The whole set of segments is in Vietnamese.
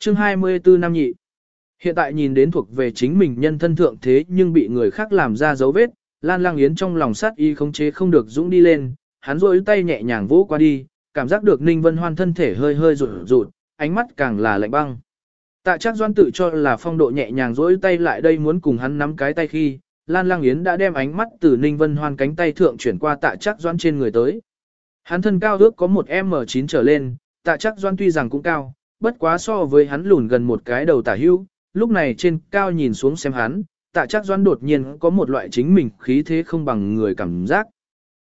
Chương 24 năm nhị. Hiện tại nhìn đến thuộc về chính mình nhân thân thượng thế nhưng bị người khác làm ra dấu vết, Lan Lang Yến trong lòng sát y khống chế không được dũng đi lên, hắn rôi tay nhẹ nhàng vỗ qua đi, cảm giác được Ninh Vân Hoan thân thể hơi hơi rụt rụt, ánh mắt càng là lạnh băng. Tạ chắc doan tự cho là phong độ nhẹ nhàng rỗi tay lại đây muốn cùng hắn nắm cái tay khi, Lan Lang Yến đã đem ánh mắt từ Ninh Vân Hoan cánh tay thượng chuyển qua tạ chắc doan trên người tới. Hắn thân cao ước có một M9 trở lên, tạ chắc doan tuy rằng cũng cao, bất quá so với hắn lùn gần một cái đầu tả hưu, lúc này trên cao nhìn xuống xem hắn, tạ chắc doan đột nhiên có một loại chính mình khí thế không bằng người cảm giác.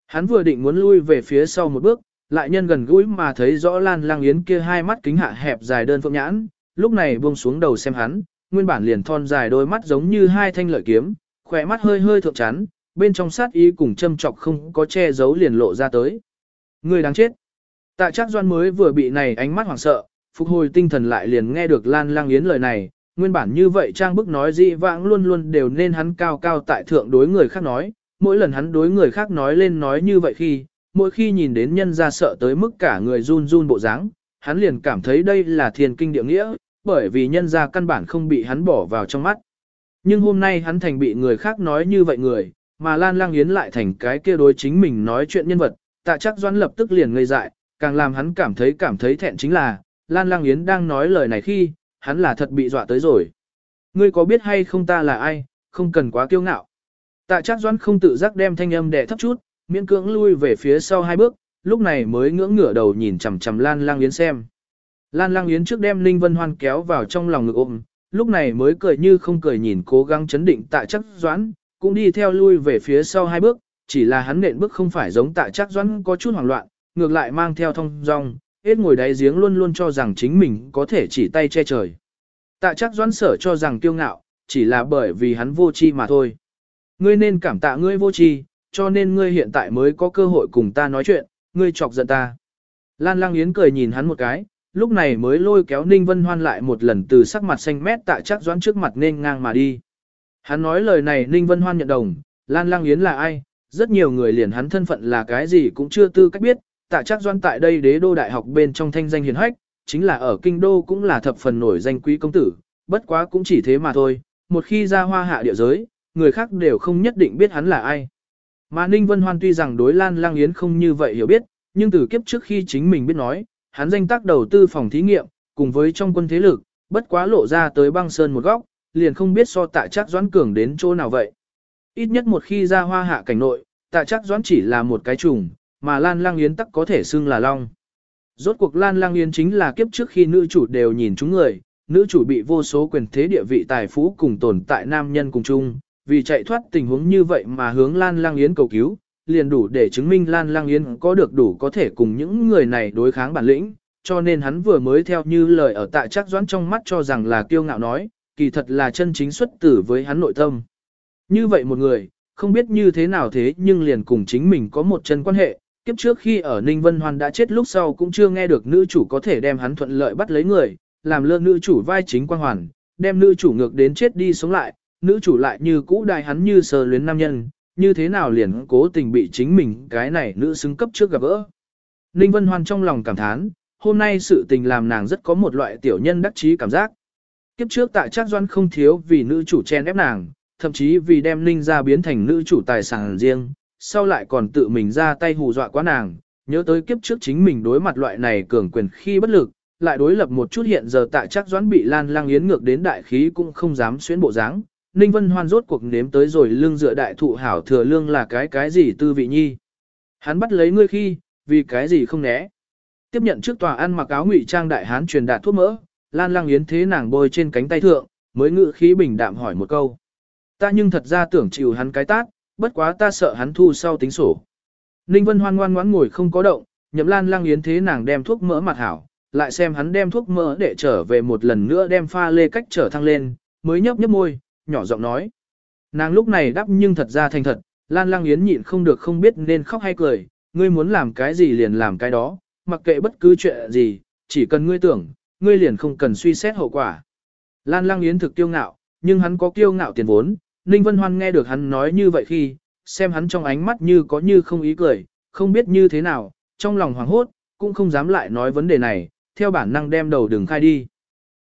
Hắn vừa định muốn lui về phía sau một bước, lại nhân gần gũi mà thấy rõ Lan Lang Yến kia hai mắt kính hạ hẹp dài đơn phượng nhãn, lúc này buông xuống đầu xem hắn, nguyên bản liền thon dài đôi mắt giống như hai thanh lợi kiếm, khỏe mắt hơi hơi thượng chán, bên trong sát ý cùng châm chọc không có che giấu liền lộ ra tới. Người đáng chết. Tạ chắc doan mới vừa bị này ánh mắt hoảng sợ, phục hồi tinh thần lại liền nghe được Lan Lang Yến lời này, nguyên bản như vậy trang bức nói dị vãng luôn luôn đều nên hắn cao cao tại thượng đối người khác nói, mỗi lần hắn đối người khác nói lên nói như vậy khi, mỗi khi nhìn đến nhân ra sợ tới mức cả người run run bộ dáng, hắn liền cảm thấy đây là thiên kinh địa nghĩa, bởi vì nhân ra căn bản không bị hắn bỏ vào trong mắt. Nhưng hôm nay hắn thành bị người khác nói như vậy người, mà Lan Lang Yến lại thành cái kia đối chính mình nói chuyện nhân vật, tạ chắc doãn lập tức liền ngây dại, càng làm hắn cảm thấy cảm thấy thẹn chính là, Lan Lang Yến đang nói lời này khi, hắn là thật bị dọa tới rồi. Ngươi có biết hay không ta là ai, không cần quá kiêu ngạo. Tạ Trác doãn không tự giác đem thanh âm đè thấp chút, miễn cưỡng lui về phía sau hai bước, lúc này mới ngưỡng ngửa đầu nhìn chằm chằm Lan Lang Yến xem. Lan Lang Yến trước đem Ninh Vân Hoan kéo vào trong lòng ngực ôm, lúc này mới cười như không cười nhìn cố gắng chấn định tạ Trác doãn, cũng đi theo lui về phía sau hai bước, chỉ là hắn nện bước không phải giống tạ Trác doãn có chút hoảng loạn, ngược lại mang theo thông dong, hết ngồi đáy giếng luôn luôn cho rằng chính mình có thể chỉ tay che trời. Tạ chắc doãn sở cho rằng kiêu ngạo, chỉ là bởi vì hắn vô tri mà thôi. Ngươi nên cảm tạ ngươi vô tri, cho nên ngươi hiện tại mới có cơ hội cùng ta nói chuyện, ngươi chọc giận ta. Lan Lang Yến cười nhìn hắn một cái, lúc này mới lôi kéo Ninh Vân Hoan lại một lần từ sắc mặt xanh mét tạ chắc doãn trước mặt nên ngang mà đi. Hắn nói lời này Ninh Vân Hoan nhận đồng, Lan Lang Yến là ai, rất nhiều người liền hắn thân phận là cái gì cũng chưa tư cách biết, tạ chắc doãn tại đây đế đô đại học bên trong thanh danh hiền hách, chính là ở kinh đô cũng là thập phần nổi danh quý công tử, bất quá cũng chỉ thế mà thôi, một khi ra hoa hạ địa giới, người khác đều không nhất định biết hắn là ai. Mà Ninh Vân Hoan tuy rằng đối Lan Lang Yến không như vậy hiểu biết, nhưng từ kiếp trước khi chính mình biết nói, hắn danh tác đầu tư phòng thí nghiệm, cùng với trong quân thế lực, bất quá lộ ra tới băng sơn một góc, liền không biết so tạ chắc doãn cường đến chỗ nào vậy. Ít nhất một khi ra hoa hạ cảnh nội, tạ chắc doãn chỉ là một cái trùng, mà Lan Lang Yến tắc có thể xưng là long. Rốt cuộc Lan Lang Yến chính là kiếp trước khi nữ chủ đều nhìn chúng người, nữ chủ bị vô số quyền thế địa vị tài phú cùng tồn tại nam nhân cùng chung, vì chạy thoát tình huống như vậy mà hướng Lan Lang Yến cầu cứu, liền đủ để chứng minh Lan Lang Yến có được đủ có thể cùng những người này đối kháng bản lĩnh, cho nên hắn vừa mới theo như lời ở tại chắc doãn trong mắt cho rằng là kiêu ngạo nói, kỳ thật là chân chính xuất tử với hắn nội tâm. Như vậy một người, không biết như thế nào thế nhưng liền cùng chính mình có một chân quan hệ, kiếp trước khi ở Ninh Vân Hoan đã chết lúc sau cũng chưa nghe được nữ chủ có thể đem hắn thuận lợi bắt lấy người, làm lơ nữ chủ vai chính quan hoàn, đem nữ chủ ngược đến chết đi sống lại, nữ chủ lại như cũ đai hắn như sờ luyến nam nhân, như thế nào liền cố tình bị chính mình cái này nữ xứng cấp trước gặp gỡ. Ninh Vân Hoan trong lòng cảm thán, hôm nay sự tình làm nàng rất có một loại tiểu nhân đắc chí cảm giác. Kiếp trước tại Trác doan không thiếu vì nữ chủ chen ép nàng, thậm chí vì đem Ninh gia biến thành nữ chủ tài sản riêng, sau lại còn tự mình ra tay hù dọa quá nàng, nhớ tới kiếp trước chính mình đối mặt loại này cường quyền khi bất lực, lại đối lập một chút hiện giờ tại chắc doãn bị Lan Lang Yến ngược đến đại khí cũng không dám xuyến bộ dáng, Ninh Vân Hoan rốt cuộc nếm tới rồi lưng dựa đại thụ hảo thừa lương là cái cái gì tư vị nhi. Hắn bắt lấy ngươi khi, vì cái gì không né. Tiếp nhận trước tòa ăn mặc áo ngụy trang đại hán truyền đạt thuốc mỡ, Lan Lang Yến thế nàng bôi trên cánh tay thượng, mới ngự khí bình đạm hỏi một câu. Ta nhưng thật ra tưởng chịu hắn cái tát, bất quá ta sợ hắn thu sau tính sổ. Ninh Vân Hoan ngoan ngoãn ngồi không có động, nhậm Lan Lang Yến thế nàng đem thuốc mỡ mặt hảo, lại xem hắn đem thuốc mỡ để trở về một lần nữa đem pha lê cách trở thăng lên, mới nhấp nhấp môi, nhỏ giọng nói. Nàng lúc này đáp nhưng thật ra thành thật, Lan Lang Yến nhịn không được không biết nên khóc hay cười, ngươi muốn làm cái gì liền làm cái đó, mặc kệ bất cứ chuyện gì, chỉ cần ngươi tưởng, ngươi liền không cần suy xét hậu quả. Lan Lang Yến thực kiêu ngạo, nhưng hắn có kiêu ngạo tiền vốn, Ninh Vân Hoan nghe được hắn nói như vậy khi, xem hắn trong ánh mắt như có như không ý cười, không biết như thế nào, trong lòng hoảng hốt, cũng không dám lại nói vấn đề này, theo bản năng đem đầu đừng khai đi.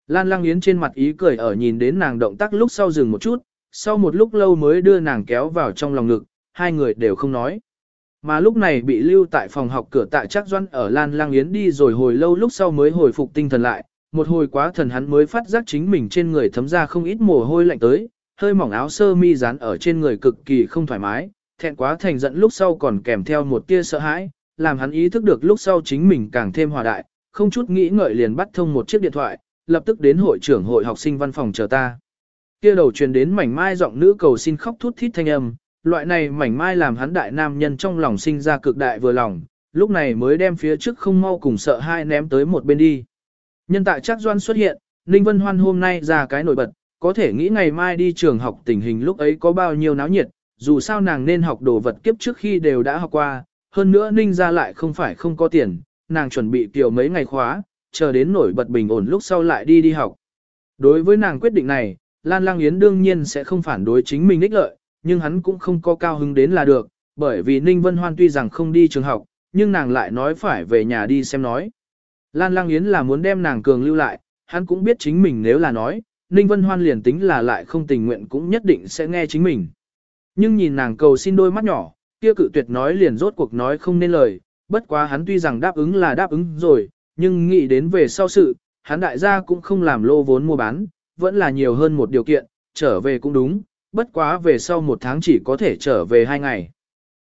Lan Lang Yến trên mặt ý cười ở nhìn đến nàng động tác lúc sau dừng một chút, sau một lúc lâu mới đưa nàng kéo vào trong lòng ngực, hai người đều không nói. Mà lúc này bị lưu tại phòng học cửa tại Trác doan ở Lan Lang Yến đi rồi hồi lâu lúc sau mới hồi phục tinh thần lại, một hồi quá thần hắn mới phát giác chính mình trên người thấm ra không ít mồ hôi lạnh tới, hơi mỏng áo sơ mi dán ở trên người cực kỳ không thoải mái, thẹn quá thành giận lúc sau còn kèm theo một tia sợ hãi, làm hắn ý thức được lúc sau chính mình càng thêm hòa đại, không chút nghĩ ngợi liền bắt thông một chiếc điện thoại, lập tức đến hội trưởng hội học sinh văn phòng chờ ta. Kia đầu truyền đến mảnh mai giọng nữ cầu xin khóc thút thít thanh âm, loại này mảnh mai làm hắn đại nam nhân trong lòng sinh ra cực đại vừa lòng, lúc này mới đem phía trước không mau cùng sợ hai ném tới một bên đi. Nhân tại chắc doan xuất hiện, Ninh Vân Hoan hôm nay ra cái nổi bật, có thể nghĩ ngày mai đi trường học tình hình lúc ấy có bao nhiêu náo nhiệt, dù sao nàng nên học đồ vật kiếp trước khi đều đã học qua, hơn nữa Ninh ra lại không phải không có tiền, nàng chuẩn bị tiểu mấy ngày khóa, chờ đến nổi bật bình ổn lúc sau lại đi đi học. Đối với nàng quyết định này, Lan Lang Yến đương nhiên sẽ không phản đối chính mình ích lợi, nhưng hắn cũng không có cao hứng đến là được, bởi vì Ninh Vân Hoan tuy rằng không đi trường học, nhưng nàng lại nói phải về nhà đi xem nói. Lan Lang Yến là muốn đem nàng cường lưu lại, hắn cũng biết chính mình nếu là nói, Ninh Vân Hoan liền tính là lại không tình nguyện cũng nhất định sẽ nghe chính mình. Nhưng nhìn nàng cầu xin đôi mắt nhỏ, kia cự tuyệt nói liền rốt cuộc nói không nên lời, bất quá hắn tuy rằng đáp ứng là đáp ứng rồi, nhưng nghĩ đến về sau sự, hắn đại gia cũng không làm lô vốn mua bán, vẫn là nhiều hơn một điều kiện, trở về cũng đúng, bất quá về sau một tháng chỉ có thể trở về hai ngày.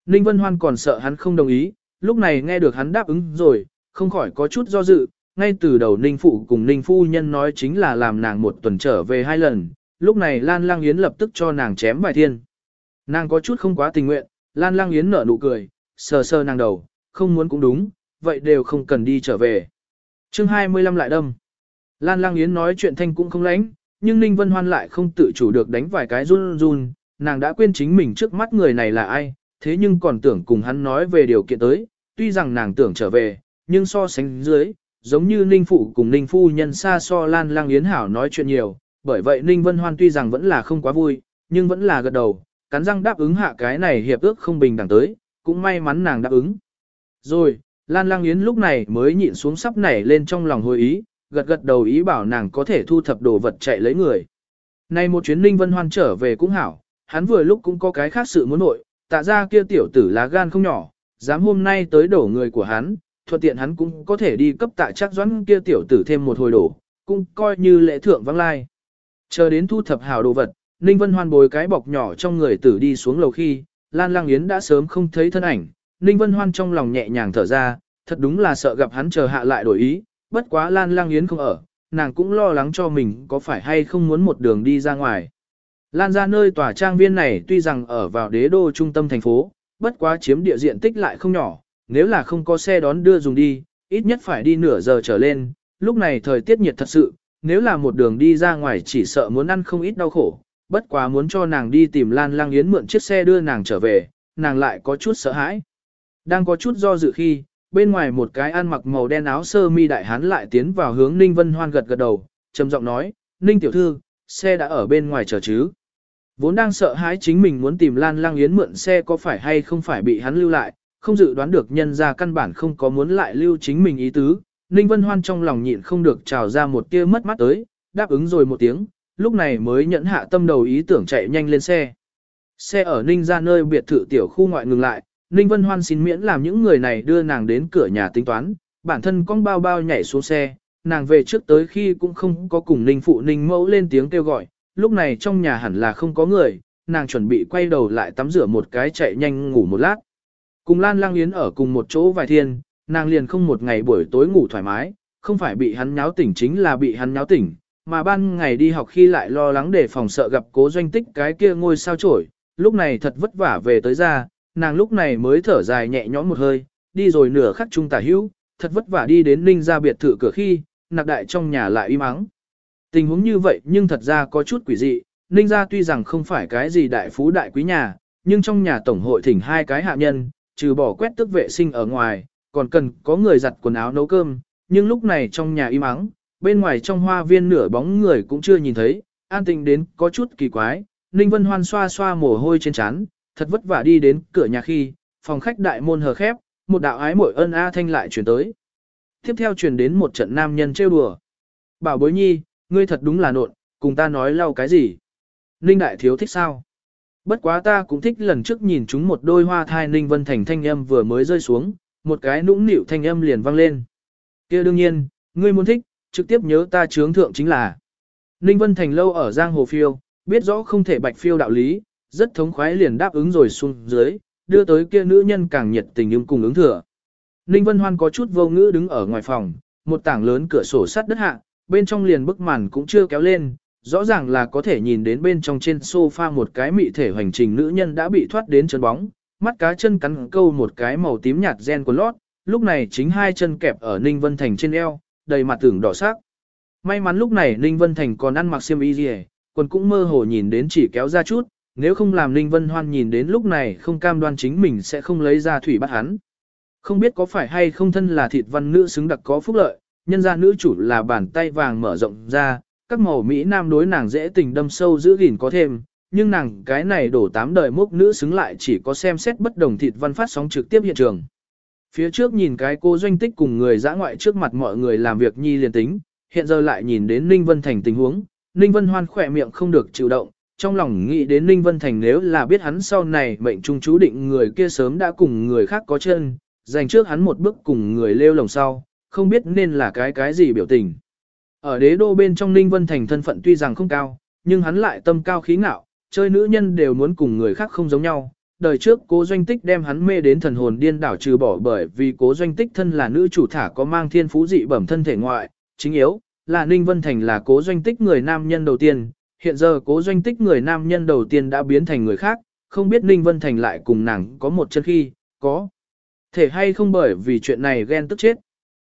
Ninh Vân Hoan còn sợ hắn không đồng ý, lúc này nghe được hắn đáp ứng rồi, không khỏi có chút do dự, ngay từ đầu Ninh Phụ cùng Ninh Phu Nhân nói chính là làm nàng một tuần trở về hai lần, lúc này Lan Lang Yến lập tức cho nàng chém vài thiên. Nàng có chút không quá tình nguyện, Lan Lang Yến nở nụ cười, sờ sờ nàng đầu, không muốn cũng đúng, vậy đều không cần đi trở về. chương 25 lại đâm. Lan Lang Yến nói chuyện thanh cũng không lãnh, nhưng Ninh Vân Hoan lại không tự chủ được đánh vài cái run run, nàng đã quên chính mình trước mắt người này là ai, thế nhưng còn tưởng cùng hắn nói về điều kiện tới, tuy rằng nàng tưởng trở về, nhưng so sánh dưới, giống như Ninh Phụ cùng Ninh Phu nhân xa so Lan Lang Yến Hảo nói chuyện nhiều, bởi vậy Ninh Vân Hoan tuy rằng vẫn là không quá vui, nhưng vẫn là gật đầu, cắn răng đáp ứng hạ cái này hiệp ước không bình đẳng tới, cũng may mắn nàng đáp ứng. Rồi, Lan Lang Yến lúc này mới nhịn xuống sắp nảy lên trong lòng hồi ý, gật gật đầu ý bảo nàng có thể thu thập đồ vật chạy lấy người. Nay một chuyến Ninh Vân Hoan trở về cũng hảo, hắn vừa lúc cũng có cái khác sự muốn nội, tạ ra kia tiểu tử lá gan không nhỏ, dám hôm nay tới đổ người của hắn, thuận tiện hắn cũng có thể đi cấp tạ chắc doãn kia tiểu tử thêm một hồi đổ, cũng coi như lễ thượng vắng lai. Chờ đến thu thập hào đồ vật, Ninh Vân Hoan bồi cái bọc nhỏ trong người tử đi xuống lầu khi, Lan Lang Yến đã sớm không thấy thân ảnh, Ninh Vân Hoan trong lòng nhẹ nhàng thở ra, thật đúng là sợ gặp hắn chờ hạ lại đổi ý, bất quá Lan Lang Yến không ở, nàng cũng lo lắng cho mình có phải hay không muốn một đường đi ra ngoài. Lan ra nơi tòa trang viên này tuy rằng ở vào đế đô trung tâm thành phố, bất quá chiếm địa diện tích lại không nhỏ, nếu là không có xe đón đưa dùng đi, ít nhất phải đi nửa giờ trở lên, lúc này thời tiết nhiệt thật sự, nếu là một đường đi ra ngoài chỉ sợ muốn ăn không ít đau khổ, bất quá muốn cho nàng đi tìm Lan Lang Yến mượn chiếc xe đưa nàng trở về, nàng lại có chút sợ hãi. Đang có chút do dự khi, bên ngoài một cái ăn mặc màu đen áo sơ mi đại hán lại tiến vào hướng Ninh Vân Hoan gật gật đầu, trầm giọng nói, Ninh tiểu thư, xe đã ở bên ngoài chờ chứ. Vốn đang sợ hãi chính mình muốn tìm Lan Lang Yến mượn xe có phải hay không phải bị hắn lưu lại, không dự đoán được nhân ra căn bản không có muốn lại lưu chính mình ý tứ. Ninh Vân Hoan trong lòng nhịn không được trào ra một tia mất mắt tới, đáp ứng rồi một tiếng, lúc này mới nhẫn hạ tâm đầu ý tưởng chạy nhanh lên xe. Xe ở Ninh ra nơi biệt thự tiểu khu ngoại ngừng lại, Ninh Vân Hoan xin miễn làm những người này đưa nàng đến cửa nhà tính toán, bản thân con bao bao nhảy xuống xe, nàng về trước tới khi cũng không có cùng Ninh phụ Ninh mẫu lên tiếng kêu gọi, lúc này trong nhà hẳn là không có người, nàng chuẩn bị quay đầu lại tắm rửa một cái chạy nhanh ngủ một lát. Cùng Lan Lang Yến ở cùng một chỗ vài thiên, nàng liền không một ngày buổi tối ngủ thoải mái, không phải bị hắn nháo tỉnh chính là bị hắn nháo tỉnh, mà ban ngày đi học khi lại lo lắng để phòng sợ gặp cố doanh tích cái kia ngôi sao chổi, lúc này thật vất vả về tới ra, nàng lúc này mới thở dài nhẹ nhõm một hơi, đi rồi nửa khắc trung tả hữu, thật vất vả đi đến Ninh ra biệt thự cửa khi, nạc đại trong nhà lại im ắng. Tình huống như vậy nhưng thật ra có chút quỷ dị, Ninh ra tuy rằng không phải cái gì đại phú đại quý nhà, nhưng trong nhà tổng hội thỉnh hai cái hạ nhân, trừ bỏ quét tức vệ sinh ở ngoài, còn cần có người giặt quần áo nấu cơm, nhưng lúc này trong nhà im ắng, bên ngoài trong hoa viên nửa bóng người cũng chưa nhìn thấy, an tình đến có chút kỳ quái, Ninh Vân Hoan xoa xoa mồ hôi trên trán, thật vất vả đi đến cửa nhà khi, phòng khách đại môn hờ khép, một đạo ái mội ân a thanh lại chuyển tới. Tiếp theo truyền đến một trận nam nhân trêu đùa. Bảo bối nhi, ngươi thật đúng là nộn, cùng ta nói lau cái gì. Ninh đại thiếu thích sao? Bất quá ta cũng thích lần trước nhìn chúng một đôi hoa thai Ninh Vân Thành thanh âm vừa mới rơi xuống, một cái nũng nịu thanh âm liền vang lên. kia đương nhiên, ngươi muốn thích, trực tiếp nhớ ta chướng thượng chính là. Ninh Vân Thành lâu ở Giang Hồ Phiêu, biết rõ không thể bạch phiêu đạo lý, rất thống khoái liền đáp ứng rồi xuống dưới, đưa tới kia nữ nhân càng nhiệt tình nhưng cùng ứng thừa. Ninh Vân Hoan có chút vô ngữ đứng ở ngoài phòng, một tảng lớn cửa sổ sắt đất hạ, bên trong liền bức màn cũng chưa kéo lên, rõ ràng là có thể nhìn đến bên trong trên sofa một cái mị thể hoành trình nữ nhân đã bị thoát đến chân bóng, mắt cá chân cắn câu một cái màu tím nhạt gen của lót, lúc này chính hai chân kẹp ở Ninh Vân Thành trên eo, đầy mặt tưởng đỏ sắc. May mắn lúc này Ninh Vân Thành còn ăn mặc xiêm y gì, quần cũng mơ hồ nhìn đến chỉ kéo ra chút, nếu không làm Ninh Vân Hoan nhìn đến lúc này không cam đoan chính mình sẽ không lấy ra thủy bắt hắn. Không biết có phải hay không thân là thịt văn nữ xứng đặc có phúc lợi, nhân ra nữ chủ là bàn tay vàng mở rộng ra, các màu Mỹ nam đối nàng dễ tình đâm sâu giữ gìn có thêm, nhưng nàng cái này đổ tám đời mốc nữ xứng lại chỉ có xem xét bất đồng thịt văn phát sóng trực tiếp hiện trường. Phía trước nhìn cái cô doanh tích cùng người dã ngoại trước mặt mọi người làm việc nhi liền tính, hiện giờ lại nhìn đến Ninh Vân Thành tình huống, Ninh Vân Hoan khỏe miệng không được chịu động, trong lòng nghĩ đến Ninh Vân Thành nếu là biết hắn sau này mệnh trung chú định người kia sớm đã cùng người khác có chân, dành trước hắn một bước cùng người lêu lồng sau, không biết nên là cái cái gì biểu tình. Ở đế đô bên trong Ninh Vân Thành thân phận tuy rằng không cao, nhưng hắn lại tâm cao khí ngạo, chơi nữ nhân đều muốn cùng người khác không giống nhau. Đời trước cố doanh tích đem hắn mê đến thần hồn điên đảo trừ bỏ bởi vì cố doanh tích thân là nữ chủ thả có mang thiên phú dị bẩm thân thể ngoại, chính yếu, là Ninh Vân Thành là cố doanh tích người nam nhân đầu tiên, hiện giờ cố doanh tích người nam nhân đầu tiên đã biến thành người khác, không biết Ninh Vân Thành lại cùng nàng có một chân khi, có thể hay không bởi vì chuyện này ghen tức chết.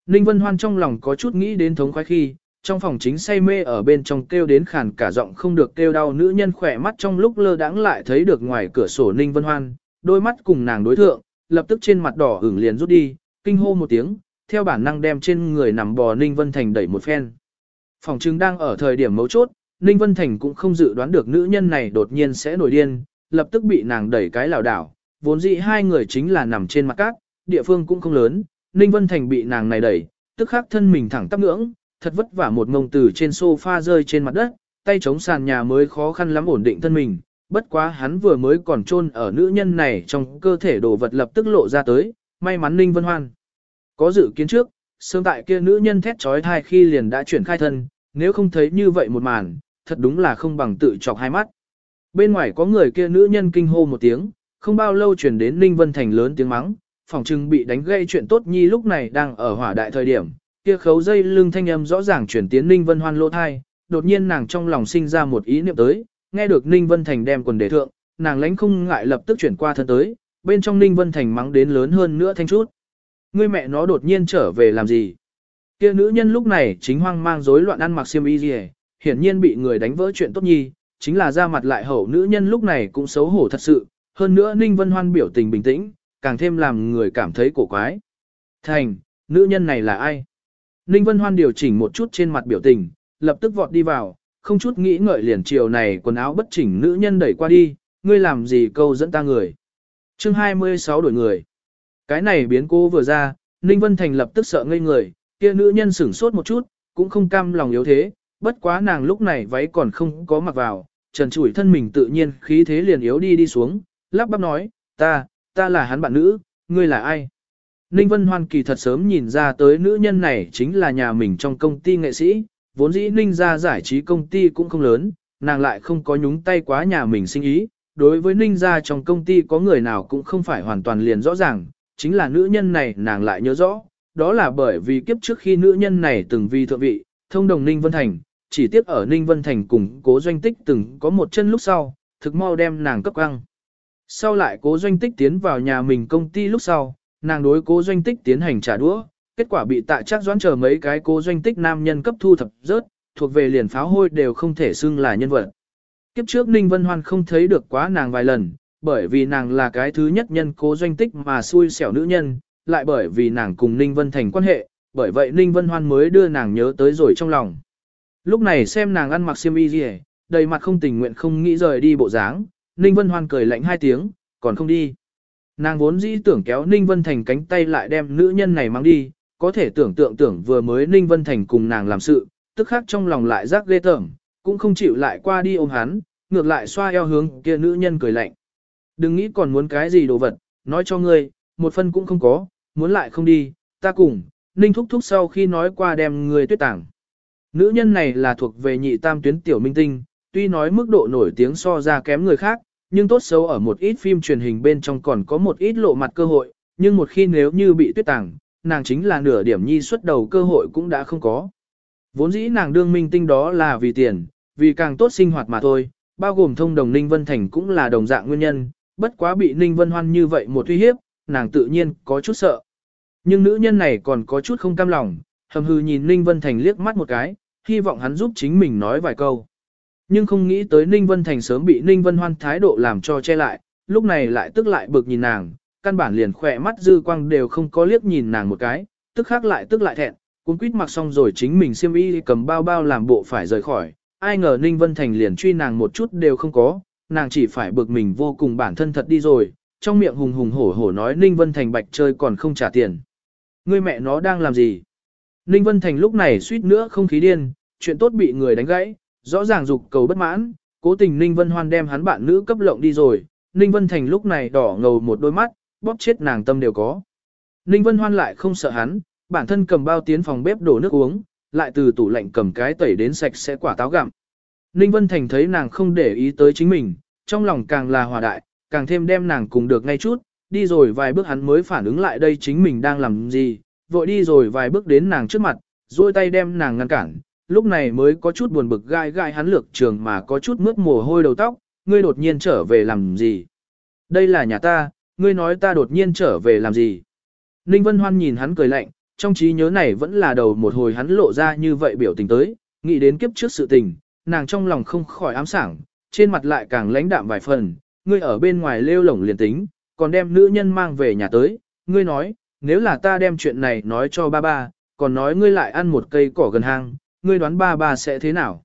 Ninh Vân Hoan trong lòng có chút nghĩ đến thống khoái khi, trong phòng chính say mê ở bên trong kêu đến khàn cả giọng không được kêu đau nữ nhân khỏe mắt trong lúc lơ đãng lại thấy được ngoài cửa sổ Ninh Vân Hoan, đôi mắt cùng nàng đối thượng, lập tức trên mặt đỏ ửng liền rút đi, kinh hô một tiếng, theo bản năng đem trên người nằm bò Ninh Vân Thành đẩy một phen. Phòng trưng đang ở thời điểm mấu chốt, Ninh Vân Thành cũng không dự đoán được nữ nhân này đột nhiên sẽ nổi điên, lập tức bị nàng đẩy cái lảo đảo, vốn dĩ hai người chính là nằm trên mặt cát, địa phương cũng không lớn, Ninh Vân Thành bị nàng này đẩy, tức khắc thân mình thẳng tắp ngưỡng, thật vất vả một ngông từ trên sofa rơi trên mặt đất, tay chống sàn nhà mới khó khăn lắm ổn định thân mình, bất quá hắn vừa mới còn chôn ở nữ nhân này trong cơ thể đồ vật lập tức lộ ra tới, may mắn Ninh Vân Hoan. Có dự kiến trước, sương tại kia nữ nhân thét trói thai khi liền đã chuyển khai thân, nếu không thấy như vậy một màn, thật đúng là không bằng tự chọc hai mắt. Bên ngoài có người kia nữ nhân kinh hô một tiếng, không bao lâu chuyển đến Ninh Vân Thành lớn tiếng mắng, phòng trưng bị đánh gây chuyện tốt nhi lúc này đang ở hỏa đại thời điểm, kia khấu dây lưng thanh âm rõ ràng chuyển tiến Ninh Vân Hoan lỗ thai, đột nhiên nàng trong lòng sinh ra một ý niệm tới, nghe được Ninh Vân Thành đem quần đề thượng, nàng lánh không ngại lập tức chuyển qua thân tới, bên trong Ninh Vân Thành mắng đến lớn hơn nữa thanh chút. Ngươi mẹ nó đột nhiên trở về làm gì? Kia nữ nhân lúc này chính hoang mang rối loạn ăn mặc xiêm y gì, hiển nhiên bị người đánh vỡ chuyện tốt nhi, chính là ra mặt lại hậu nữ nhân lúc này cũng xấu hổ thật sự, hơn nữa Ninh Vân Hoan biểu tình bình tĩnh, càng thêm làm người cảm thấy cổ quái. Thành, nữ nhân này là ai? Ninh Vân Hoan điều chỉnh một chút trên mặt biểu tình, lập tức vọt đi vào, không chút nghĩ ngợi liền chiều này quần áo bất chỉnh nữ nhân đẩy qua đi, ngươi làm gì câu dẫn ta người. chương 26 đổi người. Cái này biến cô vừa ra, Ninh Vân Thành lập tức sợ ngây người, kia nữ nhân sửng sốt một chút, cũng không cam lòng yếu thế, bất quá nàng lúc này váy còn không có mặc vào, trần trụi thân mình tự nhiên khí thế liền yếu đi đi xuống, lắp bắp nói, ta, ta là hắn bạn nữ, ngươi là ai? Ninh Vân Hoan kỳ thật sớm nhìn ra tới nữ nhân này chính là nhà mình trong công ty nghệ sĩ, vốn dĩ Ninh Gia giải trí công ty cũng không lớn, nàng lại không có nhúng tay quá nhà mình sinh ý. Đối với Ninh Gia trong công ty có người nào cũng không phải hoàn toàn liền rõ ràng, chính là nữ nhân này nàng lại nhớ rõ, đó là bởi vì kiếp trước khi nữ nhân này từng vi thượng vị, thông đồng Ninh Vân Thành, chỉ tiếc ở Ninh Vân Thành cùng cố doanh tích từng có một chân lúc sau, thực mau đem nàng cấp căng. Sau lại cố doanh tích tiến vào nhà mình công ty lúc sau, nàng đối cố doanh tích tiến hành trả đũa, kết quả bị tạ chắc doãn chờ mấy cái cố doanh tích nam nhân cấp thu thập rớt, thuộc về liền pháo hôi đều không thể xưng là nhân vật. Kiếp trước Ninh Vân Hoan không thấy được quá nàng vài lần, bởi vì nàng là cái thứ nhất nhân cố doanh tích mà xui xẻo nữ nhân, lại bởi vì nàng cùng Ninh Vân thành quan hệ, bởi vậy Ninh Vân Hoan mới đưa nàng nhớ tới rồi trong lòng. Lúc này xem nàng ăn mặc xiêm y gì, đầy mặt không tình nguyện không nghĩ rời đi bộ dáng, Ninh Vân Hoan cười lạnh hai tiếng, còn không đi. Nàng vốn dĩ tưởng kéo Ninh Vân Thành cánh tay lại đem nữ nhân này mang đi, có thể tưởng tượng tưởng vừa mới Ninh Vân Thành cùng nàng làm sự, tức khắc trong lòng lại rác ghê tởm, cũng không chịu lại qua đi ôm hắn, ngược lại xoa eo hướng kia nữ nhân cười lạnh. Đừng nghĩ còn muốn cái gì đồ vật, nói cho ngươi, một phân cũng không có, muốn lại không đi, ta cùng, Ninh Thúc Thúc sau khi nói qua đem người tuyết tảng. Nữ nhân này là thuộc về nhị tam tuyến tiểu minh tinh, tuy nói mức độ nổi tiếng so ra kém người khác, nhưng tốt xấu ở một ít phim truyền hình bên trong còn có một ít lộ mặt cơ hội, nhưng một khi nếu như bị tuyết tàng, nàng chính là nửa điểm nhi xuất đầu cơ hội cũng đã không có. Vốn dĩ nàng đương minh tinh đó là vì tiền, vì càng tốt sinh hoạt mà thôi, bao gồm thông đồng Ninh Vân Thành cũng là đồng dạng nguyên nhân, bất quá bị Ninh Vân Hoan như vậy một uy hiếp, nàng tự nhiên có chút sợ. Nhưng nữ nhân này còn có chút không cam lòng, hầm hư nhìn Ninh Vân Thành liếc mắt một cái, hy vọng hắn giúp chính mình nói vài câu. Nhưng không nghĩ tới Ninh Vân Thành sớm bị Ninh Vân Hoan thái độ làm cho che lại, lúc này lại tức lại bực nhìn nàng, căn bản liền khỏe mắt dư quang đều không có liếc nhìn nàng một cái, tức khác lại tức lại thẹn, cuốn quýt mặc xong rồi chính mình xiêm y cầm bao bao làm bộ phải rời khỏi, ai ngờ Ninh Vân Thành liền truy nàng một chút đều không có, nàng chỉ phải bực mình vô cùng bản thân thật đi rồi, trong miệng hùng hùng hổ hổ nói Ninh Vân Thành bạch chơi còn không trả tiền. Người mẹ nó đang làm gì? Ninh Vân Thành lúc này suýt nữa không khí điên, chuyện tốt bị người đánh gãy, rõ ràng dục cầu bất mãn, cố tình Ninh Vân Hoan đem hắn bạn nữ cấp lộng đi rồi, Ninh Vân Thành lúc này đỏ ngầu một đôi mắt, bóp chết nàng tâm đều có. Ninh Vân Hoan lại không sợ hắn, bản thân cầm bao tiến phòng bếp đổ nước uống, lại từ tủ lạnh cầm cái tẩy đến sạch sẽ quả táo gặm. Ninh Vân Thành thấy nàng không để ý tới chính mình, trong lòng càng là hòa đại, càng thêm đem nàng cùng được ngay chút, đi rồi vài bước hắn mới phản ứng lại đây chính mình đang làm gì, vội đi rồi vài bước đến nàng trước mặt, duỗi tay đem nàng ngăn cản, lúc này mới có chút buồn bực gai gai hắn lược trường mà có chút mướt mồ hôi đầu tóc, ngươi đột nhiên trở về làm gì? Đây là nhà ta, ngươi nói ta đột nhiên trở về làm gì? Ninh Vân Hoan nhìn hắn cười lạnh, trong trí nhớ này vẫn là đầu một hồi hắn lộ ra như vậy biểu tình tới, nghĩ đến kiếp trước sự tình, nàng trong lòng không khỏi ám sảng, trên mặt lại càng lãnh đạm vài phần, ngươi ở bên ngoài lêu lổng liền tính, còn đem nữ nhân mang về nhà tới, ngươi nói, nếu là ta đem chuyện này nói cho ba ba, còn nói ngươi lại ăn một cây cỏ gần hang, ngươi đoán ba ba sẽ thế nào?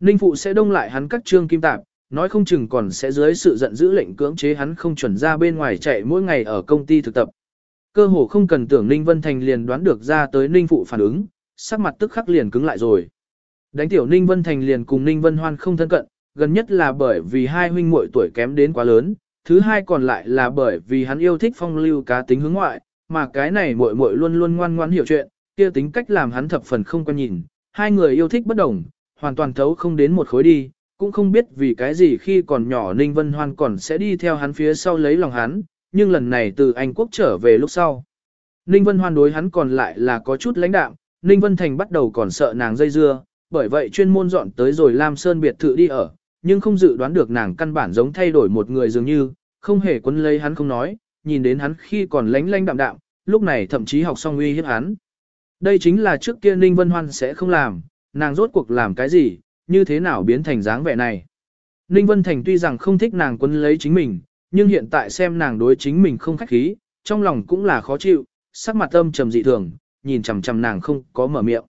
Ninh Phụ sẽ đông lại hắn các trương kim tạp, nói không chừng còn sẽ dưới sự giận dữ lệnh cưỡng chế hắn không chuẩn ra bên ngoài chạy mỗi ngày ở công ty thực tập. Cơ hồ không cần tưởng Ninh Vân Thành liền đoán được ra tới Ninh Phụ phản ứng, sắc mặt tức khắc liền cứng lại rồi. Đánh tiểu Ninh Vân Thành liền cùng Ninh Vân Hoan không thân cận, gần nhất là bởi vì hai huynh muội tuổi kém đến quá lớn, thứ hai còn lại là bởi vì hắn yêu thích phong lưu cá tính hướng ngoại, mà cái này muội muội luôn luôn ngoan ngoãn hiểu chuyện, kia tính cách làm hắn thập phần không quan nhìn, hai người yêu thích bất đồng, hoàn toàn thấu không đến một khối đi, cũng không biết vì cái gì khi còn nhỏ Ninh Vân Hoan còn sẽ đi theo hắn phía sau lấy lòng hắn, nhưng lần này từ Anh Quốc trở về lúc sau. Ninh Vân Hoan đối hắn còn lại là có chút lãnh đạm, Ninh Vân Thành bắt đầu còn sợ nàng dây dưa, bởi vậy chuyên môn dọn tới rồi Lam Sơn biệt thự đi ở, nhưng không dự đoán được nàng căn bản giống thay đổi một người dường như, không hề quấn lấy hắn không nói, nhìn đến hắn khi còn lánh lánh đạm đạm, lúc này thậm chí học xong uy hiếp hắn. Đây chính là trước kia Ninh Vân Hoan sẽ không làm, nàng rốt cuộc làm cái gì, như thế nào biến thành dáng vẻ này. Ninh Vân Thành tuy rằng không thích nàng quấn lấy chính mình, nhưng hiện tại xem nàng đối chính mình không khách khí, trong lòng cũng là khó chịu, sắc mặt âm trầm dị thường, nhìn chằm chằm nàng không có mở miệng.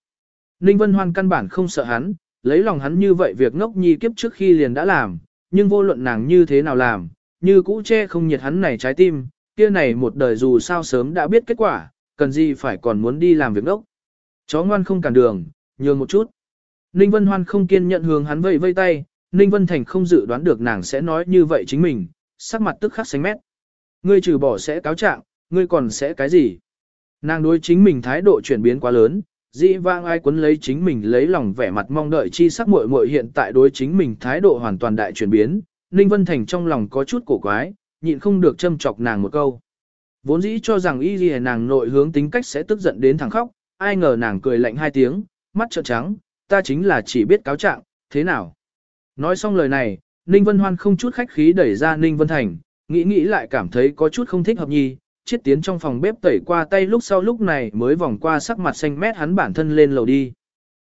Ninh Vân Hoan căn bản không sợ hắn, lấy lòng hắn như vậy việc ngốc nhi kiếp trước khi liền đã làm, nhưng vô luận nàng như thế nào làm, như cũ che không nhiệt hắn này trái tim, kia này một đời dù sao sớm đã biết kết quả, cần gì phải còn muốn đi làm việc đốc? Chó ngoan không cản đường, nhường một chút. Ninh Vân Hoan không kiên nhận hướng hắn vẫy vây tay, Ninh Vân Thành không dự đoán được nàng sẽ nói như vậy chính mình, sắc mặt tức khắc xanh mét. Ngươi trừ bỏ sẽ cáo trạng, ngươi còn sẽ cái gì? Nàng đối chính mình thái độ chuyển biến quá lớn, dĩ vang ai quấn lấy chính mình lấy lòng vẻ mặt mong đợi chi sắc muội muội hiện tại đối chính mình thái độ hoàn toàn đại chuyển biến, Ninh Vân Thành trong lòng có chút cổ quái, nhịn không được châm chọc nàng một câu. Vốn dĩ cho rằng y gì nàng nội hướng tính cách sẽ tức giận đến thẳng khóc, ai ngờ nàng cười lạnh hai tiếng, mắt trợn trắng, ta chính là chỉ biết cáo trạng, thế nào? Nói xong lời này, Ninh Vân Hoan không chút khách khí đẩy ra Ninh Vân Thành, nghĩ nghĩ lại cảm thấy có chút không thích hợp nhi, chiết tiến trong phòng bếp tẩy qua tay lúc sau lúc này mới vòng qua sắc mặt xanh mét hắn bản thân lên lầu đi.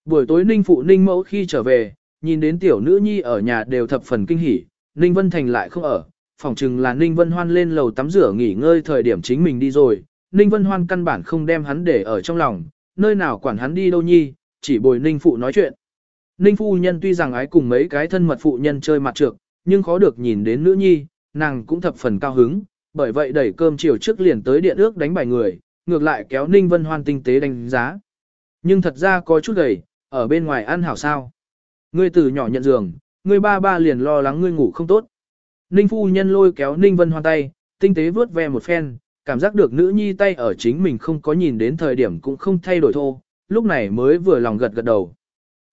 Buổi tối Ninh Phụ Ninh Mẫu khi trở về, nhìn đến tiểu nữ nhi ở nhà đều thập phần kinh hỉ, Ninh Vân Thành lại không ở, Phỏng chừng là Ninh Vân Hoan lên lầu tắm rửa nghỉ ngơi thời điểm chính mình đi rồi, Ninh Vân Hoan căn bản không đem hắn để ở trong lòng, nơi nào quản hắn đi đâu nhi, chỉ bồi Ninh Phụ nói chuyện. Ninh Phu Nhân tuy rằng ái cùng mấy cái thân mật phụ nhân chơi mặt trược, nhưng khó được nhìn đến nữ nhi, nàng cũng thập phần cao hứng, bởi vậy đẩy cơm chiều trước liền tới điện ước đánh bài người, ngược lại kéo Ninh Vân Hoan tinh tế đánh giá. Nhưng thật ra có chút gầy, ở bên ngoài ăn hảo sao. Ngươi từ nhỏ nhận giường, ngươi ba ba liền lo lắng ngươi ngủ không tốt. Ninh phu nhân lôi kéo Ninh Vân Hoan tay, tinh tế vướt ve một phen, cảm giác được nữ nhi tay ở chính mình không có nhìn đến thời điểm cũng không thay đổi thô, lúc này mới vừa lòng gật gật đầu.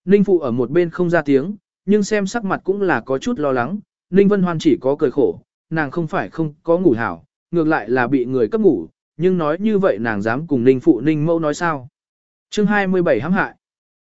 Ninh phụ ở một bên không ra tiếng, nhưng xem sắc mặt cũng là có chút lo lắng, Ninh Vân Hoan chỉ có cười khổ, nàng không phải không có ngủ hảo, ngược lại là bị người cấp ngủ, nhưng nói như vậy nàng dám cùng Ninh phụ Ninh mẫu nói sao. Chương 27 hãm hại.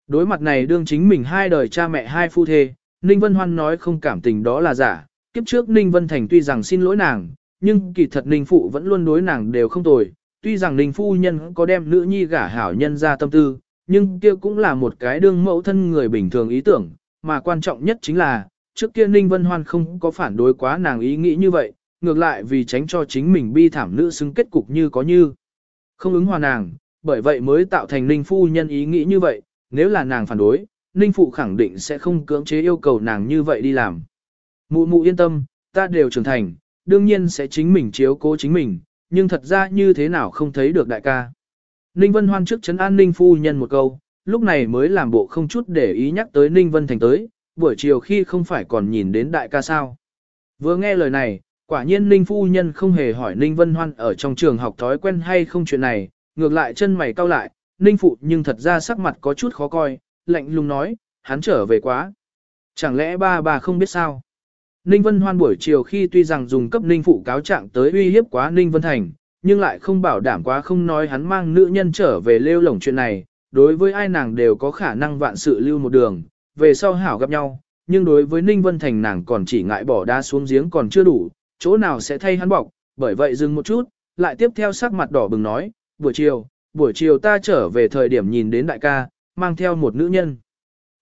Đối mặt này đương chính mình hai đời cha mẹ hai phu thê, Ninh Vân Hoan nói không cảm tình đó là giả, kiếp trước Ninh Vân Thành tuy rằng xin lỗi nàng, nhưng kỳ thật Ninh Phụ vẫn luôn đối nàng đều không tồi, tuy rằng Ninh Phu Nhân có đem nữ nhi gả hảo nhân ra tâm tư, nhưng kia cũng là một cái đương mẫu thân người bình thường ý tưởng, mà quan trọng nhất chính là, trước kia Ninh Vân Hoan không có phản đối quá nàng ý nghĩ như vậy, ngược lại vì tránh cho chính mình bi thảm nữ xứng kết cục như có như. Không ứng hòa nàng, bởi vậy mới tạo thành Ninh Phu Nhân ý nghĩ như vậy, nếu là nàng phản đối, Ninh Phụ khẳng định sẽ không cưỡng chế yêu cầu nàng như vậy đi làm. Mụ mụ yên tâm, ta đều trưởng thành, đương nhiên sẽ chính mình chiếu cố chính mình, nhưng thật ra như thế nào không thấy được đại ca. Ninh Vân Hoan trước chấn an Ninh Phu Nhân một câu, lúc này mới làm bộ không chút để ý nhắc tới Ninh Vân Thành tới, buổi chiều khi không phải còn nhìn đến đại ca sao. Vừa nghe lời này, quả nhiên Ninh Phu Nhân không hề hỏi Ninh Vân Hoan ở trong trường học thói quen hay không chuyện này, ngược lại chân mày cau lại, Ninh Phụ nhưng thật ra sắc mặt có chút khó coi, lạnh lùng nói, hắn trở về quá. Chẳng lẽ ba bà không biết sao? Ninh Vân Hoan buổi chiều khi tuy rằng dùng cấp Ninh Phụ cáo trạng tới uy hiếp quá Ninh Vân Thành, nhưng lại không bảo đảm quá không nói hắn mang nữ nhân trở về lêu lổng chuyện này, đối với ai nàng đều có khả năng vạn sự lưu một đường, về sau hảo gặp nhau, nhưng đối với Ninh Vân Thành nàng còn chỉ ngại bỏ đá xuống giếng còn chưa đủ, chỗ nào sẽ thay hắn bọc, bởi vậy dừng một chút, lại tiếp theo sắc mặt đỏ bừng nói, buổi chiều, buổi chiều ta trở về thời điểm nhìn đến đại ca, mang theo một nữ nhân.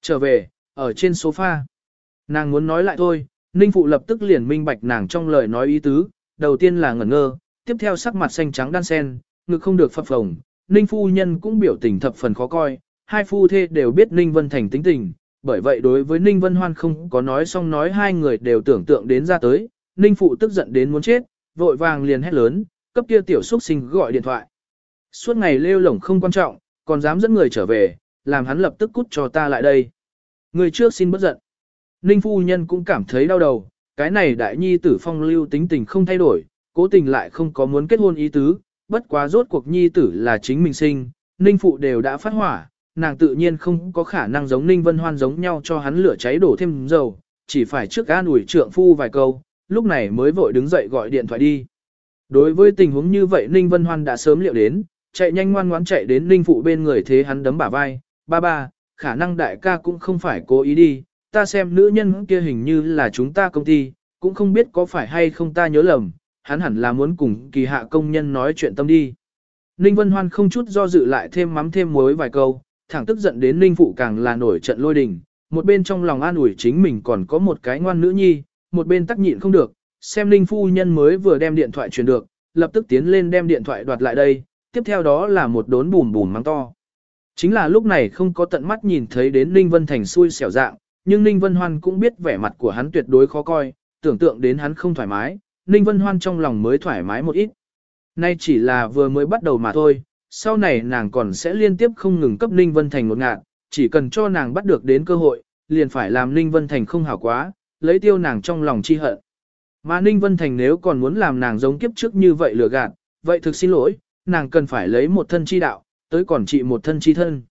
Trở về, ở trên sofa. Nàng muốn nói lại thôi, Ninh Phụ lập tức liền minh bạch nàng trong lời nói ý tứ, đầu tiên là ngẩn ngơ, tiếp theo sắc mặt xanh trắng đan sen, ngực không được phập phồng. Ninh Phu Nhân cũng biểu tình thập phần khó coi, hai phu thê đều biết Ninh Vân Thành tính tình, bởi vậy đối với Ninh Vân Hoan không có nói xong nói hai người đều tưởng tượng đến ra tới, Ninh Phụ tức giận đến muốn chết, vội vàng liền hét lớn, cấp kia tiểu xuất sinh gọi điện thoại. Suốt ngày lêu lổng không quan trọng, còn dám dẫn người trở về, làm hắn lập tức cút cho ta lại đây. Người trước xin bất giận. Ninh phu nhân cũng cảm thấy đau đầu, cái này đại nhi tử phong lưu tính tình không thay đổi, cố tình lại không có muốn kết hôn ý tứ, bất quá rốt cuộc nhi tử là chính mình sinh, Ninh phụ đều đã phát hỏa, nàng tự nhiên không có khả năng giống Ninh Vân Hoan giống nhau cho hắn lửa cháy đổ thêm dầu, chỉ phải trước an ủi trượng phu vài câu, lúc này mới vội đứng dậy gọi điện thoại đi. Đối với tình huống như vậy Ninh Vân Hoan đã sớm liệu đến, chạy nhanh ngoan ngoãn chạy đến Ninh Phụ bên người thế hắn đấm bả vai, ba ba, khả năng đại ca cũng không phải cố ý đi, ta xem nữ nhân kia hình như là chúng ta công ty, cũng không biết có phải hay không ta nhớ lầm, hắn hẳn là muốn cùng kỳ hạ công nhân nói chuyện tâm đi. Ninh Vân Hoan không chút do dự lại thêm mắm thêm muối vài câu, thẳng tức giận đến Ninh Phụ càng là nổi trận lôi đình, một bên trong lòng an ủi chính mình còn có một cái ngoan nữ nhi, một bên tắc nhịn không được, xem Ninh Phu Nhân mới vừa đem điện thoại truyền được, lập tức tiến lên đem điện thoại đoạt lại đây, tiếp theo đó là một đốn bùm bùm mắng to. Chính là lúc này không có tận mắt nhìn thấy đến Ninh Vân Thành xui xẻo dạng, nhưng Ninh Vân Hoan cũng biết vẻ mặt của hắn tuyệt đối khó coi, tưởng tượng đến hắn không thoải mái, Ninh Vân Hoan trong lòng mới thoải mái một ít. Nay chỉ là vừa mới bắt đầu mà thôi, sau này nàng còn sẽ liên tiếp không ngừng cấp Ninh Vân Thành một ngạn, chỉ cần cho nàng bắt được đến cơ hội, liền phải làm Ninh Vân Thành không hảo quá, lấy tiêu nàng trong lòng chi hận. Mà Ninh Vân Thành nếu còn muốn làm nàng giống kiếp trước như vậy lừa gạt, vậy thực xin lỗi, nàng cần phải lấy một thân chi đạo, tới còn trị một thân chi thân.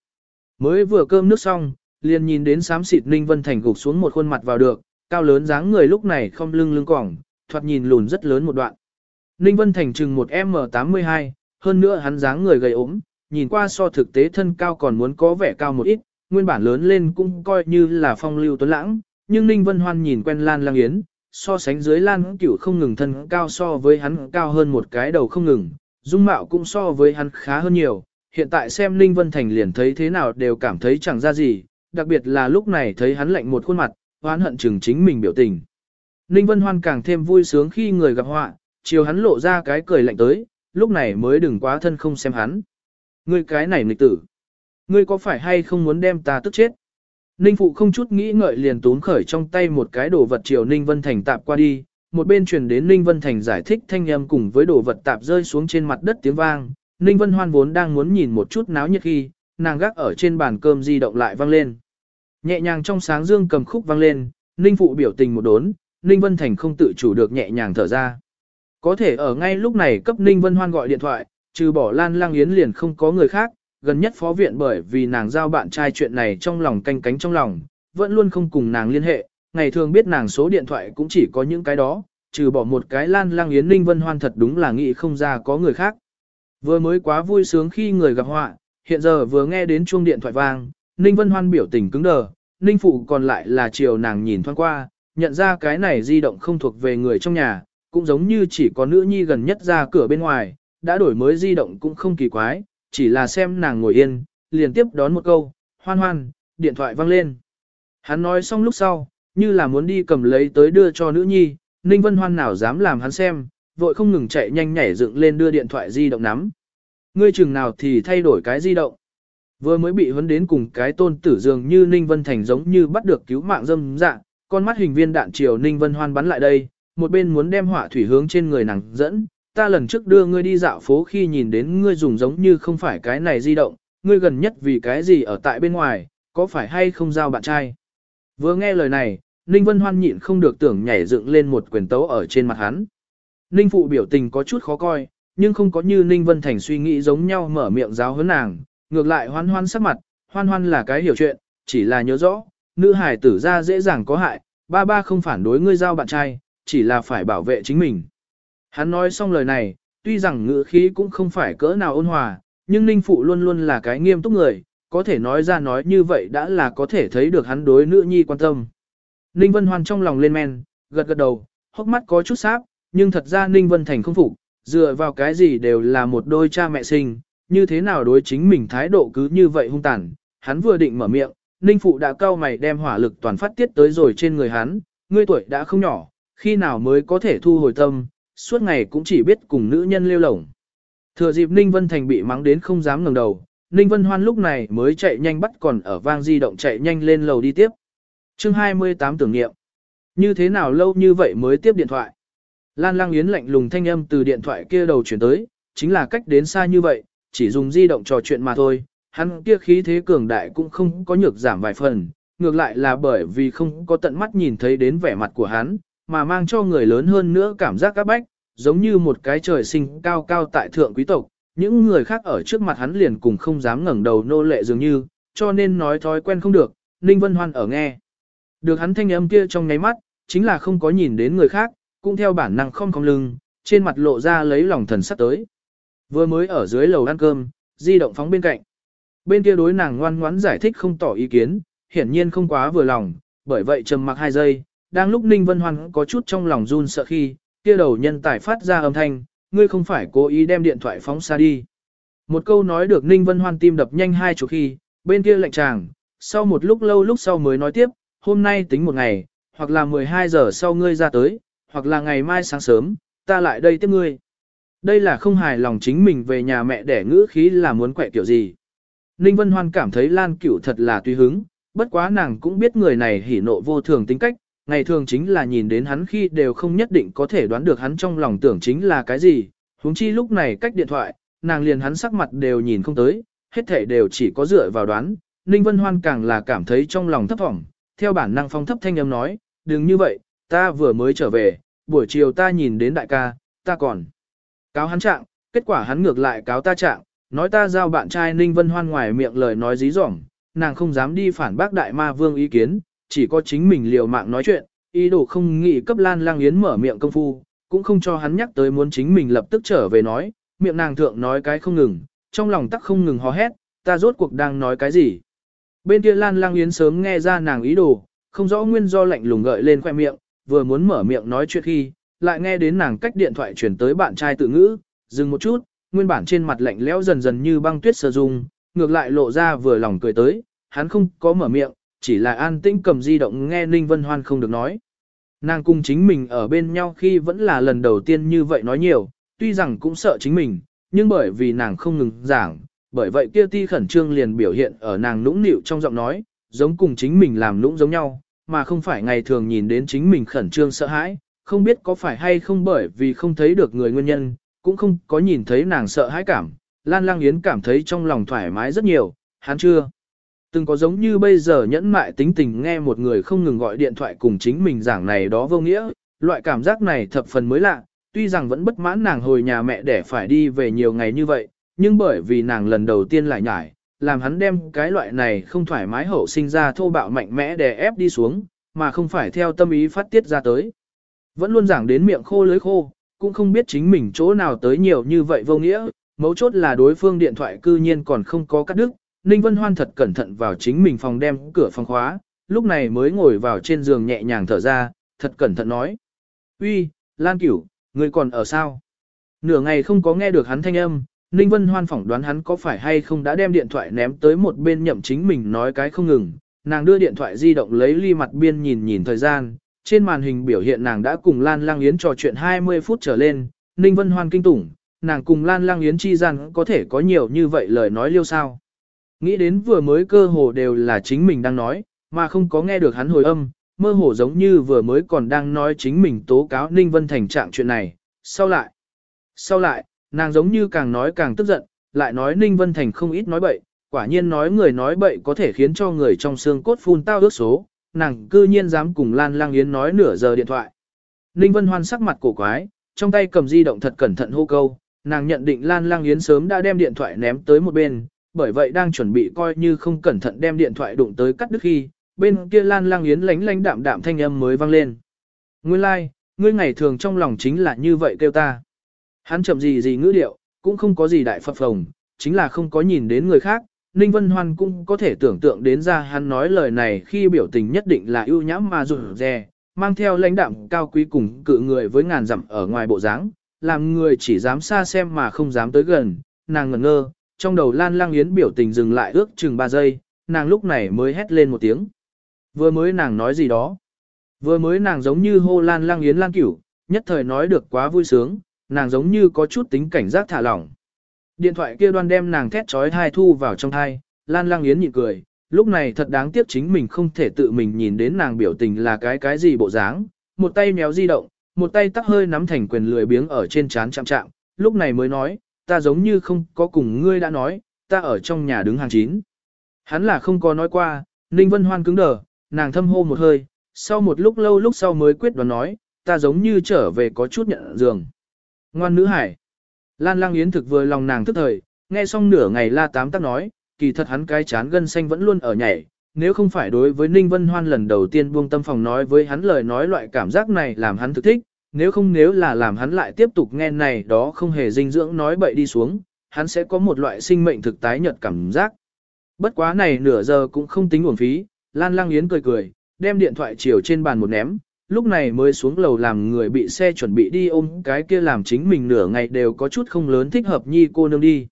Mới vừa cơm nước xong, liền nhìn đến xám xịt Ninh Vân Thành gục xuống một khuôn mặt vào được, cao lớn dáng người lúc này không lưng lưng cỏng, thoạt nhìn lùn rất lớn một đoạn. Ninh Vân Thành chừng một M82, hơn nữa hắn dáng người gầy ốm, nhìn qua so thực tế thân cao còn muốn có vẻ cao một ít, nguyên bản lớn lên cũng coi như là phong lưu tuấn lãng, nhưng Ninh Vân Hoan nhìn quen Lan Lang Yến, so sánh dưới Lan Cửu không ngừng thân cao so với hắn cao hơn một cái đầu không ngừng, dung mạo cũng so với hắn khá hơn nhiều, hiện tại xem Ninh Vân Thành liền thấy thế nào đều cảm thấy chẳng ra gì, đặc biệt là lúc này thấy hắn lạnh một khuôn mặt, oán hận chừng chính mình biểu tình. Ninh Vân Hoan càng thêm vui sướng khi người gặp họa, chiều hắn lộ ra cái cười lạnh tới, lúc này mới đừng quá thân không xem hắn. Ngươi cái này nghịch tử. Ngươi có phải hay không muốn đem ta tức chết? Ninh Phụ không chút nghĩ ngợi liền tún khởi trong tay một cái đồ vật chiều Ninh Vân Thành tạp qua đi, một bên truyền đến Ninh Vân Thành giải thích thanh âm cùng với đồ vật tạp rơi xuống trên mặt đất tiếng vang. Ninh Vân Hoan vốn đang muốn nhìn một chút náo nhiệt khi, nàng gác ở trên bàn cơm di động lại vang lên. Nhẹ nhàng trong sáng dương cầm khúc vang lên, Ninh Phụ biểu tình một đốn, Ninh Vân Thành không tự chủ được nhẹ nhàng thở ra. Có thể ở ngay lúc này cấp Ninh Vân Hoan gọi điện thoại, trừ bỏ Lan Lang Yến liền không có người khác, gần nhất phó viện bởi vì nàng giao bạn trai chuyện này trong lòng canh cánh trong lòng, vẫn luôn không cùng nàng liên hệ, ngày thường biết nàng số điện thoại cũng chỉ có những cái đó, trừ bỏ một cái Lan Lang Yến Ninh Vân Hoan thật đúng là nghĩ không ra có người khác. Vừa mới quá vui sướng khi người gặp họa, hiện giờ vừa nghe đến chuông điện thoại vang, Ninh Vân Hoan biểu tình cứng đờ, Ninh Phụ còn lại là chiều nàng nhìn thoáng qua, nhận ra cái này di động không thuộc về người trong nhà, cũng giống như chỉ có nữ nhi gần nhất ra cửa bên ngoài, đã đổi mới di động cũng không kỳ quái, chỉ là xem nàng ngồi yên, liền tiếp đón một câu, hoan hoan, điện thoại vang lên. Hắn nói xong lúc sau, như là muốn đi cầm lấy tới đưa cho nữ nhi, Ninh Vân Hoan nào dám làm hắn xem, vội không ngừng chạy nhanh nhảy dựng lên đưa điện thoại di động nắm. Ngươi chừng nào thì thay đổi cái di động. Vừa mới bị huấn đến cùng cái tôn tử dường như Ninh Vân Thành giống như bắt được cứu mạng dâm dạ, con mắt hình viên đạn chiều Ninh Vân Hoan bắn lại đây, một bên muốn đem hỏa thủy hướng trên người nàng dẫn, ta lần trước đưa ngươi đi dạo phố khi nhìn đến ngươi dùng giống như không phải cái này di động, ngươi gần nhất vì cái gì ở tại bên ngoài, có phải hay không giao bạn trai. Vừa nghe lời này, Ninh Vân Hoan nhịn không được tưởng nhảy dựng lên một quyền tấu ở trên mặt hắn. Ninh Phụ biểu tình có chút khó coi, nhưng không có như Ninh Vân Thành suy nghĩ giống nhau mở miệng giáo huấn nàng, ngược lại hoan hoan sắc mặt, hoan hoan là cái hiểu chuyện, chỉ là nhớ rõ, nữ hải tử ra dễ dàng có hại, ba ba không phản đối ngươi giao bạn trai, chỉ là phải bảo vệ chính mình. Hắn nói xong lời này, tuy rằng ngữ khí cũng không phải cỡ nào ôn hòa, nhưng Ninh Phụ luôn luôn là cái nghiêm túc người, có thể nói ra nói như vậy đã là có thể thấy được hắn đối nữ nhi quan tâm. Ninh Vân Hoan trong lòng lên men, gật gật đầu, hốc mắt có chút sáp, nhưng thật ra Ninh Vân Thành không phục, dựa vào cái gì đều là một đôi cha mẹ sinh, như thế nào đối chính mình thái độ cứ như vậy hung tàn. Hắn vừa định mở miệng, Ninh Phụ đã cao mày đem hỏa lực toàn phát tiết tới rồi trên người hắn, ngươi tuổi đã không nhỏ, khi nào mới có thể thu hồi tâm, suốt ngày cũng chỉ biết cùng nữ nhân lêu lổng. Thừa dịp Ninh Vân Thành bị mắng đến không dám ngẩng đầu, Ninh Vân Hoan lúc này mới chạy nhanh bắt còn ở vang di động chạy nhanh lên lầu đi tiếp. chương 28 tưởng niệm. Như thế nào lâu như vậy mới tiếp điện thoại? Lan Lang Yến lạnh lùng thanh âm từ điện thoại kia đầu chuyển tới, chính là cách đến xa như vậy, chỉ dùng di động trò chuyện mà thôi. Hắn kia khí thế cường đại cũng không có nhược giảm vài phần, ngược lại là bởi vì không có tận mắt nhìn thấy đến vẻ mặt của hắn, mà mang cho người lớn hơn nữa cảm giác các bách, giống như một cái trời sinh cao cao tại thượng quý tộc, những người khác ở trước mặt hắn liền cùng không dám ngẩng đầu nô lệ dường như, cho nên nói thói quen không được, Ninh Vân Hoan ở nghe. Được hắn thanh âm kia trong ngáy mắt, chính là không có nhìn đến người khác, cũng theo bản năng không cong lưng, trên mặt lộ ra lấy lòng thần sắc tới. Vừa mới ở dưới lầu ăn cơm, di động phóng bên cạnh. Bên kia đối nàng ngoan ngoãn giải thích không tỏ ý kiến, hiển nhiên không quá vừa lòng, bởi vậy trầm mặc hai giây, đang lúc Ninh Vân Hoan có chút trong lòng run sợ khi, kia đầu nhân tài phát ra âm thanh, ngươi không phải cố ý đem điện thoại phóng xa đi. Một câu nói được Ninh Vân Hoan tim đập nhanh hai chục khi, bên kia lạnh chàng, sau một lúc lâu lúc sau mới nói tiếp, hôm nay tính một ngày, hoặc là 12 giờ sau ngươi ra tới, hoặc là ngày mai sáng sớm, ta lại đây tiếp ngươi. Đây là không hài lòng chính mình về nhà mẹ để ngữ khí là muốn quẹ kiểu gì. Ninh Vân Hoan cảm thấy Lan Cửu thật là tùy hứng, bất quá nàng cũng biết người này hỉ nộ vô thường tính cách, ngày thường chính là nhìn đến hắn khi đều không nhất định có thể đoán được hắn trong lòng tưởng chính là cái gì, huống chi lúc này cách điện thoại, nàng liền hắn sắc mặt đều nhìn không tới, hết thể đều chỉ có dựa vào đoán, Ninh Vân Hoan càng là cảm thấy trong lòng thấp thỏm, theo bản năng phong thấp thanh âm nói, đừng như vậy, ta vừa mới trở về, buổi chiều ta nhìn đến đại ca, ta còn cáo hắn trạng, kết quả hắn ngược lại cáo ta trạng, nói ta giao bạn trai Ninh Vân Hoan ngoài miệng lời nói dí dỏm, nàng không dám đi phản bác đại ma vương ý kiến, chỉ có chính mình liều mạng nói chuyện, ý đồ không nghĩ cấp Lan Lang Yến mở miệng công phu, cũng không cho hắn nhắc tới muốn chính mình lập tức trở về nói, miệng nàng thượng nói cái không ngừng, trong lòng tắc không ngừng hò hét, ta rốt cuộc đang nói cái gì. Bên kia Lan Lang Yến sớm nghe ra nàng ý đồ, không rõ nguyên do lạnh lùng gợi lên khoe miệng, vừa muốn mở miệng nói chuyện khi, lại nghe đến nàng cách điện thoại chuyển tới bạn trai tự ngữ, dừng một chút, nguyên bản trên mặt lạnh lẽo dần dần như băng tuyết sơ dung, ngược lại lộ ra vừa lòng cười tới, hắn không có mở miệng, chỉ là an tĩnh cầm di động nghe Ninh Vân Hoan không được nói. Nàng cùng chính mình ở bên nhau khi vẫn là lần đầu tiên như vậy nói nhiều, tuy rằng cũng sợ chính mình, nhưng bởi vì nàng không ngừng giảng, bởi vậy kia ti khẩn trương liền biểu hiện ở nàng nũng nịu trong giọng nói, giống cùng chính mình làm nũng giống nhau, mà không phải ngày thường nhìn đến chính mình khẩn trương sợ hãi, không biết có phải hay không bởi vì không thấy được người nguyên nhân, cũng không có nhìn thấy nàng sợ hãi cảm. Lan Lang Yến cảm thấy trong lòng thoải mái rất nhiều, hắn chưa. Từng có giống như bây giờ nhẫn mại tính tình nghe một người không ngừng gọi điện thoại cùng chính mình giảng này đó vô nghĩa, loại cảm giác này thập phần mới lạ, tuy rằng vẫn bất mãn nàng hồi nhà mẹ để phải đi về nhiều ngày như vậy, nhưng bởi vì nàng lần đầu tiên lại nhải, làm hắn đem cái loại này không thoải mái hậu sinh ra thô bạo mạnh mẽ để ép đi xuống, mà không phải theo tâm ý phát tiết ra tới. Vẫn luôn giảng đến miệng khô lưới khô, cũng không biết chính mình chỗ nào tới nhiều như vậy vô nghĩa, mấu chốt là đối phương điện thoại cư nhiên còn không có cắt đứt. Ninh Vân Hoan thật cẩn thận vào chính mình phòng đem cửa phòng khóa, lúc này mới ngồi vào trên giường nhẹ nhàng thở ra, thật cẩn thận nói. uy, Lan Cửu, người còn ở sao? Nửa ngày không có nghe được hắn thanh âm, Ninh Vân Hoan phỏng đoán hắn có phải hay không đã đem điện thoại ném tới một bên nhậm chính mình nói cái không ngừng. Nàng đưa điện thoại di động lấy ly mặt biên nhìn nhìn thời gian, trên màn hình biểu hiện nàng đã cùng Lan Lang Yến trò chuyện 20 phút trở lên, Ninh Vân Hoan kinh tủng, nàng cùng Lan Lang Yến chi rằng có thể có nhiều như vậy lời nói liêu sao. Nghĩ đến vừa mới cơ hồ đều là chính mình đang nói, mà không có nghe được hắn hồi âm, mơ hồ giống như vừa mới còn đang nói chính mình tố cáo Ninh Vân Thành trạng chuyện này, sau lại. Sau lại, nàng giống như càng nói càng tức giận, lại nói Ninh Vân Thành không ít nói bậy, quả nhiên nói người nói bậy có thể khiến cho người trong xương cốt phun tao ước số, nàng cư nhiên dám cùng Lan Lang Yến nói nửa giờ điện thoại. Ninh Vân Hoan sắc mặt cổ quái, trong tay cầm di động thật cẩn thận hô câu, nàng nhận định Lan Lang Yến sớm đã đem điện thoại ném tới một bên, bởi vậy đang chuẩn bị coi như không cẩn thận đem điện thoại đụng tới cắt đứt khi, bên kia Lan Lang Yến lánh lánh đạm đạm thanh âm mới vang lên. Nguyên lai, like, ngươi ngày thường trong lòng chính là như vậy kêu ta. Hắn chậm gì gì ngữ điệu, cũng không có gì đại phập phồng, chính là không có nhìn đến người khác, Ninh Vân Hoan cũng có thể tưởng tượng đến ra hắn nói lời này khi biểu tình nhất định là ưu nhãm mà rụt rè, mang theo lãnh đạm cao quý cùng cự người với ngàn dặm ở ngoài bộ dáng, làm người chỉ dám xa xem mà không dám tới gần, nàng ngẩn ngơ, trong đầu Lan Lang Yến biểu tình dừng lại ước chừng 3 giây, nàng lúc này mới hét lên một tiếng. Vừa mới nàng nói gì đó? Vừa mới nàng giống như hô Lan Lang Yến Lan Cửu, nhất thời nói được quá vui sướng, nàng giống như có chút tính cảnh giác thả lỏng. Điện thoại kia đoan đem nàng thét trói thai thu vào trong thai, Lan Lang Yến nhịn cười, lúc này thật đáng tiếc chính mình không thể tự mình nhìn đến nàng biểu tình là cái cái gì bộ dáng, một tay méo di động, một tay tắc hơi nắm thành quyền lười biếng ở trên trán chạm chạm, lúc này mới nói, ta giống như không có cùng ngươi đã nói, ta ở trong nhà đứng hàng chín. Hắn là không có nói qua, Ninh Vân Hoan cứng đờ, nàng thâm hô một hơi, sau một lúc lâu lúc sau mới quyết đoán nói, ta giống như trở về có chút nhận giường. Ngoan nữ hải. Lan Lang Yến thực vừa lòng nàng tức thời, nghe xong nửa ngày la tám tắc nói, kỳ thật hắn cái chán gân xanh vẫn luôn ở nhảy, nếu không phải đối với Ninh Vân Hoan lần đầu tiên buông tâm phòng nói với hắn lời nói loại cảm giác này làm hắn thực thích, nếu không nếu là làm hắn lại tiếp tục nghe này đó không hề dinh dưỡng nói bậy đi xuống, hắn sẽ có một loại sinh mệnh thực tái nhợt cảm giác. Bất quá này nửa giờ cũng không tính uổng phí, Lan Lang Yến cười cười, đem điện thoại chiều trên bàn một ném, lúc này mới xuống lầu làm người bị xe chuẩn bị đi ôm cái kia làm chính mình nửa ngày đều có chút không lớn thích hợp nhi cô nương đi.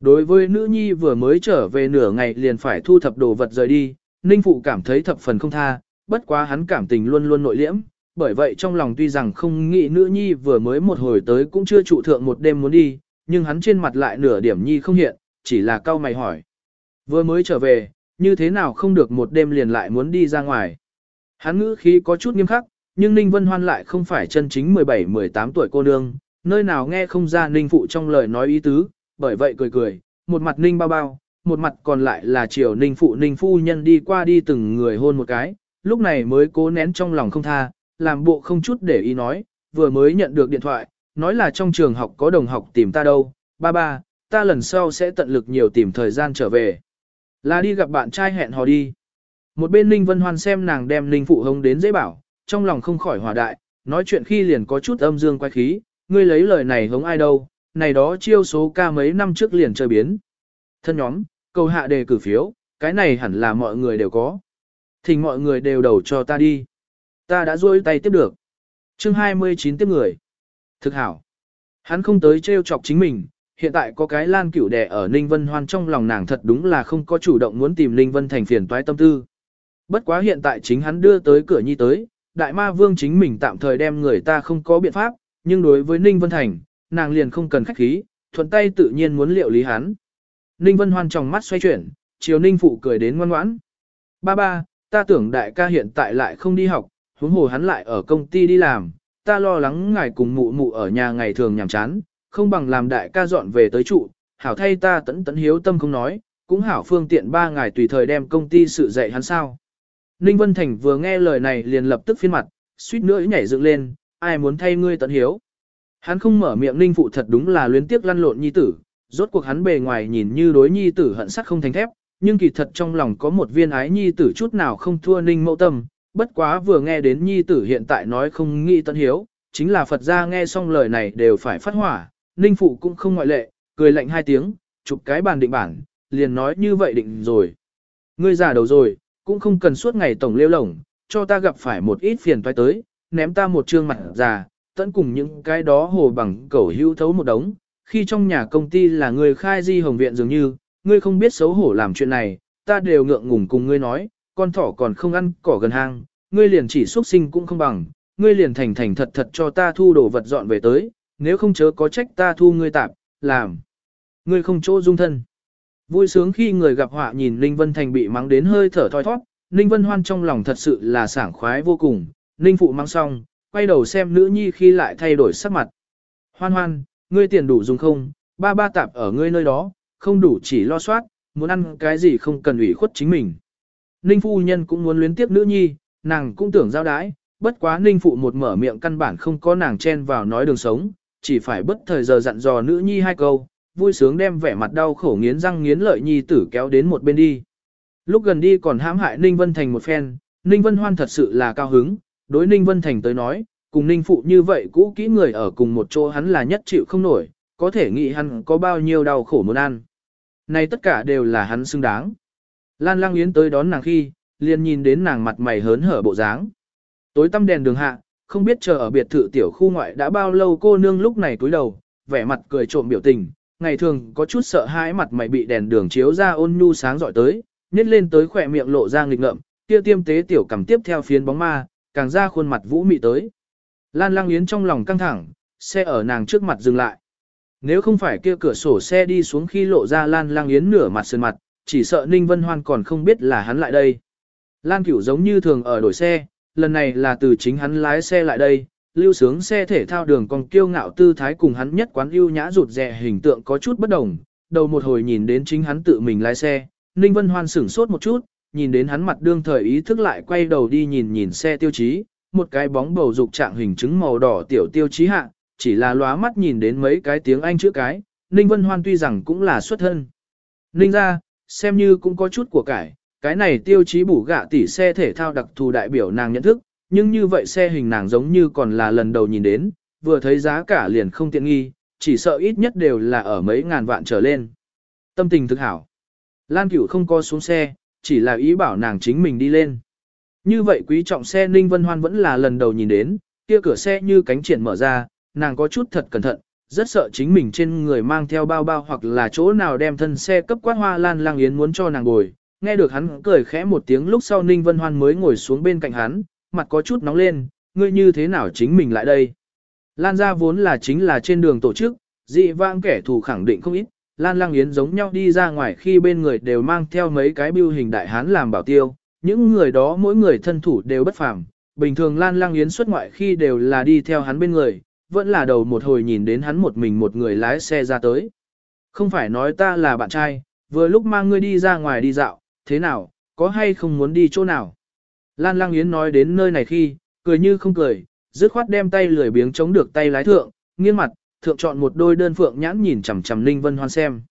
Đối với nữ nhi vừa mới trở về nửa ngày liền phải thu thập đồ vật rời đi, Ninh Phụ cảm thấy thập phần không tha, bất quá hắn cảm tình luôn luôn nội liễm, bởi vậy trong lòng tuy rằng không nghĩ nữ nhi vừa mới một hồi tới cũng chưa trụ thượng một đêm muốn đi, nhưng hắn trên mặt lại nửa điểm nhi không hiện, chỉ là cau mày hỏi. Vừa mới trở về, như thế nào không được một đêm liền lại muốn đi ra ngoài. Hắn ngữ khí có chút nghiêm khắc, nhưng Ninh Vân Hoan lại không phải chân chính 17-18 tuổi cô nương, nơi nào nghe không ra Ninh Phụ trong lời nói ý tứ, bởi vậy cười cười, một mặt Ninh bao bao, một mặt còn lại là chiều Ninh Phụ Ninh Phu Nhân đi qua đi từng người hôn một cái, lúc này mới cố nén trong lòng không tha, làm bộ không chút để ý nói, vừa mới nhận được điện thoại, nói là trong trường học có đồng học tìm ta đâu, ba ba, ta lần sau sẽ tận lực nhiều tìm thời gian trở về. Là đi gặp bạn trai hẹn hò đi. Một bên Ninh Vân Hoan xem nàng đem Ninh Phụ Hông đến dễ bảo, trong lòng không khỏi hòa đại, nói chuyện khi liền có chút âm dương quay khí, ngươi lấy lời này hống ai đâu, này đó chiêu số ca mấy năm trước liền chơi biến. Thân nhóm, cầu hạ đề cử phiếu, cái này hẳn là mọi người đều có. Thỉnh mọi người đều đầu cho ta đi. Ta đã rôi tay tiếp được. chương 29 tiếp người. Thực hảo. Hắn không tới trêu chọc chính mình, hiện tại có cái lan cửu đẻ ở Ninh Vân Hoan trong lòng nàng thật đúng là không có chủ động muốn tìm Ninh Vân thành phiền toái tâm tư. Bất quá hiện tại chính hắn đưa tới cửa nhi tới, đại ma vương chính mình tạm thời đem người ta không có biện pháp, nhưng đối với Ninh Vân Thành, nàng liền không cần khách khí, thuận tay tự nhiên muốn liệu lý hắn. Ninh Vân Hoan trong mắt xoay chuyển, chiều Ninh Phụ cười đến ngoan ngoãn. Ba ba, ta tưởng đại ca hiện tại lại không đi học, huống hồ hắn lại ở công ty đi làm, ta lo lắng ngài cùng mụ mụ ở nhà ngày thường nhàm chán, không bằng làm đại ca dọn về tới trụ, hảo thay ta tẫn tẫn hiếu tâm không nói, cũng hảo phương tiện ba ngài tùy thời đem công ty sự dạy hắn sao. Ninh Vân Thành vừa nghe lời này liền lập tức phiên mặt, suýt nữa nhảy dựng lên, ai muốn thay ngươi tận hiếu. Hắn không mở miệng Ninh Phụ thật đúng là luyến tiếc lăn lộn nhi tử, rốt cuộc hắn bề ngoài nhìn như đối nhi tử hận sắc không thành thép, nhưng kỳ thật trong lòng có một viên ái nhi tử chút nào không thua Ninh Mẫu Tâm, bất quá vừa nghe đến nhi tử hiện tại nói không nghĩ tận hiếu, chính là Phật gia nghe xong lời này đều phải phát hỏa, Ninh Phụ cũng không ngoại lệ, cười lạnh hai tiếng, chụp cái bàn định bản, liền nói như vậy định rồi. Ngươi già đầu rồi, cũng không cần suốt ngày tổng lêu lổng, cho ta gặp phải một ít phiền toái tới, ném ta một trương mặt già, tận cùng những cái đó hồ bằng cẩu hưu thấu một đống, khi trong nhà công ty là người khai di hồng viện dường như, ngươi không biết xấu hổ làm chuyện này, ta đều ngượng ngùng cùng ngươi nói, con thỏ còn không ăn cỏ gần hang, ngươi liền chỉ xuất sinh cũng không bằng, ngươi liền thành thành thật thật cho ta thu đồ vật dọn về tới, nếu không chớ có trách ta thu ngươi tạm, làm. Ngươi không chỗ dung thân. Vui sướng khi người gặp họa nhìn Ninh Vân Thành bị mắng đến hơi thở thoi thoát, Ninh Vân Hoan trong lòng thật sự là sảng khoái vô cùng, Ninh Phụ mắng xong, quay đầu xem nữ nhi khi lại thay đổi sắc mặt. Hoan hoan, ngươi tiền đủ dùng không, ba ba tạp ở ngươi nơi đó, không đủ chỉ lo soát, muốn ăn cái gì không cần ủy khuất chính mình. Ninh Phu Nhân cũng muốn luyến tiếp nữ nhi, nàng cũng tưởng giao đái, bất quá Ninh Phụ một mở miệng căn bản không có nàng chen vào nói đường sống, chỉ phải bất thời giờ dặn dò nữ nhi hai câu, vui sướng đem vẻ mặt đau khổ nghiến răng nghiến lợi nhi tử kéo đến một bên đi. Lúc gần đi còn hãm hại Ninh Vân Thành một phen, Ninh Vân Hoan thật sự là cao hứng, đối Ninh Vân Thành tới nói, cùng Ninh Phụ như vậy cũ kỹ người ở cùng một chỗ hắn là nhất chịu không nổi, có thể nghĩ hắn có bao nhiêu đau khổ muốn ăn. Này tất cả đều là hắn xứng đáng. Lan Lang Yến tới đón nàng khi, liền nhìn đến nàng mặt mày hớn hở bộ dáng. Tối tăm đèn đường hạ, không biết chờ ở biệt thự tiểu khu ngoại đã bao lâu cô nương lúc này cúi đầu, vẻ mặt cười trộm biểu tình, ngày thường có chút sợ hãi mặt mày bị đèn đường chiếu ra ôn nhu sáng rọi tới, nhét lên tới khỏe miệng lộ ra nghịch ngợm, kia tiêm tế tiểu cầm tiếp theo phiến bóng ma, càng ra khuôn mặt vũ mị tới. Lan Lang Yến trong lòng căng thẳng, xe ở nàng trước mặt dừng lại. Nếu không phải kia cửa sổ xe đi xuống khi lộ ra Lan Lang Yến nửa mặt sơn mặt, chỉ sợ Ninh Vân Hoan còn không biết là hắn lại đây. Lan Cửu giống như thường ở đổi xe, lần này là từ chính hắn lái xe lại đây, lưu sướng xe thể thao đường còn kiêu ngạo tư thái cùng hắn nhất quán ưu nhã rụt rè hình tượng có chút bất đồng. Đầu một hồi nhìn đến chính hắn tự mình lái xe, Ninh Vân Hoan sửng sốt một chút, nhìn đến hắn mặt đương thời ý thức lại quay đầu đi nhìn nhìn xe tiêu chí, một cái bóng bầu dục trạng hình chứng màu đỏ tiểu tiêu chí hạ, chỉ là lóa mắt nhìn đến mấy cái tiếng Anh chữ cái, Ninh Vân Hoan tuy rằng cũng là xuất thân. Ninh ra, xem như cũng có chút của cải, cái này tiêu chí bủ gạ tỷ xe thể thao đặc thù đại biểu nàng nhận thức, nhưng như vậy xe hình nàng giống như còn là lần đầu nhìn đến, vừa thấy giá cả liền không tiện nghi, chỉ sợ ít nhất đều là ở mấy ngàn vạn trở lên. Tâm tình thực hảo. Lan Cửu không có xuống xe, chỉ là ý bảo nàng chính mình đi lên. Như vậy quý trọng xe Ninh Vân Hoan vẫn là lần đầu nhìn đến, kia cửa xe như cánh triển mở ra, nàng có chút thật cẩn thận, rất sợ chính mình trên người mang theo bao bao hoặc là chỗ nào đem thân xe cấp quát hoa lan lang yến muốn cho nàng ngồi. Nghe được hắn cười khẽ một tiếng lúc sau Ninh Vân Hoan mới ngồi xuống bên cạnh hắn, mặt có chút nóng lên, ngươi như thế nào chính mình lại đây. Lan ra vốn là chính là trên đường tổ chức, dị vãng kẻ thù khẳng định không ít, Lan Lang Yến giống nhau đi ra ngoài khi bên người đều mang theo mấy cái biêu hình đại hán làm bảo tiêu, những người đó mỗi người thân thủ đều bất phàm, bình thường Lan Lang Yến xuất ngoại khi đều là đi theo hắn bên người, vẫn là đầu một hồi nhìn đến hắn một mình một người lái xe ra tới. Không phải nói ta là bạn trai, vừa lúc mang ngươi đi ra ngoài đi dạo, thế nào, có hay không muốn đi chỗ nào? Lan Lang Yến nói đến nơi này khi, cười như không cười, dứt khoát đem tay lười biếng chống được tay lái thượng, nghiêng mặt, thượng chọn một đôi đơn phượng nhãn nhìn chằm chằm Ninh Vân Hoan xem.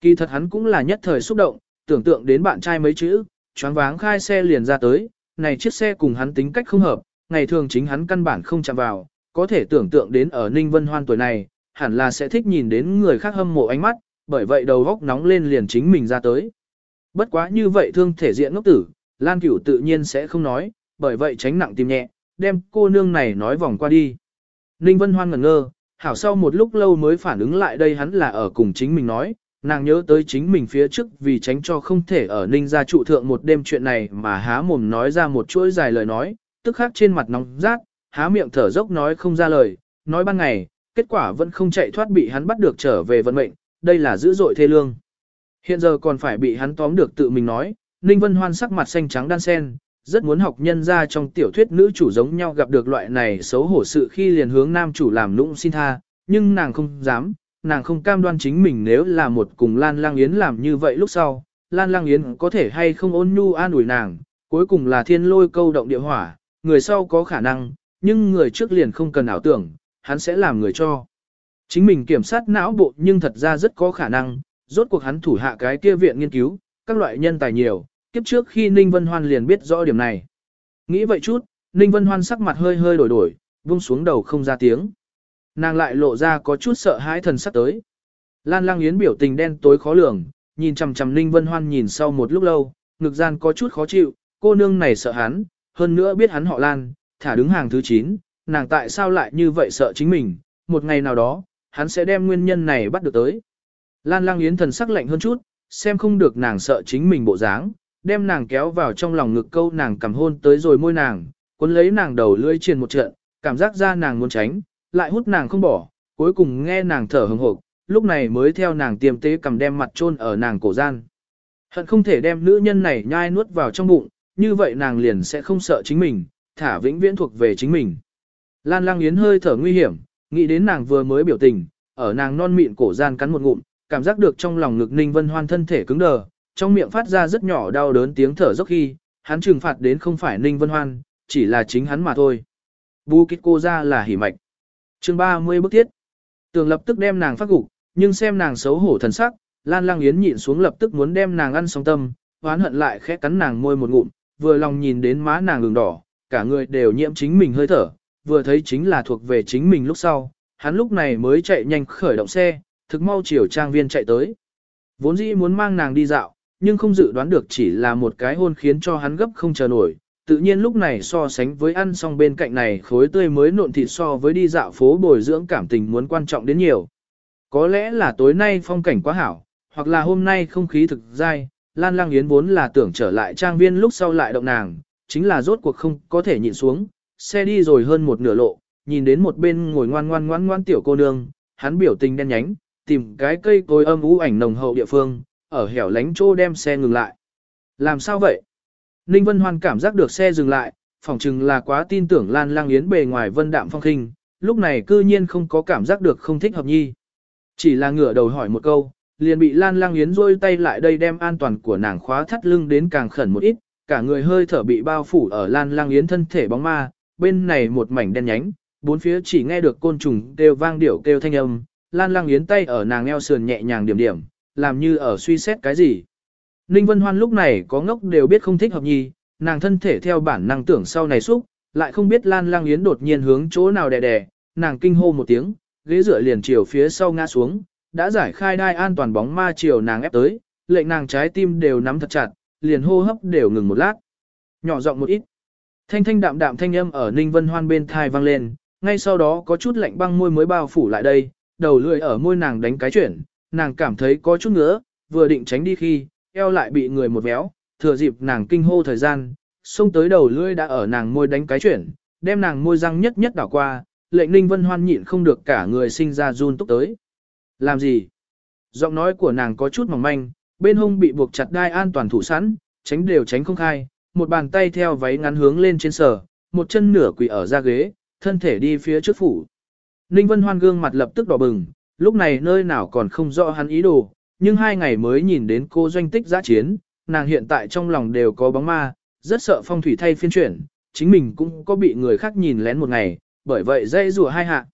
Kỳ thật hắn cũng là nhất thời xúc động, tưởng tượng đến bạn trai mấy chữ, choáng váng khai xe liền ra tới, này chiếc xe cùng hắn tính cách không hợp, ngày thường chính hắn căn bản không chạm vào, có thể tưởng tượng đến ở Ninh Vân Hoan tuổi này, hẳn là sẽ thích nhìn đến người khác hâm mộ ánh mắt, bởi vậy đầu góc nóng lên liền chính mình ra tới. Bất quá như vậy thương thể diện ngốc tử, Lan Cửu tự nhiên sẽ không nói, bởi vậy tránh nặng tìm nhẹ, đem cô nương này nói vòng qua đi. Ninh Vân Hoan ngẩn ngơ, hảo sau một lúc lâu mới phản ứng lại đây hắn là ở cùng chính mình nói, nàng nhớ tới chính mình phía trước vì tránh cho không thể ở Ninh gia trụ thượng một đêm chuyện này mà há mồm nói ra một chuỗi dài lời nói, tức khắc trên mặt nóng rát, há miệng thở dốc nói không ra lời, nói ban ngày, kết quả vẫn không chạy thoát bị hắn bắt được trở về vận mệnh, đây là dữ dội thê lương. Hiện giờ còn phải bị hắn tóm được tự mình nói, Ninh Vân Hoan sắc mặt xanh trắng đan sen, rất muốn học nhân ra trong tiểu thuyết nữ chủ giống nhau gặp được loại này xấu hổ sự khi liền hướng nam chủ làm nũng xin tha, nhưng nàng không dám, nàng không cam đoan chính mình nếu là một cùng Lan Lang Yến làm như vậy lúc sau, Lan Lang Yến có thể hay không ôn nhu an ủi nàng, cuối cùng là thiên lôi câu động địa hỏa, người sau có khả năng, nhưng người trước liền không cần ảo tưởng, hắn sẽ làm người cho. Chính mình kiểm soát não bộ nhưng thật ra rất có khả năng, rốt cuộc hắn thủ hạ cái kia viện nghiên cứu, các loại nhân tài nhiều, kiếp trước khi Ninh Vân Hoan liền biết rõ điểm này. Nghĩ vậy chút, Ninh Vân Hoan sắc mặt hơi hơi đổi đổi, vung xuống đầu không ra tiếng. Nàng lại lộ ra có chút sợ hãi thần sắc tới. Lan Lang Yến biểu tình đen tối khó lường, nhìn chằm chằm Ninh Vân Hoan nhìn sau một lúc lâu, ngực gian có chút khó chịu, cô nương này sợ hắn, hơn nữa biết hắn họ Lan, thả đứng hàng thứ 9, nàng tại sao lại như vậy sợ chính mình, một ngày nào đó, hắn sẽ đem nguyên nhân này bắt được tới. Lan Lang Yến thần sắc lạnh hơn chút, xem không được nàng sợ chính mình bộ dáng, đem nàng kéo vào trong lòng ngực câu nàng cầm hôn tới rồi môi nàng, cuốn lấy nàng đầu lưỡi truyền một trận, cảm giác ra nàng muốn tránh, lại hút nàng không bỏ, cuối cùng nghe nàng thở hừng hộp, lúc này mới theo nàng tiềm tế cầm đem mặt chôn ở nàng cổ gian. Hận không thể đem nữ nhân này nhai nuốt vào trong bụng, như vậy nàng liền sẽ không sợ chính mình, thả vĩnh viễn thuộc về chính mình. Lan Lang Yến hơi thở nguy hiểm, nghĩ đến nàng vừa mới biểu tình, ở nàng non mịn cổ gian cắn một ngụm, cảm giác được trong lòng ngực Ninh Vân Hoan thân thể cứng đờ, trong miệng phát ra rất nhỏ đau đớn tiếng thở dốc khi, hắn trừng phạt đến không phải Ninh Vân Hoan, chỉ là chính hắn mà thôi. Bu kích cô ra là hỉ mạch. chương 30 bước tiết. Tường lập tức đem nàng phát gục, nhưng xem nàng xấu hổ thần sắc, Lan Lang Yến nhịn xuống lập tức muốn đem nàng ăn xong tâm, hoán hận lại khẽ cắn nàng môi một ngụm, vừa lòng nhìn đến má nàng ửng đỏ, cả người đều nhiễm chính mình hơi thở, vừa thấy chính là thuộc về chính mình lúc sau, hắn lúc này mới chạy nhanh khởi động xe, thực mau chiều trang viên chạy tới. Vốn dĩ muốn mang nàng đi dạo, nhưng không dự đoán được chỉ là một cái hôn khiến cho hắn gấp không chờ nổi. Tự nhiên lúc này so sánh với ăn xong bên cạnh này khối tươi mới nộn thịt so với đi dạo phố bồi dưỡng cảm tình muốn quan trọng đến nhiều. Có lẽ là tối nay phong cảnh quá hảo, hoặc là hôm nay không khí thực dai, Lan Lang Yến vốn là tưởng trở lại trang viên lúc sau lại động nàng, chính là rốt cuộc không có thể nhịn xuống, xe đi rồi hơn một nửa lộ, nhìn đến một bên ngồi ngoan ngoan ngoan ngoan tiểu cô nương, hắn biểu tình đen nhánh, tìm cái cây cối âm u ảnh nồng hậu địa phương, ở hẻo lánh chỗ đem xe ngừng lại. Làm sao vậy? Ninh Vân Hoan cảm giác được xe dừng lại, phỏng chừng là quá tin tưởng Lan Lang Yến bề ngoài vân đạm phong khinh, lúc này cư nhiên không có cảm giác được không thích hợp nhi. Chỉ là ngửa đầu hỏi một câu, liền bị Lan Lang Yến rôi tay lại đây đem an toàn của nàng khóa thắt lưng đến càng khẩn một ít, cả người hơi thở bị bao phủ ở Lan Lang Yến thân thể bóng ma, bên này một mảnh đen nhánh, bốn phía chỉ nghe được côn trùng kêu vang điệu kêu thanh âm, Lan Lang Yến tay ở nàng eo sườn nhẹ nhàng điểm điểm, làm như ở suy xét cái gì. Ninh Vân Hoan lúc này có ngốc đều biết không thích hợp nhi, nàng thân thể theo bản năng tưởng sau này xúc, lại không biết Lan Lang Yến đột nhiên hướng chỗ nào đè đè, nàng kinh hô một tiếng, ghế dựa liền chiều phía sau ngã xuống, đã giải khai đai an toàn bóng ma chiều nàng ép tới, lệnh nàng trái tim đều nắm thật chặt, liền hô hấp đều ngừng một lát. Nhỏ giọng một ít. Thanh thanh đạm đạm thanh âm ở Ninh Vân Hoan bên thai vang lên, ngay sau đó có chút lạnh băng môi mới bao phủ lại đây, đầu lưỡi ở môi nàng đánh cái chuyển, nàng cảm thấy có chút ngứa, vừa định tránh đi khi, eo lại bị người một véo, thừa dịp nàng kinh hô thời gian, xông tới đầu lưỡi đã ở nàng môi đánh cái chuyển, đem nàng môi răng nhất nhất đảo qua, lệnh Ninh Vân Hoan nhịn không được cả người sinh ra run túc tới. Làm gì? Giọng nói của nàng có chút mỏng manh, bên hông bị buộc chặt đai an toàn thủ sẵn, tránh đều tránh không khai, một bàn tay theo váy ngắn hướng lên trên sở, một chân nửa quỳ ở ra ghế, thân thể đi phía trước phủ. Ninh Vân Hoan gương mặt lập tức đỏ bừng, lúc này nơi nào còn không rõ hắn ý đồ, nhưng hai ngày mới nhìn đến cô doanh tích giã chiến, nàng hiện tại trong lòng đều có bóng ma, rất sợ phong thủy thay phiên chuyển, chính mình cũng có bị người khác nhìn lén một ngày, bởi vậy dây rùa hai hạ.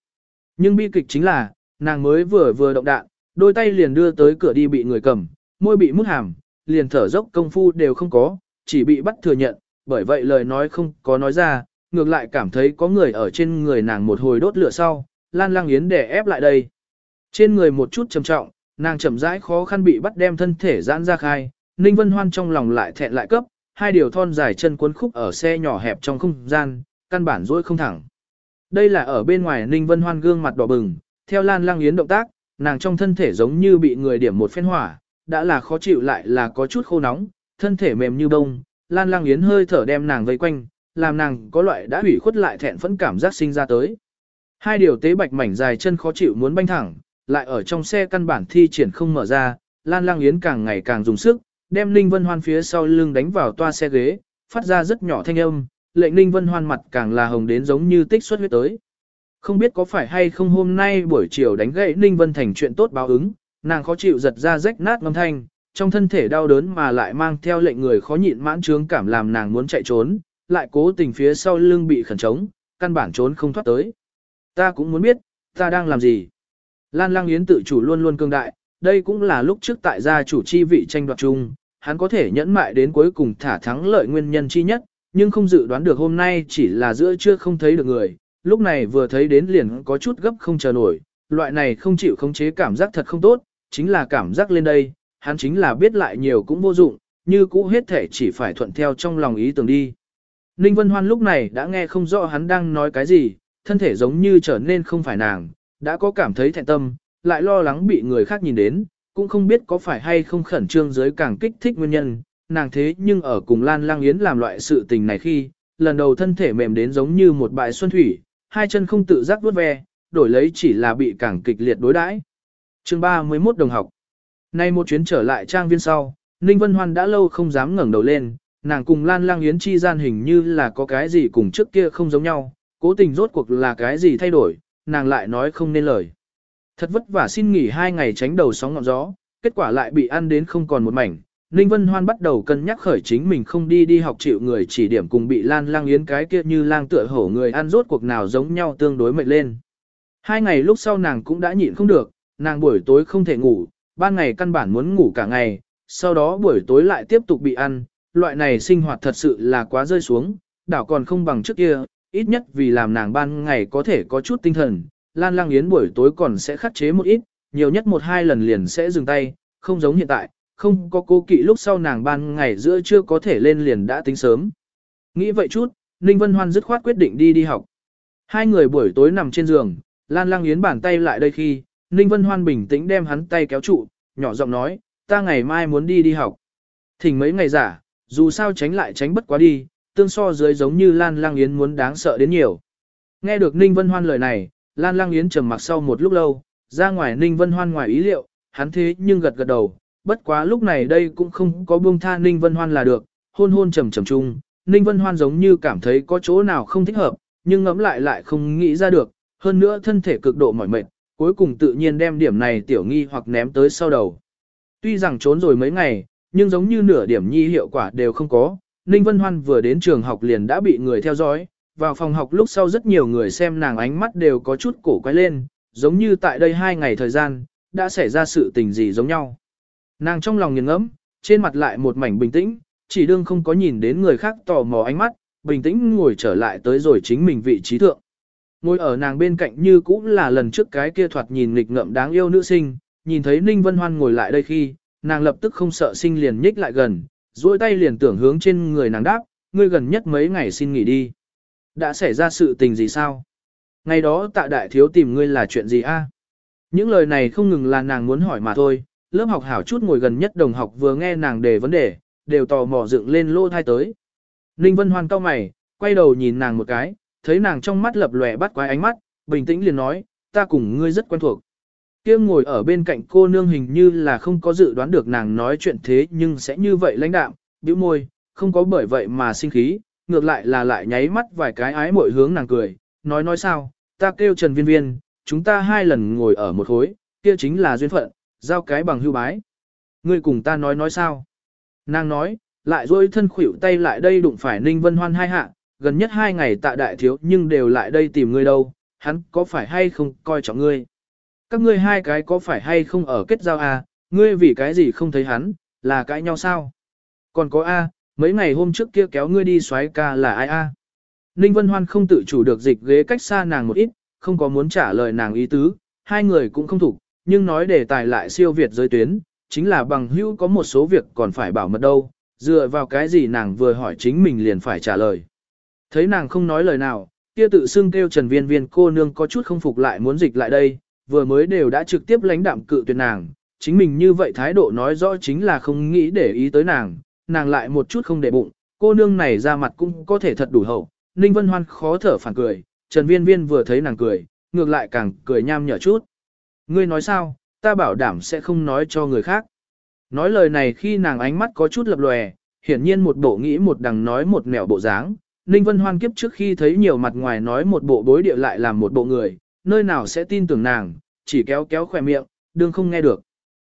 Nhưng bi kịch chính là, nàng mới vừa vừa động đạn, đôi tay liền đưa tới cửa đi bị người cầm, môi bị mút hàm, liền thở dốc công phu đều không có, chỉ bị bắt thừa nhận, bởi vậy lời nói không có nói ra, ngược lại cảm thấy có người ở trên người nàng một hồi đốt lửa sau, Lan Lang Yến để ép lại đây. Trên người một chút trầm trọng, nàng chậm rãi khó khăn bị bắt đem thân thể giãn ra khai, Ninh Vân Hoan trong lòng lại thẹn lại cấp, hai điều thon dài chân cuốn khúc ở xe nhỏ hẹp trong không gian, căn bản duỗi không thẳng. Đây là ở bên ngoài Ninh Vân Hoan gương mặt đỏ bừng, theo Lan Lang Yến động tác, nàng trong thân thể giống như bị người điểm một phen hỏa, đã là khó chịu lại là có chút khô nóng, thân thể mềm như bông, Lan Lang Yến hơi thở đem nàng vây quanh, làm nàng có loại đã hủy khuất lại thẹn phẫn cảm giác sinh ra tới. Hai điều tế bạch mảnh dài chân khó chịu muốn banh thẳng, lại ở trong xe căn bản thi triển không mở ra, Lan Lang Yến càng ngày càng dùng sức, đem Ninh Vân Hoan phía sau lưng đánh vào toa xe ghế, phát ra rất nhỏ thanh âm, lệnh Ninh Vân Hoan mặt càng là hồng đến giống như tích xuất huyết tới. Không biết có phải hay không hôm nay buổi chiều đánh gậy Ninh Vân Thành chuyện tốt báo ứng, nàng khó chịu giật ra rách nát ngâm thanh, trong thân thể đau đớn mà lại mang theo lệnh người khó nhịn mãn trướng cảm làm nàng muốn chạy trốn, lại cố tình phía sau lưng bị khẩn trống, căn bản trốn không thoát tới. Ta cũng muốn biết, ta đang làm gì. Lan Lang Yến tự chủ luôn luôn cương đại, đây cũng là lúc trước tại gia chủ chi vị tranh đoạt chung, hắn có thể nhẫn mại đến cuối cùng thả thắng lợi nguyên nhân chi nhất, nhưng không dự đoán được hôm nay chỉ là giữa trưa không thấy được người, lúc này vừa thấy đến liền có chút gấp không chờ nổi, loại này không chịu khống chế cảm giác thật không tốt, chính là cảm giác lên đây, hắn chính là biết lại nhiều cũng vô dụng, như cũ hết thể chỉ phải thuận theo trong lòng ý tưởng đi. Ninh Vân Hoan lúc này đã nghe không rõ hắn đang nói cái gì, thân thể giống như trở nên không phải nàng, đã có cảm thấy thẹn tâm, lại lo lắng bị người khác nhìn đến, cũng không biết có phải hay không khẩn trương dưới càng kích thích nguyên nhân, nàng thế nhưng ở cùng Lan Lang Yến làm loại sự tình này khi, lần đầu thân thể mềm đến giống như một bãi xuân thủy, hai chân không tự giác vuốt ve, đổi lấy chỉ là bị càng kịch liệt đối đãi. Chương 31 đồng học. Nay một chuyến trở lại trang viên sau, Ninh Vân Hoan đã lâu không dám ngẩng đầu lên, nàng cùng Lan Lang Yến chi gian hình như là có cái gì cùng trước kia không giống nhau, cố tình rốt cuộc là cái gì thay đổi, nàng lại nói không nên lời. Thật vất vả xin nghỉ hai ngày tránh đầu sóng ngọn gió, kết quả lại bị ăn đến không còn một mảnh. Ninh Vân Hoan bắt đầu cân nhắc khởi chính mình không đi đi học chịu người chỉ điểm cùng bị Lan Lang Yến cái kia như lang tựa hổ người ăn rốt cuộc nào giống nhau tương đối mệt lên. Hai ngày lúc sau nàng cũng đã nhịn không được, nàng buổi tối không thể ngủ, ban ngày căn bản muốn ngủ cả ngày, sau đó buổi tối lại tiếp tục bị ăn, loại này sinh hoạt thật sự là quá rơi xuống, đảo còn không bằng trước kia, ít nhất vì làm nàng ban ngày có thể có chút tinh thần, Lan Lang Yến buổi tối còn sẽ khắc chế một ít, nhiều nhất một hai lần liền sẽ dừng tay, không giống hiện tại, không có cố kỵ lúc sau nàng ban ngày giữa chưa có thể lên liền đã tính sớm. Nghĩ vậy chút, Ninh Vân Hoan dứt khoát quyết định đi đi học. Hai người buổi tối nằm trên giường, Lan Lang Yến bàn tay lại đây khi, Ninh Vân Hoan bình tĩnh đem hắn tay kéo trụ, nhỏ giọng nói, ta ngày mai muốn đi đi học. Thỉnh mấy ngày giả, dù sao tránh lại tránh bất quá đi, tương so dưới giống như Lan Lang Yến muốn đáng sợ đến nhiều. Nghe được Ninh Vân Hoan lời này, Lan Lang Yến trầm mặc sau một lúc lâu, ra ngoài Ninh Vân Hoan ngoài ý liệu, hắn thế nhưng gật gật đầu, bất quá lúc này đây cũng không có buông tha Ninh Vân Hoan là được, hôn hôn trầm trầm chung, Ninh Vân Hoan giống như cảm thấy có chỗ nào không thích hợp, nhưng ngẫm lại lại không nghĩ ra được, hơn nữa thân thể cực độ mỏi mệt, cuối cùng tự nhiên đem điểm này tiểu nghi hoặc ném tới sau đầu. Tuy rằng trốn rồi mấy ngày, nhưng giống như nửa điểm nhi hiệu quả đều không có, Ninh Vân Hoan vừa đến trường học liền đã bị người theo dõi, vào phòng học lúc sau rất nhiều người xem nàng ánh mắt đều có chút cổ quay lên, giống như tại đây hai ngày thời gian, đã xảy ra sự tình gì giống nhau. Nàng trong lòng nghiền ngẫm, trên mặt lại một mảnh bình tĩnh, chỉ đương không có nhìn đến người khác tò mò ánh mắt, bình tĩnh ngồi trở lại tới rồi chính mình vị trí thượng. Ngồi ở nàng bên cạnh như cũng là lần trước cái kia thoạt nhìn nghịch ngợm đáng yêu nữ sinh, nhìn thấy Ninh Vân Hoan ngồi lại đây khi, nàng lập tức không sợ sinh liền nhích lại gần, duỗi tay liền tưởng hướng trên người nàng đáp, ngươi gần nhất mấy ngày xin nghỉ đi. Đã xảy ra sự tình gì sao? Ngày đó tạ đại thiếu tìm ngươi là chuyện gì a? Những lời này không ngừng là nàng muốn hỏi mà thôi, lớp học hảo chút ngồi gần nhất đồng học vừa nghe nàng đề vấn đề, đều tò mò dựng lên lô thai tới. Ninh Vân Hoan cau mày, quay đầu nhìn nàng một cái, thấy nàng trong mắt lập lòe bắt quái ánh mắt, bình tĩnh liền nói, ta cùng ngươi rất quen thuộc. Kiêm ngồi ở bên cạnh cô nương hình như là không có dự đoán được nàng nói chuyện thế nhưng sẽ như vậy lãnh đạm, bĩu môi, không có bởi vậy mà sinh khí, ngược lại là lại nháy mắt vài cái ái mội hướng nàng cười, nói nói sao, ta kêu Trần Viên Viên, chúng ta hai lần ngồi ở một khối, kia chính là duyên phận, giao cái bằng hưu bái. Ngươi cùng ta nói nói sao? Nàng nói, lại rôi thân khuỷu tay lại đây đụng phải Ninh Vân Hoan hai hạ, gần nhất hai ngày tạ đại thiếu nhưng đều lại đây tìm ngươi đâu, hắn có phải hay không coi trọng ngươi? Các ngươi hai cái có phải hay không ở kết giao à, ngươi vì cái gì không thấy hắn, là cãi nhau sao? Còn có A, mấy ngày hôm trước kia kéo ngươi đi xoáy ca là ai A? Ninh Vân Hoan không tự chủ được dịch ghế cách xa nàng một ít, không có muốn trả lời nàng ý tứ, hai người cũng không thủ, nhưng nói đề tài lại siêu việt giới tuyến, chính là bằng hữu có một số việc còn phải bảo mật đâu, dựa vào cái gì nàng vừa hỏi chính mình liền phải trả lời. Thấy nàng không nói lời nào, kia tự xưng kêu Trần Viên Viên cô nương có chút không phục lại muốn dịch lại đây, vừa mới đều đã trực tiếp lãnh đạm cự tuyệt nàng, chính mình như vậy thái độ nói rõ chính là không nghĩ để ý tới nàng, nàng lại một chút không để bụng, cô nương này ra mặt cũng có thể thật đủ hậu. Ninh Vân Hoan khó thở phản cười, Trần Viên Viên vừa thấy nàng cười, ngược lại càng cười nham nhở chút. Ngươi nói sao, ta bảo đảm sẽ không nói cho người khác. Nói lời này khi nàng ánh mắt có chút lập lòe, hiển nhiên một bộ nghĩ một đằng nói một mẹo bộ dáng, Ninh Vân Hoan kiếp trước khi thấy nhiều mặt ngoài nói một bộ bối địa lại làm một bộ người, nơi nào sẽ tin tưởng nàng, chỉ kéo kéo khỏe miệng, đương không nghe được.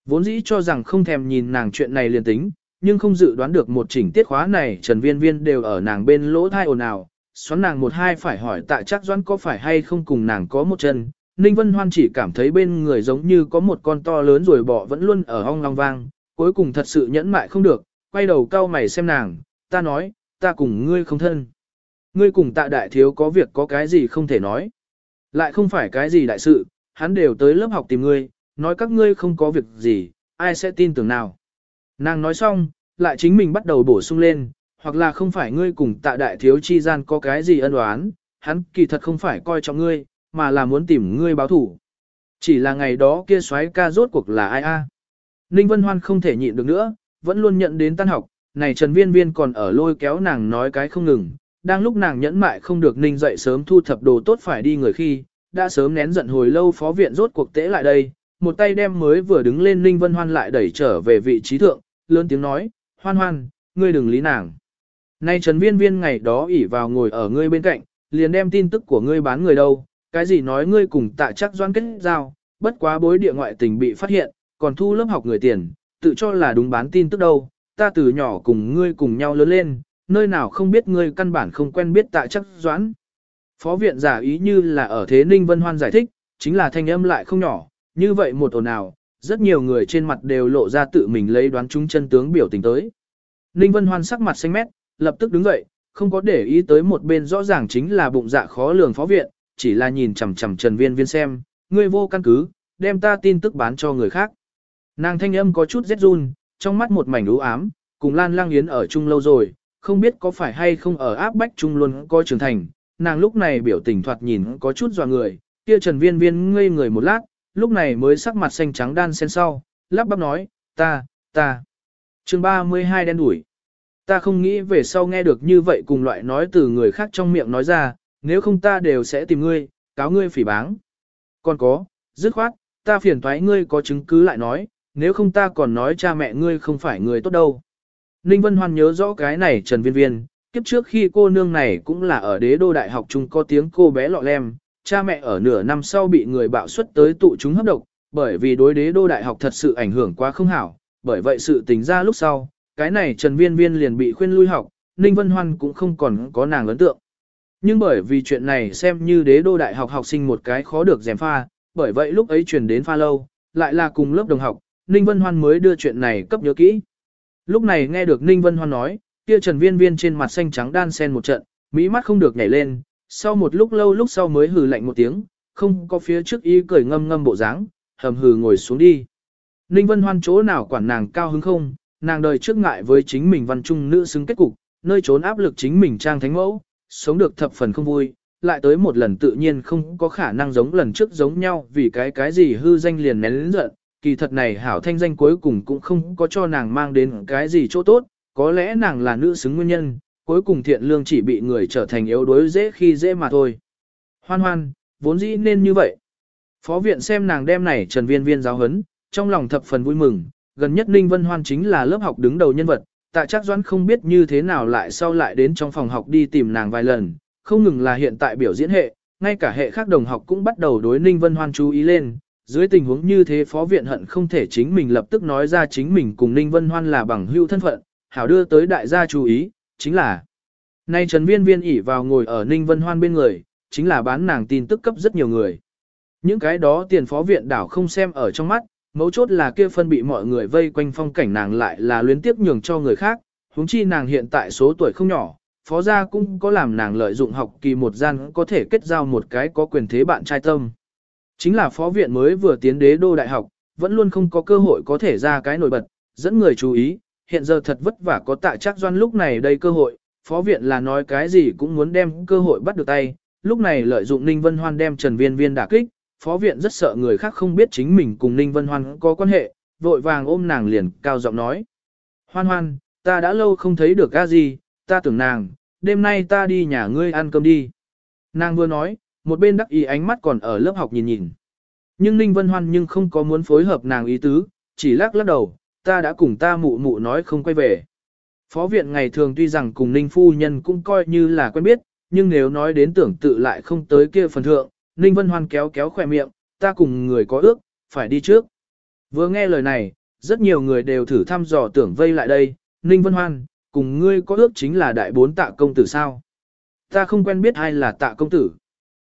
Vốn dĩ cho rằng không thèm nhìn nàng chuyện này liền tính, nhưng không dự đoán được một chỉnh tiết khóa này Trần Viên Viên đều ở nàng bên lỗ thai ồn ào, xoắn nàng một hai phải hỏi tại chắc doãn có phải hay không cùng nàng có một chân. Ninh Vân Hoan chỉ cảm thấy bên người giống như có một con to lớn rồi bỏ vẫn luôn ở hong long vang, cuối cùng thật sự nhẫn mại không được, quay đầu cau mày xem nàng, ta nói, ta cùng ngươi không thân. Ngươi cùng tạ đại thiếu có việc có cái gì không thể nói. Lại không phải cái gì đại sự, hắn đều tới lớp học tìm ngươi, nói các ngươi không có việc gì, ai sẽ tin tưởng nào. Nàng nói xong, lại chính mình bắt đầu bổ sung lên, hoặc là không phải ngươi cùng tạ đại thiếu chi gian có cái gì ân oán, hắn kỳ thật không phải coi trọng ngươi, mà là muốn tìm ngươi báo thủ. Chỉ là ngày đó kia xoáy ca rốt cuộc là ai a? Ninh Vân Hoan không thể nhịn được nữa, vẫn luôn nhận đến tan học, này Trần Viên Viên còn ở lôi kéo nàng nói cái không ngừng, đang lúc nàng nhẫn mại không được Ninh dậy sớm thu thập đồ tốt phải đi người khi, đã sớm nén giận hồi lâu phó viện rốt cuộc tễ lại đây, một tay đem mới vừa đứng lên Ninh Vân Hoan lại đẩy trở về vị trí thượng, lớn tiếng nói, hoan hoan, ngươi đừng lý nàng. Nay Trần Viên Viên ngày đó ỉ vào ngồi ở ngươi bên cạnh, liền đem tin tức của ngươi bán người đâu, cái gì nói ngươi cùng tạ chắc doan kết giao, bất quá bối địa ngoại tình bị phát hiện, còn thu lớp học người tiền, tự cho là đúng bán tin tức đâu, ta từ nhỏ cùng ngươi cùng nhau lớn lên, nơi nào không biết ngươi căn bản không quen biết tạ chắc doãn. Phó viện giả ý như là ở thế Ninh Vân Hoan giải thích, chính là thanh âm lại không nhỏ, như vậy một ồn nào, rất nhiều người trên mặt đều lộ ra tự mình lấy đoán chúng chân tướng biểu tình tới. Ninh Vân Hoan sắc mặt xanh mét, lập tức đứng dậy, không có để ý tới một bên rõ ràng chính là bụng dạ khó lường phó viện, chỉ là nhìn chằm chằm Trần Viên Viên xem, ngươi vô căn cứ, đem ta tin tức bán cho người khác. Nàng thanh âm có chút rét run, trong mắt một mảnh u ám, cùng Lan Lang Yến ở chung lâu rồi, không biết có phải hay không ở áp bách chung luôn có trưởng thành. Nàng lúc này biểu tình thoạt nhìn có chút dò người, kia Trần Viên Viên ngây người một lát, lúc này mới sắc mặt xanh trắng đan xen sau, lắp bắp nói, ta, ta. chương 32 đen đuổi. Ta không nghĩ về sau nghe được như vậy cùng loại nói từ người khác trong miệng nói ra, nếu không ta đều sẽ tìm ngươi, cáo ngươi phỉ báng. Còn có, dứt khoát, ta phiền thoái ngươi có chứng cứ lại nói, nếu không ta còn nói cha mẹ ngươi không phải người tốt đâu. Ninh Vân Hoan nhớ rõ cái này Trần Viên Viên, kiếp trước khi cô nương này cũng là ở đế đô đại học chung có tiếng cô bé lọ lem, cha mẹ ở nửa năm sau bị người bạo xuất tới tụ chúng hấp độc, bởi vì đối đế đô đại học thật sự ảnh hưởng quá không hảo, bởi vậy sự tình ra lúc sau, cái này Trần Viên Viên liền bị khuyên lui học, Ninh Vân Hoan cũng không còn có nàng ấn tượng. Nhưng bởi vì chuyện này xem như đế đô đại học học sinh một cái khó được dèm pha, bởi vậy lúc ấy truyền đến pha lâu, lại là cùng lớp đồng học, Ninh Vân Hoan mới đưa chuyện này cấp nhớ kỹ. Lúc này nghe được Ninh Vân Hoan nói, kia Trần Viên Viên trên mặt xanh trắng đan sen một trận, mỹ mắt không được nhảy lên, sau một lúc lâu lúc sau mới hừ lạnh một tiếng, không có phía trước y cười ngâm ngâm bộ dáng, hầm hừ ngồi xuống đi. Ninh Vân Hoan chỗ nào quản nàng cao hứng không, nàng đời trước ngại với chính mình văn trung nữ xứng kết cục, nơi trốn áp lực chính mình trang thánh mẫu, sống được thập phần không vui, lại tới một lần tự nhiên không có khả năng giống lần trước giống nhau vì cái cái gì hư danh liền nén lớn giận, kỳ thật này hảo thanh danh cuối cùng cũng không có cho nàng mang đến cái gì chỗ tốt, có lẽ nàng là nữ xứng nguyên nhân, cuối cùng thiện lương chỉ bị người trở thành yếu đuối dễ khi dễ mà thôi. Hoan hoan, vốn dĩ nên như vậy. Phó viện xem nàng đem này Trần Viên Viên giáo hấn, trong lòng thập phần vui mừng, gần nhất Ninh Vân Hoan chính là lớp học đứng đầu nhân vật, tạ chắc doãn không biết như thế nào lại sau lại đến trong phòng học đi tìm nàng vài lần, không ngừng là hiện tại biểu diễn hệ, ngay cả hệ khác đồng học cũng bắt đầu đối Ninh Vân Hoan chú ý lên, dưới tình huống như thế phó viện hận không thể chính mình lập tức nói ra chính mình cùng Ninh Vân Hoan là bằng hữu thân phận, hảo đưa tới đại gia chú ý, chính là Nay Trần Viên Viên ỉ vào ngồi ở Ninh Vân Hoan bên người, chính là bán nàng tin tức cấp rất nhiều người. Những cái đó tiền phó viện đảo không xem ở trong mắt, mấu chốt là kia phân bị mọi người vây quanh phong cảnh nàng lại là luyến tiếp nhường cho người khác, huống chi nàng hiện tại số tuổi không nhỏ, phó gia cũng có làm nàng lợi dụng học kỳ một gian có thể kết giao một cái có quyền thế bạn trai tâm. Chính là phó viện mới vừa tiến đế đô đại học, vẫn luôn không có cơ hội có thể ra cái nổi bật, dẫn người chú ý, hiện giờ thật vất vả có tạ chắc doan lúc này đây cơ hội, phó viện là nói cái gì cũng muốn đem cơ hội bắt được tay, lúc này lợi dụng Ninh Vân Hoan đem Trần Viên Viên đả kích, phó viện rất sợ người khác không biết chính mình cùng Ninh Vân Hoan có quan hệ, vội vàng ôm nàng liền cao giọng nói. Hoan hoan, ta đã lâu không thấy được ca gì, ta tưởng nàng, đêm nay ta đi nhà ngươi ăn cơm đi. Nàng vừa nói, một bên đắc ý ánh mắt còn ở lớp học nhìn nhìn. Nhưng Ninh Vân Hoan nhưng không có muốn phối hợp nàng ý tứ, chỉ lắc lắc đầu, ta đã cùng ta mụ mụ nói không quay về. Phó viện ngày thường tuy rằng cùng Ninh Phu Nhân cũng coi như là quen biết, nhưng nếu nói đến tưởng tự lại không tới kia phần thượng, Ninh Vân Hoan kéo kéo khỏe miệng, ta cùng người có ước, phải đi trước. Vừa nghe lời này, rất nhiều người đều thử thăm dò tưởng vây lại đây, Ninh Vân Hoan, cùng ngươi có ước chính là đại bốn tạ công tử sao. Ta không quen biết ai là tạ công tử.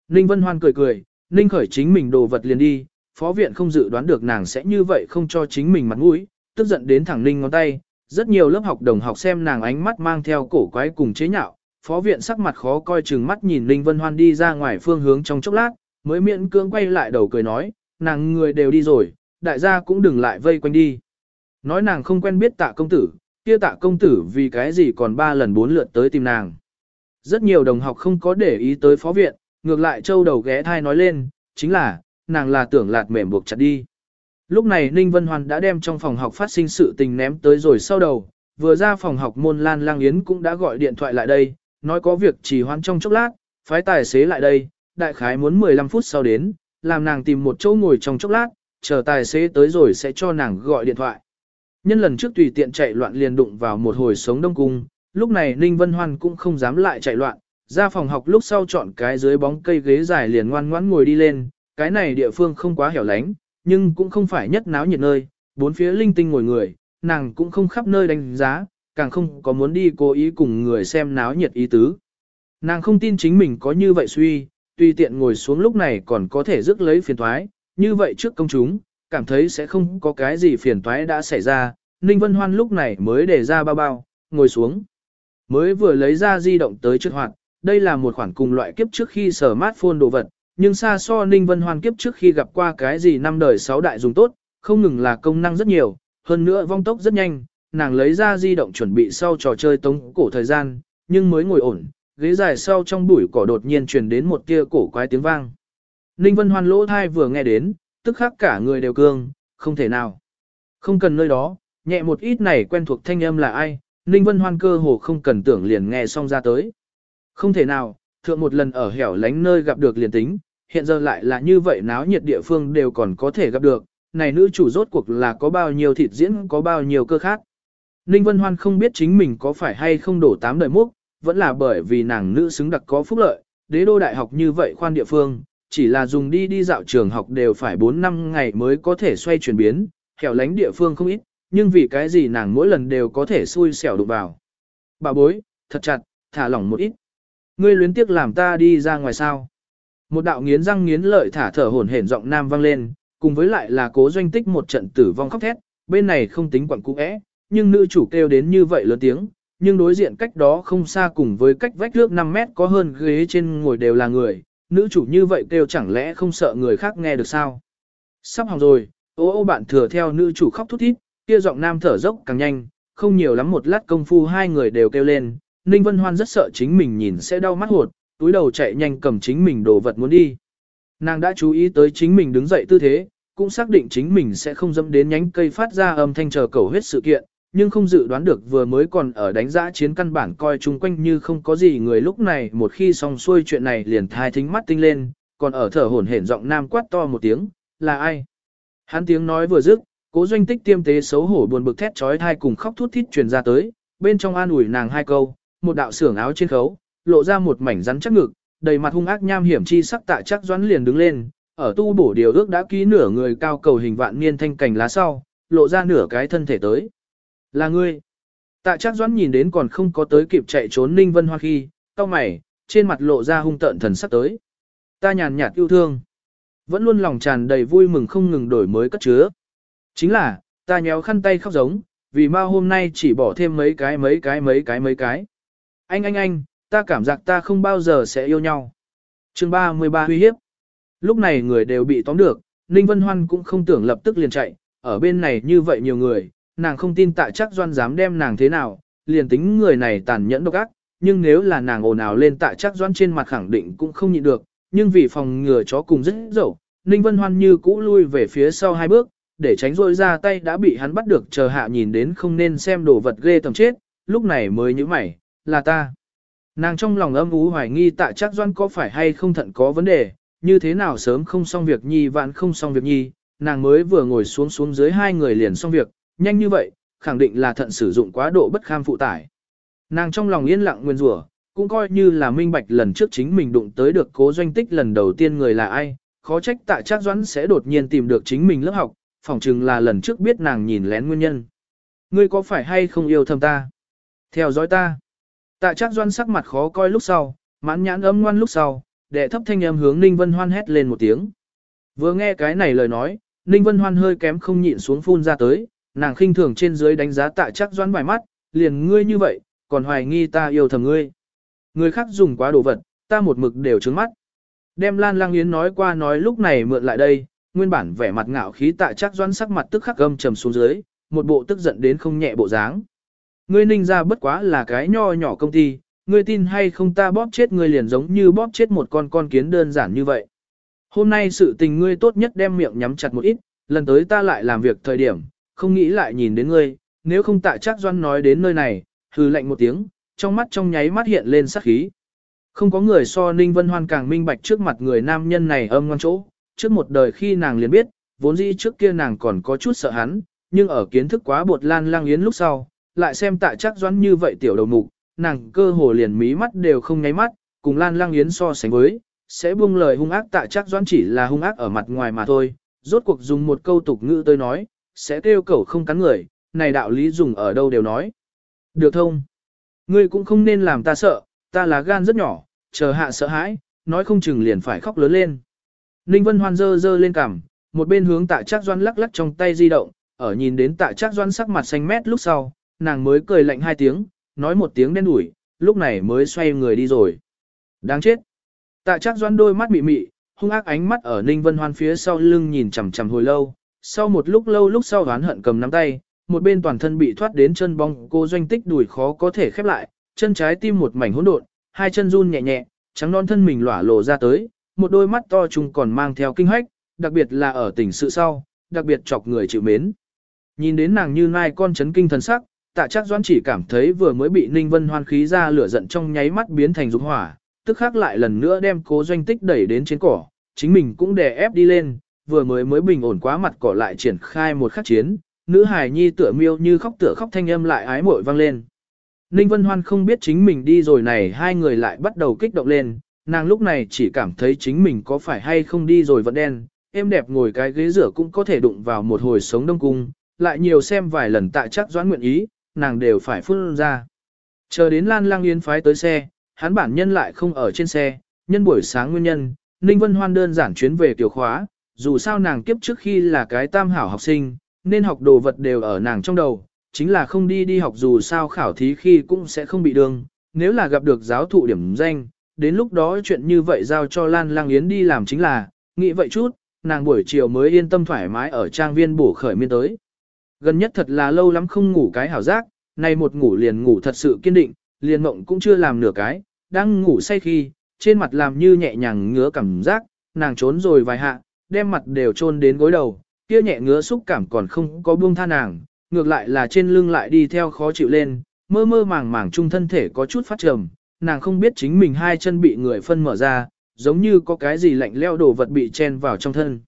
Ninh Vân Hoan cười cười, Ninh khởi chính mình đồ vật liền đi, phó viện không dự đoán được nàng sẽ như vậy không cho chính mình mặt mũi, tức giận đến thẳng Ninh ngón tay. Rất nhiều lớp học đồng học xem nàng ánh mắt mang theo cổ quái cùng chế nhạo, phó viện sắc mặt khó coi chừng mắt nhìn Ninh Vân Hoan đi ra ngoài phương hướng trong chốc lát, mới miễn cưỡng quay lại đầu cười nói, nàng người đều đi rồi, đại gia cũng đừng lại vây quanh đi. Nói nàng không quen biết tạ công tử, kia tạ công tử vì cái gì còn ba lần bốn lượt tới tìm nàng. Rất nhiều đồng học không có để ý tới phó viện, ngược lại châu đầu ghé thai nói lên, chính là, nàng là tưởng lạt mềm buộc chặt đi. Lúc này Ninh Vân Hoan đã đem trong phòng học phát sinh sự tình ném tới rồi sau đầu, vừa ra phòng học môn Lan Lang Yến cũng đã gọi điện thoại lại đây, nói có việc chỉ hoãn trong chốc lát, phái tài xế lại đây, đại khái muốn 15 phút sau đến, làm nàng tìm một chỗ ngồi trong chốc lát, chờ tài xế tới rồi sẽ cho nàng gọi điện thoại. Nhân lần trước tùy tiện chạy loạn liền đụng vào một hồi sống đông cung, lúc này Ninh Vân Hoan cũng không dám lại chạy loạn, ra phòng học lúc sau chọn cái dưới bóng cây ghế dài liền ngoan ngoãn ngồi đi lên, cái này địa phương không quá hẻo lánh, nhưng cũng không phải nhất náo nhiệt nơi, bốn phía linh tinh ngồi người, nàng cũng không khắp nơi đánh giá, càng không có muốn đi cố ý cùng người xem náo nhiệt ý tứ. Nàng không tin chính mình có như vậy suy, tuy tiện ngồi xuống lúc này còn có thể rước lấy phiền thoái, như vậy trước công chúng, cảm thấy sẽ không có cái gì phiền toái đã xảy ra, Ninh Vân Hoan lúc này mới để ra bao bao, ngồi xuống. Mới vừa lấy ra di động tới trước hoạt, đây là một khoản cùng loại kiếp trước khi sở smartphone đồ vật, nhưng xa so Ninh Vân Hoan kiếp trước khi gặp qua cái gì năm đời sáu đại dùng tốt, không ngừng là công năng rất nhiều, hơn nữa vong tốc rất nhanh, nàng lấy ra di động chuẩn bị sau trò chơi tống cổ thời gian, nhưng mới ngồi ổn, ghế dài sau trong bụi cỏ đột nhiên truyền đến một tia cổ quái tiếng vang. Ninh Vân Hoan lỗ thai vừa nghe đến, tức khắc cả người đều cương, không thể nào. Không cần nơi đó, nhẹ một ít này quen thuộc thanh âm là ai, Ninh Vân Hoan cơ hồ không cần tưởng liền nghe xong ra tới. Không thể nào, thượng một lần ở hẻo lánh nơi gặp được liền tính, hiện giờ lại là như vậy náo nhiệt địa phương đều còn có thể gặp được, này nữ chủ rốt cuộc là có bao nhiêu thịt diễn có bao nhiêu cơ khác. Ninh Vân Hoan không biết chính mình có phải hay không đổ tám đời múc, vẫn là bởi vì nàng nữ xứng đặc có phúc lợi, đế đô đại học như vậy khoan địa phương, chỉ là dùng đi đi dạo trường học đều phải 4 năm ngày mới có thể xoay chuyển biến, hẻo lánh địa phương không ít, nhưng vì cái gì nàng mỗi lần đều có thể xui xẻo đụng vào. Bà bối, thật chặt, thả lỏng một ít. Ngươi luyến tiếc làm ta đi ra ngoài sao. Một đạo nghiến răng nghiến lợi thả thở hổn hển giọng nam vang lên, cùng với lại là cố doanh tích một trận tử vong khóc thét, bên này không tính quặng cũ é, nhưng nữ chủ kêu đến như vậy lớn tiếng, nhưng đối diện cách đó không xa cùng với cách vách nước 5 mét có hơn ghế trên ngồi đều là người, nữ chủ như vậy kêu chẳng lẽ không sợ người khác nghe được sao? Sắp hỏng rồi, ô ô bạn thừa theo nữ chủ khóc thút thít, kia giọng nam thở dốc càng nhanh, không nhiều lắm một lát công phu hai người đều kêu lên, Ninh Vân Hoan rất sợ chính mình nhìn sẽ đau mắt hột, túi đầu chạy nhanh cầm chính mình đồ vật muốn đi. Nàng đã chú ý tới chính mình đứng dậy tư thế, cũng xác định chính mình sẽ không dẫm đến nhánh cây phát ra âm thanh chờ cầu hết sự kiện, nhưng không dự đoán được vừa mới còn ở đánh giá chiến căn bản coi chung quanh như không có gì người lúc này một khi xong xuôi chuyện này liền thai thính mắt tinh lên, còn ở thở hổn hển giọng nam quát to một tiếng, là ai? Hắn tiếng nói vừa dứt, cố doanh tích tiêm tế xấu hổ buồn bực thét trói thai cùng khóc thút thít truyền ra tới, bên trong an ủi nàng hai câu, một đạo xưởng áo trên khấu, lộ ra một mảnh rắn chắc ngực, đầy mặt hung ác nham hiểm chi sắc tạ chắc doãn liền đứng lên, ở tu bổ điều ước đã ký nửa người cao cầu hình vạn niên thanh cảnh lá sau, lộ ra nửa cái thân thể tới. Là ngươi. Tạ chắc doãn nhìn đến còn không có tới kịp chạy trốn Ninh Vân Hoa khi, cao mày, trên mặt lộ ra hung tợn thần sắc tới. Ta nhàn nhạt yêu thương. Vẫn luôn lòng tràn đầy vui mừng không ngừng đổi mới cất chứa. Chính là, ta nhéo khăn tay khóc giống, vì ma hôm nay chỉ bỏ thêm mấy cái mấy cái mấy cái mấy cái. Anh anh anh, ta cảm giác ta không bao giờ sẽ yêu nhau. chương 33 uy hiếp. Lúc này người đều bị tóm được, Ninh Vân Hoan cũng không tưởng lập tức liền chạy, ở bên này như vậy nhiều người, nàng không tin tạ chắc doan dám đem nàng thế nào, liền tính người này tàn nhẫn độc ác, nhưng nếu là nàng ồn ào lên tạ chắc doan trên mặt khẳng định cũng không nhịn được, nhưng vì phòng ngừa chó cùng rất dẫu, Ninh Vân Hoan như cũ lui về phía sau hai bước, để tránh rôi ra tay đã bị hắn bắt được chờ hạ nhìn đến không nên xem đồ vật ghê tầm chết, lúc này mới như mày, là ta. Nàng trong lòng âm ú hoài nghi tạ chắc doan có phải hay không thận có vấn đề, như thế nào sớm không xong việc nhi vạn không xong việc nhi, nàng mới vừa ngồi xuống xuống dưới hai người liền xong việc, nhanh như vậy, khẳng định là thận sử dụng quá độ bất kham phụ tải. Nàng trong lòng yên lặng nguyên rủa, cũng coi như là minh bạch lần trước chính mình đụng tới được cố doanh tích lần đầu tiên người là ai, khó trách tạ chắc doãn sẽ đột nhiên tìm được chính mình lớp học, phỏng chừng là lần trước biết nàng nhìn lén nguyên nhân. Ngươi có phải hay không yêu thầm ta? Theo dõi ta. Tạ trác Doan sắc mặt khó coi lúc sau, mãn nhãn âm ngoan lúc sau, đệ thấp thanh âm hướng Ninh Vân Hoan hét lên một tiếng. Vừa nghe cái này lời nói, Ninh Vân Hoan hơi kém không nhịn xuống phun ra tới, nàng khinh thường trên dưới đánh giá tạ trác Doan vài mắt, liền ngươi như vậy, còn hoài nghi ta yêu thầm ngươi. Người khác dùng quá đồ vật, ta một mực đều trướng mắt. Đem Lan Lang Yến nói qua nói lúc này mượn lại đây, nguyên bản vẻ mặt ngạo khí tạ Trác doan sắc mặt tức khắc gâm trầm xuống dưới, một bộ tức giận đến không nhẹ bộ dáng. Ngươi ninh ra bất quá là cái nho nhỏ công ty, ngươi tin hay không ta bóp chết ngươi liền giống như bóp chết một con con kiến đơn giản như vậy. Hôm nay sự tình ngươi tốt nhất đem miệng nhắm chặt một ít, lần tới ta lại làm việc thời điểm, không nghĩ lại nhìn đến ngươi, nếu không tạ chắc doan nói đến nơi này, hừ lạnh một tiếng, trong mắt trong nháy mắt hiện lên sắc khí. Không có người so Ninh Vân Hoan càng minh bạch trước mặt người nam nhân này âm ngoan chỗ, trước một đời khi nàng liền biết, vốn dĩ trước kia nàng còn có chút sợ hắn, nhưng ở kiến thức quá bột lan lang yến lúc sau, lại xem tạ chắc doãn như vậy tiểu đầu mục, nàng cơ hồ liền mí mắt đều không nháy mắt, cùng lan lang yến so sánh với, sẽ buông lời hung ác tạ chắc doãn chỉ là hung ác ở mặt ngoài mà thôi, rốt cuộc dùng một câu tục ngữ tôi nói, sẽ kêu cẩu không cắn người, này đạo lý dùng ở đâu đều nói. Được thông. Ngươi cũng không nên làm ta sợ, ta là gan rất nhỏ, chờ hạ sợ hãi, nói không chừng liền phải khóc lớn lên. Ninh Vân Hoan dơ dơ lên cằm, một bên hướng tạ trác doan lắc lắc trong tay di động, ở nhìn đến tạ trác doan sắc mặt xanh mét lúc sau, nàng mới cười lạnh hai tiếng, nói một tiếng đen đủi, lúc này mới xoay người đi rồi. Đáng chết. Tạ trác doan đôi mắt mị mị, hung ác ánh mắt ở Ninh Vân Hoan phía sau lưng nhìn chằm chằm hồi lâu, sau một lúc lâu lúc sau đoán hận cầm nắm tay, một bên toàn thân bị thoát đến chân bong cô doanh tích đùi khó có thể khép lại, chân trái tim một mảnh hỗn độn, hai chân run nhẹ nhẹ, trắng non thân mình lỏa lộ ra tới, một đôi mắt to trùng còn mang theo kinh hách, đặc biệt là ở tỉnh sự sau, đặc biệt chọc người chịu mến. Nhìn đến nàng như nai con chấn kinh thần sắc, tạ chắc doãn chỉ cảm thấy vừa mới bị Ninh Vân hoan khí ra lửa giận trong nháy mắt biến thành dục hỏa, tức khắc lại lần nữa đem cố doanh tích đẩy đến trên cỏ, chính mình cũng đè ép đi lên, vừa mới mới bình ổn quá mặt cỏ lại triển khai một khắc chiến, nữ hài nhi tựa miêu như khóc tựa khóc thanh âm lại ái muội vang lên. Ninh Vân Hoan không biết chính mình đi rồi này hai người lại bắt đầu kích động lên, nàng lúc này chỉ cảm thấy chính mình có phải hay không đi rồi vẫn đen, em đẹp ngồi cái ghế rửa cũng có thể đụng vào một hồi sống đông cung, lại nhiều xem vài lần tại chắc doãn nguyện ý, nàng đều phải phun ra. Chờ đến Lan Lang Yến phái tới xe, hắn bản nhân lại không ở trên xe, nhân buổi sáng nguyên nhân, Ninh Vân Hoan đơn giản chuyến về tiểu khóa, dù sao nàng kiếp trước khi là cái tam hảo học sinh, nên học đồ vật đều ở nàng trong đầu, chính là không đi đi học dù sao khảo thí khi cũng sẽ không bị đường, nếu là gặp được giáo thụ điểm danh, đến lúc đó chuyện như vậy giao cho Lan Lang Yến đi làm chính là, nghĩ vậy chút, nàng buổi chiều mới yên tâm thoải mái ở trang viên bổ khởi miên tới. Gần nhất thật là lâu lắm không ngủ cái hảo giác, nay một ngủ liền ngủ thật sự kiên định, liền mộng cũng chưa làm nửa cái, đang ngủ say khi, trên mặt làm như nhẹ nhàng ngứa cảm giác, nàng trốn rồi vài hạ, đem mặt đều chôn đến gối đầu, kia nhẹ ngứa xúc cảm còn không có buông tha nàng, ngược lại là trên lưng lại đi theo khó chịu lên, mơ mơ màng màng trung thân thể có chút phát trầm, nàng không biết chính mình hai chân bị người phân mở ra, giống như có cái gì lạnh leo đồ vật bị chen vào trong thân.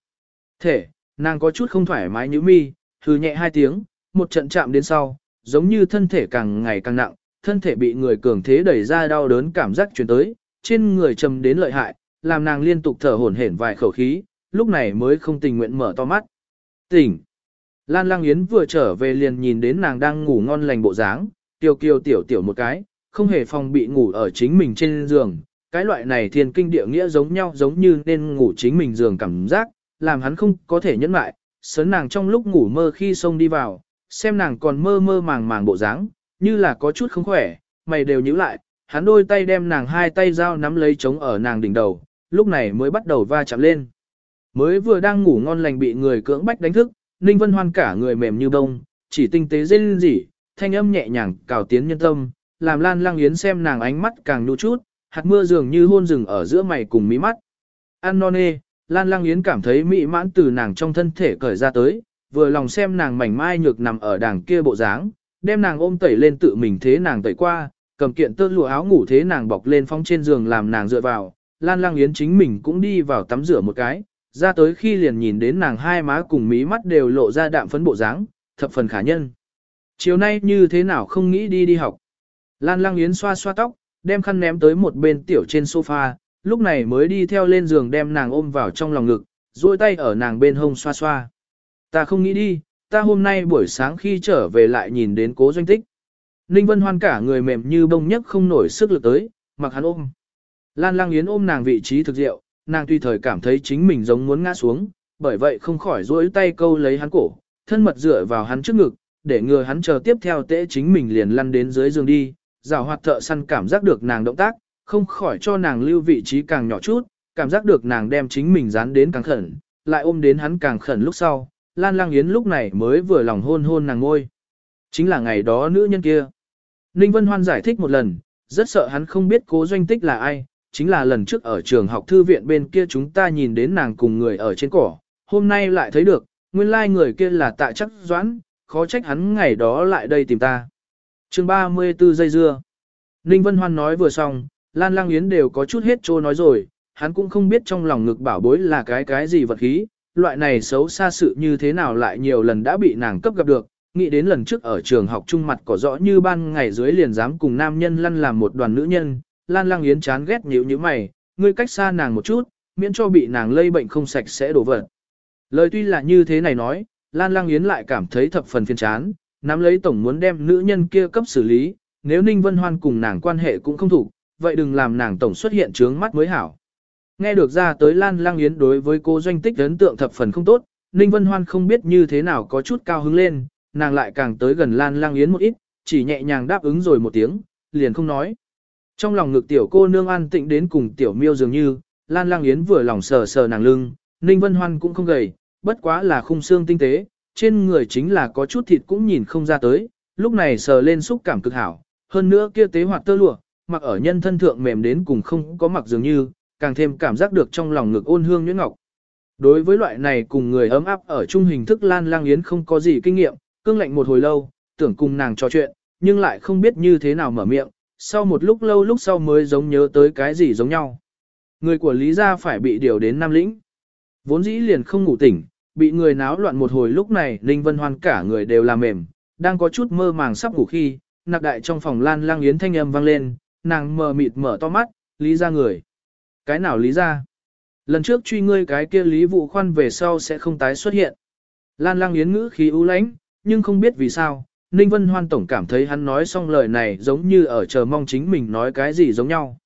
Thể, nàng có chút không thoải mái như mi, hừ nhẹ hai tiếng, một trận chạm đến sau, giống như thân thể càng ngày càng nặng, thân thể bị người cường thế đẩy ra đau đớn cảm giác chuyển tới, trên người trầm đến lợi hại, làm nàng liên tục thở hổn hển vài khẩu khí, lúc này mới không tình nguyện mở to mắt. Tỉnh! Lan Lang Yến vừa trở về liền nhìn đến nàng đang ngủ ngon lành bộ dáng, tiêu kiều tiểu tiểu một cái, không hề phòng bị ngủ ở chính mình trên giường. Cái loại này thiên kinh địa nghĩa giống nhau giống như nên ngủ chính mình giường cảm giác, làm hắn không có thể nhẫn lại, sớn nàng trong lúc ngủ mơ khi xông đi vào, xem nàng còn mơ mơ màng màng bộ dáng, như là có chút không khỏe, mày đều nhíu lại, hắn đôi tay đem nàng hai tay dao nắm lấy chống ở nàng đỉnh đầu, lúc này mới bắt đầu va chạm lên. Mới vừa đang ngủ ngon lành bị người cưỡng bách đánh thức, Ninh Vân Hoan cả người mềm như bông, chỉ tinh tế rên rỉ, thanh âm nhẹ nhàng cào tiến nhân tâm, làm Lan Lang Yến xem nàng ánh mắt càng nhu chút, hạt mưa dường như hôn rừng ở giữa mày cùng mí mắt. An non nê, Lan Lang Yến cảm thấy mỹ mãn từ nàng trong thân thể cởi ra tới, vừa lòng xem nàng mảnh mai nhược nằm ở đàng kia bộ dáng, đem nàng ôm tẩy lên tự mình thế nàng tẩy qua, cầm kiện tơ lụa áo ngủ thế nàng bọc lên phong trên giường làm nàng dựa vào, Lan Lang Yến chính mình cũng đi vào tắm rửa một cái, ra tới khi liền nhìn đến nàng hai má cùng mí mắt đều lộ ra đạm phấn bộ dáng, thập phần khả nhân. Chiều nay như thế nào không nghĩ đi đi học. Lan Lang Yến xoa xoa tóc, đem khăn ném tới một bên tiểu trên sofa, lúc này mới đi theo lên giường đem nàng ôm vào trong lòng ngực, duỗi tay ở nàng bên hông xoa xoa. Ta không nghĩ đi, ta hôm nay buổi sáng khi trở về lại nhìn đến cố doanh tích. Ninh Vân Hoan cả người mềm như bông nhấc không nổi sức lực tới, mặc hắn ôm. Lan Lang Yến ôm nàng vị trí thực diệu, nàng tùy thời cảm thấy chính mình giống muốn ngã xuống, bởi vậy không khỏi duỗi tay câu lấy hắn cổ, thân mật dựa vào hắn trước ngực, để ngừa hắn chờ tiếp theo tễ chính mình liền lăn đến dưới giường đi. Giảo hoạt thợ săn cảm giác được nàng động tác, không khỏi cho nàng lưu vị trí càng nhỏ chút, cảm giác được nàng đem chính mình dán đến càng khẩn, lại ôm đến hắn càng khẩn lúc sau, Lan Lang Yến lúc này mới vừa lòng hôn hôn nàng ngôi. Chính là ngày đó nữ nhân kia. Ninh Vân Hoan giải thích một lần, rất sợ hắn không biết cố doanh tích là ai, chính là lần trước ở trường học thư viện bên kia chúng ta nhìn đến nàng cùng người ở trên cỏ, hôm nay lại thấy được, nguyên lai like người kia là tạ chắc doãn, khó trách hắn ngày đó lại đây tìm ta. chương 34 giây dưa. Ninh Vân Hoan nói vừa xong, Lan Lang Yến đều có chút hết trô nói rồi, hắn cũng không biết trong lòng ngực bảo bối là cái cái gì vật khí, loại này xấu xa sự như thế nào lại nhiều lần đã bị nàng cấp gặp được, nghĩ đến lần trước ở trường học trung mặt có rõ như ban ngày dưới liền dám cùng nam nhân lăn làm một đoàn nữ nhân, Lan Lang Yến chán ghét nhíu như mày, ngươi cách xa nàng một chút, miễn cho bị nàng lây bệnh không sạch sẽ đổ vật. Lời tuy là như thế này nói, Lan Lang Yến lại cảm thấy thập phần phiền chán, nắm lấy tổng muốn đem nữ nhân kia cấp xử lý, nếu Ninh Vân Hoan cùng nàng quan hệ cũng không thủ, vậy đừng làm nàng tổng xuất hiện trướng mắt mới hảo. Nghe được ra tới Lan Lang Yến đối với cô doanh tích ấn tượng thập phần không tốt, Ninh Vân Hoan không biết như thế nào có chút cao hứng lên, nàng lại càng tới gần Lan Lang Yến một ít, chỉ nhẹ nhàng đáp ứng rồi một tiếng, liền không nói. Trong lòng ngực tiểu cô nương an tịnh đến cùng tiểu miêu dường như, Lan Lang Yến vừa lòng sờ sờ nàng lưng, Ninh Vân Hoan cũng không gầy, bất quá là khung xương tinh tế, trên người chính là có chút thịt cũng nhìn không ra tới, lúc này sờ lên xúc cảm cực hảo, hơn nữa kia tế hoạt tơ lụa, mặc ở nhân thân thượng mềm đến cùng không có mặc dường như, càng thêm cảm giác được trong lòng ngực ôn hương nhuyễn ngọc. Đối với loại này cùng người ấm áp ở chung hình thức Lan Lang Yến không có gì kinh nghiệm, cương lạnh một hồi lâu, tưởng cùng nàng trò chuyện, nhưng lại không biết như thế nào mở miệng, sau một lúc lâu lúc sau mới giống nhớ tới cái gì giống nhau. Người của Lý gia phải bị điều đến Nam Lĩnh. Vốn dĩ liền không ngủ tỉnh, bị người náo loạn một hồi lúc này Ninh Vân Hoan cả người đều làm mềm, đang có chút mơ màng sắp ngủ khi, nặc đại trong phòng Lan Lang Yến thanh âm vang lên, nàng mờ mịt mở to mắt, Lý gia người. Cái nào Lý gia? Lần trước truy ngươi cái kia Lý Vụ Khoan về sau sẽ không tái xuất hiện. Lan Lang Yến ngữ khí ưu lãnh, nhưng không biết vì sao, Ninh Vân Hoan tổng cảm thấy hắn nói xong lời này giống như ở chờ mong chính mình nói cái gì giống nhau.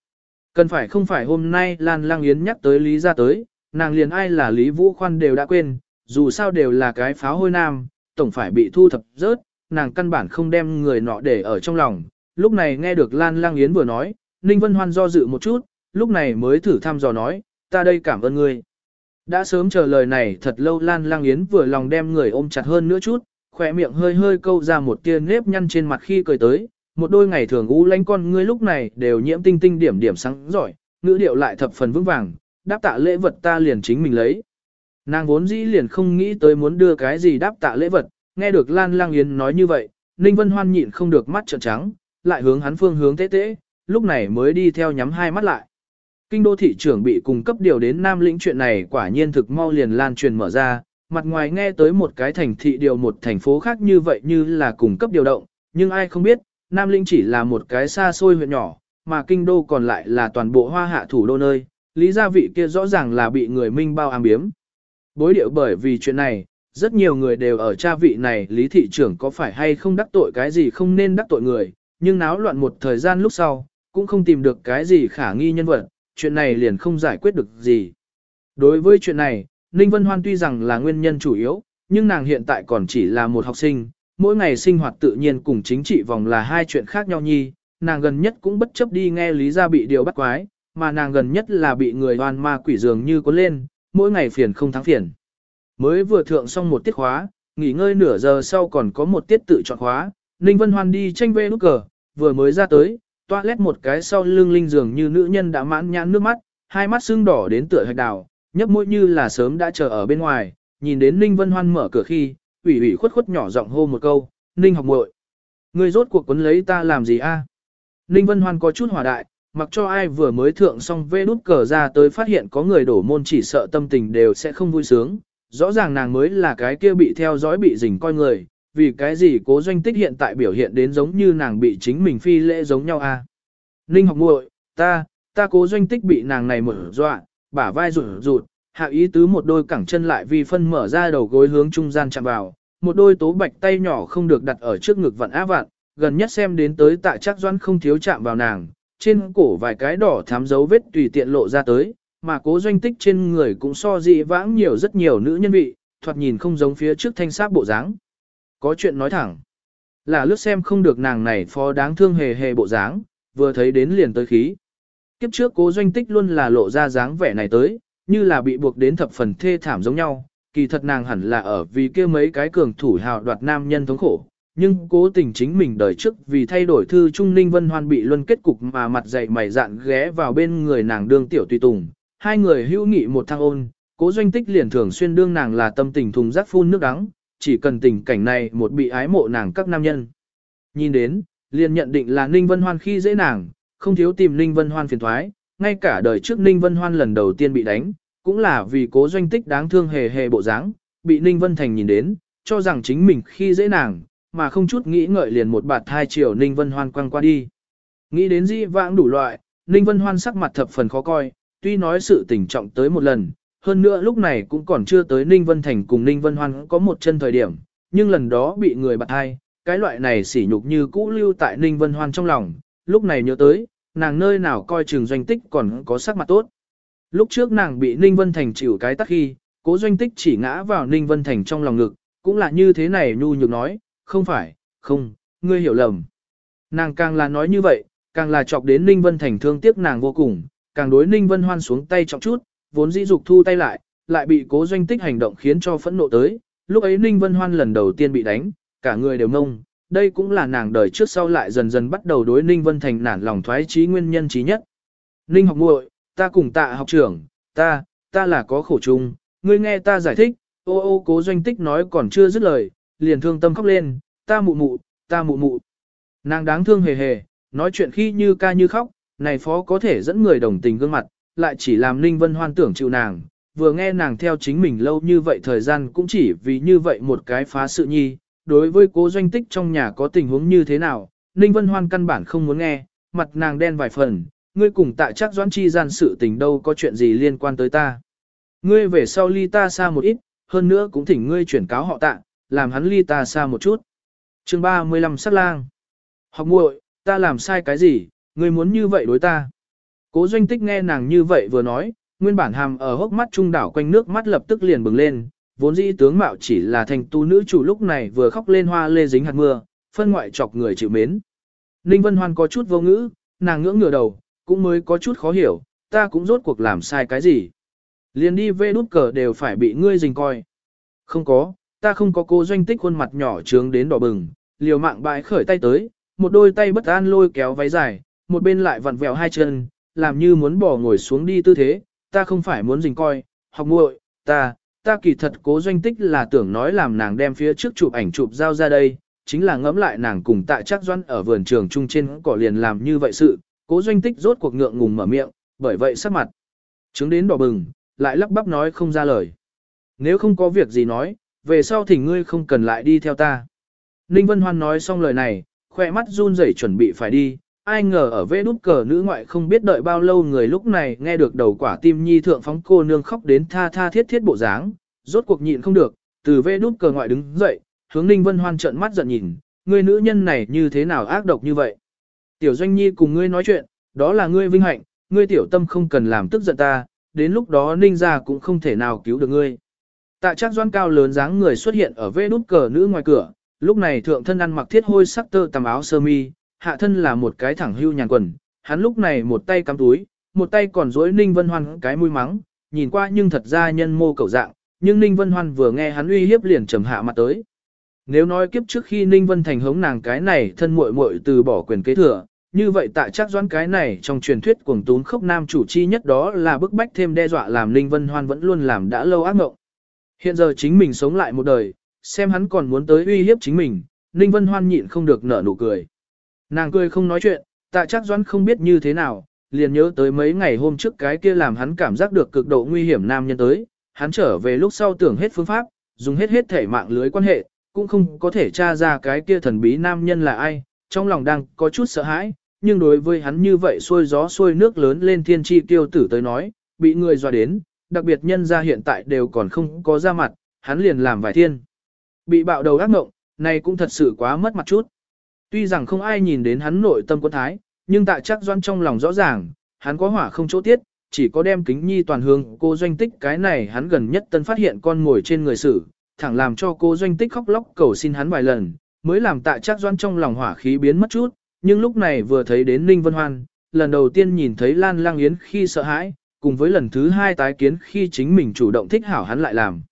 Cần phải không phải hôm nay Lan Lang Yến nhắc tới Lý ra tới, nàng liền ai là Lý Vũ Khoan đều đã quên, dù sao đều là cái pháo hôi nam, tổng phải bị thu thập rớt, nàng căn bản không đem người nọ để ở trong lòng. Lúc này nghe được Lan Lang Yến vừa nói, Ninh Vân Hoan do dự một chút, lúc này mới thử thăm dò nói, ta đây cảm ơn ngươi. Đã sớm chờ lời này thật lâu Lan Lang Yến vừa lòng đem người ôm chặt hơn nữa chút, khỏe miệng hơi hơi câu ra một tia nếp nhăn trên mặt khi cười tới, một đôi ngày thường u lánh con ngươi lúc này đều nhiễm tinh tinh điểm điểm sáng giỏi, ngữ điệu lại thập phần vững vàng, đáp tạ lễ vật ta liền chính mình lấy. Nàng vốn dĩ liền không nghĩ tới muốn đưa cái gì đáp tạ lễ vật, nghe được Lan Lang Yến nói như vậy, Ninh Vân Hoan nhịn không được mắt trợn trắng, lại hướng hắn phương hướng tế tế, lúc này mới đi theo nhắm hai mắt lại. Kinh đô thị trưởng bị cung cấp điều đến Nam lĩnh chuyện này quả nhiên thực mau liền lan truyền mở ra, mặt ngoài nghe tới một cái thành thị điều một thành phố khác như vậy như là cung cấp điều động, nhưng ai không biết, Nam lĩnh chỉ là một cái xa xôi huyện nhỏ, mà kinh đô còn lại là toàn bộ hoa hạ thủ đô nơi, lý gia vị kia rõ ràng là bị người minh bao ám biếm. Bối điệu bởi vì chuyện này, rất nhiều người đều ở cha vị này lý thị trưởng có phải hay không đắc tội cái gì không nên đắc tội người, nhưng náo loạn một thời gian lúc sau, cũng không tìm được cái gì khả nghi nhân vật, chuyện này liền không giải quyết được gì. Đối với chuyện này, Ninh Vân Hoan tuy rằng là nguyên nhân chủ yếu, nhưng nàng hiện tại còn chỉ là một học sinh, mỗi ngày sinh hoạt tự nhiên cùng chính trị vòng là hai chuyện khác nhau nhi, nàng gần nhất cũng bất chấp đi nghe lý gia bị điều bắt quái, mà nàng gần nhất là bị người oan ma quỷ dường như cuốn lên, mỗi ngày phiền không thắng phiền. Mới vừa thượng xong một tiết khóa, nghỉ ngơi nửa giờ sau còn có một tiết tự chọn khóa, Ninh Vân Hoan đi tranh vê nút cờ, vừa mới ra tới, toilet một cái sau lưng linh dường như nữ nhân đã mãn nhãn nước mắt, hai mắt sưng đỏ đến tựa hạch đào, nhấp môi như là sớm đã chờ ở bên ngoài, nhìn đến Ninh Vân Hoan mở cửa khi, ủy ủy khuất khuất nhỏ giọng hô một câu, Ninh học muội, Người rốt cuộc quấn lấy ta làm gì a? Ninh Vân Hoan có chút hỏa đại, mặc cho ai vừa mới thượng xong vê nút cờ ra tới phát hiện có người đổ môn chỉ sợ tâm tình đều sẽ không vui sướng. Rõ ràng nàng mới là cái kia bị theo dõi bị rình coi người, vì cái gì cố doanh tích hiện tại biểu hiện đến giống như nàng bị chính mình phi lễ giống nhau a Ninh học muội ta, ta cố doanh tích bị nàng này mở dọa, bả vai rụt rụt, hạ ý tứ một đôi cẳng chân lại vì phân mở ra đầu gối hướng trung gian chạm vào, một đôi tố bạch tay nhỏ không được đặt ở trước ngực vặn á vặn, gần nhất xem đến tới tạ chắc doan không thiếu chạm vào nàng, trên cổ vài cái đỏ thám dấu vết tùy tiện lộ ra tới, mà cố doanh tích trên người cũng so dị vãng nhiều rất nhiều nữ nhân vị, thoạt nhìn không giống phía trước thanh sát bộ dáng. Có chuyện nói thẳng, là lướt xem không được nàng này phó đáng thương hề hề bộ dáng, vừa thấy đến liền tới khí. Kiếp trước cố doanh tích luôn là lộ ra dáng vẻ này tới, như là bị buộc đến thập phần thê thảm giống nhau, kỳ thật nàng hẳn là ở vì kia mấy cái cường thủ hào đoạt nam nhân thống khổ. Nhưng cố tình chính mình đời trước vì thay đổi thư Trung Ninh Vân Hoan bị luân kết cục mà mặt dày mày dạn ghé vào bên người nàng đương tiểu tùy tùng. Hai người hữu nghị một thăng ôn, cố doanh tích liền thường xuyên đương nàng là tâm tình thùng rác phun nước đắng, chỉ cần tình cảnh này một bị ái mộ nàng các nam nhân. Nhìn đến, liền nhận định là Ninh Vân Hoan khi dễ nàng, không thiếu tìm Ninh Vân Hoan phiền thoái, ngay cả đời trước Ninh Vân Hoan lần đầu tiên bị đánh, cũng là vì cố doanh tích đáng thương hề hề bộ dáng, bị Ninh Vân Thành nhìn đến, cho rằng chính mình khi dễ nàng, mà không chút nghĩ ngợi liền một bạt hai chiều Ninh Vân Hoan quăng qua đi. Nghĩ đến di vãng đủ loại, Ninh Vân Hoan sắc mặt thập phần khó coi, tuy nói sự tình trọng tới một lần, hơn nữa lúc này cũng còn chưa tới Ninh Vân Thành cùng Ninh Vân Hoan có một chân thời điểm, nhưng lần đó bị người bạt hai, cái loại này sỉ nhục như cũ lưu tại Ninh Vân Hoan trong lòng, lúc này nhớ tới, nàng nơi nào coi trường doanh tích còn có sắc mặt tốt. Lúc trước nàng bị Ninh Vân Thành chịu cái tắc khi, cố doanh tích chỉ ngã vào Ninh Vân Thành trong lòng ngực, cũng là như thế này nhu nhược nói, không phải, không, ngươi hiểu lầm. Nàng càng là nói như vậy, càng là chọc đến Ninh Vân Thành thương tiếc nàng vô cùng, càng đối Ninh Vân Hoan xuống tay trọng chút, vốn dĩ dục thu tay lại, lại bị cố doanh tích hành động khiến cho phẫn nộ tới. Lúc ấy Ninh Vân Hoan lần đầu tiên bị đánh, cả người đều ngông, đây cũng là nàng đời trước sau lại dần dần bắt đầu đối Ninh Vân Thành nản lòng thoái trí nguyên nhân trí nhất. Ninh học muội, ta cùng tạ học trưởng, ta, ta là có khổ chung, ngươi nghe ta giải thích, ô ô cố doanh tích nói còn chưa dứt lời, liền thương tâm khóc lên, ta mụ mụ, ta mụ mụ. Nàng đáng thương hề hề, nói chuyện khi như ca như khóc, này phó có thể dẫn người đồng tình gương mặt, lại chỉ làm Ninh Vân hoan tưởng chịu nàng, vừa nghe nàng theo chính mình lâu như vậy thời gian cũng chỉ vì như vậy một cái phá sự nhi, đối với cố doanh tích trong nhà có tình huống như thế nào, Ninh Vân Hoan căn bản không muốn nghe, mặt nàng đen vài phần, ngươi cùng tại chắc doãn chi gian sự tình đâu có chuyện gì liên quan tới ta. Ngươi về sau ly ta xa một ít, hơn nữa cũng thỉnh ngươi chuyển cáo họ tạ, làm hắn ly ta xa một chút. chương 35 sát lang. Học muội, ta làm sai cái gì, ngươi muốn như vậy đối ta. Cố doanh tích nghe nàng như vậy vừa nói, nguyên bản hàm ở hốc mắt trung đảo quanh nước mắt lập tức liền bừng lên, vốn dĩ tướng mạo chỉ là thành tu nữ chủ lúc này vừa khóc lên hoa lê dính hạt mưa, phân ngoại chọc người chịu mến. Ninh Vân Hoan có chút vô ngữ, nàng ngưỡng ngửa đầu, cũng mới có chút khó hiểu, ta cũng rốt cuộc làm sai cái gì. Liền đi về nút cờ đều phải bị ngươi dình coi. Không có, ta không có cô doanh tích khuôn mặt nhỏ trướng đến đỏ bừng, liều mạng bại khởi tay tới, một đôi tay bất an lôi kéo váy dài, một bên lại vặn vẹo hai chân, làm như muốn bỏ ngồi xuống đi tư thế, ta không phải muốn dình coi, học muội, ta, ta kỳ thật cố doanh tích là tưởng nói làm nàng đem phía trước chụp ảnh chụp giao ra đây, chính là ngẫm lại nàng cùng tại chắc doan ở vườn trường trung trên cỏ liền làm như vậy sự, cố doanh tích rốt cuộc ngượng ngùng mở miệng, bởi vậy sắc mặt. Chứng đến đỏ bừng, lại lắp bắp nói không ra lời. Nếu không có việc gì nói, về sau thì ngươi không cần lại đi theo ta. Ninh Vân Hoan nói xong lời này, khoe mắt run rẩy chuẩn bị phải đi, ai ngờ ở vê đút cờ nữ ngoại không biết đợi bao lâu người lúc này nghe được đầu quả tim nhi thượng phóng cô nương khóc đến tha tha thiết thiết bộ dáng, rốt cuộc nhịn không được, từ vê đút cờ ngoại đứng dậy, hướng Ninh Vân Hoan trợn mắt giận nhìn, người nữ nhân này như thế nào ác độc như vậy. Tiểu doanh nhi cùng ngươi nói chuyện, đó là ngươi vinh hạnh, ngươi tiểu tâm không cần làm tức giận ta, đến lúc đó Ninh gia cũng không thể nào cứu được ngươi. Tạ Trác doan cao lớn dáng người xuất hiện ở vê đút cờ nữ ngoài cửa, lúc này thượng thân ăn mặc thiết hôi sắc tơ tầm áo sơ mi, hạ thân là một cái thẳng hưu nhàn quần, hắn lúc này một tay cắm túi, một tay còn duỗi Ninh Vân Hoan cái mũi mắng, nhìn qua nhưng thật ra nhân mô cầu dạng, nhưng Ninh Vân Hoan vừa nghe hắn uy hiếp liền trầm hạ mặt tới. Nếu nói kiếp trước khi Ninh Vân Thành hống nàng cái này thân muội muội từ bỏ quyền kế thừa, như vậy tại chắc doãn cái này trong truyền thuyết cuồng tún khốc nam chủ chi nhất đó là bức bách thêm đe dọa làm Ninh Vân Hoan vẫn luôn làm đã lâu ác mộng. Hiện giờ chính mình sống lại một đời, xem hắn còn muốn tới uy hiếp chính mình, Ninh Vân Hoan nhịn không được nở nụ cười. Nàng cười không nói chuyện, tạ chắc doãn không biết như thế nào, liền nhớ tới mấy ngày hôm trước cái kia làm hắn cảm giác được cực độ nguy hiểm nam nhân tới, hắn trở về lúc sau tưởng hết phương pháp, dùng hết hết thể mạng lưới quan hệ, cũng không có thể tra ra cái kia thần bí nam nhân là ai, trong lòng đang có chút sợ hãi, nhưng đối với hắn như vậy xôi gió xôi nước lớn lên thiên tri tiêu tử tới nói, bị người dọa đến, đặc biệt nhân ra hiện tại đều còn không có ra mặt, hắn liền làm vài thiên. Bị bạo đầu ác mộng, này cũng thật sự quá mất mặt chút. Tuy rằng không ai nhìn đến hắn nội tâm quân thái, nhưng tại chắc doan trong lòng rõ ràng, hắn có hỏa không chỗ tiết, chỉ có đem kính nhi toàn hướng cô doanh tích cái này hắn gần nhất tân phát hiện con ngồi trên người xử, thẳng làm cho cô doanh tích khóc lóc cầu xin hắn vài lần, mới làm tại chắc doan trong lòng hỏa khí biến mất chút, nhưng lúc này vừa thấy đến Ninh Vân Hoan, lần đầu tiên nhìn thấy Lan Lang Yến khi sợ hãi, cùng với lần thứ hai tái kiến khi chính mình chủ động thích hảo hắn lại làm.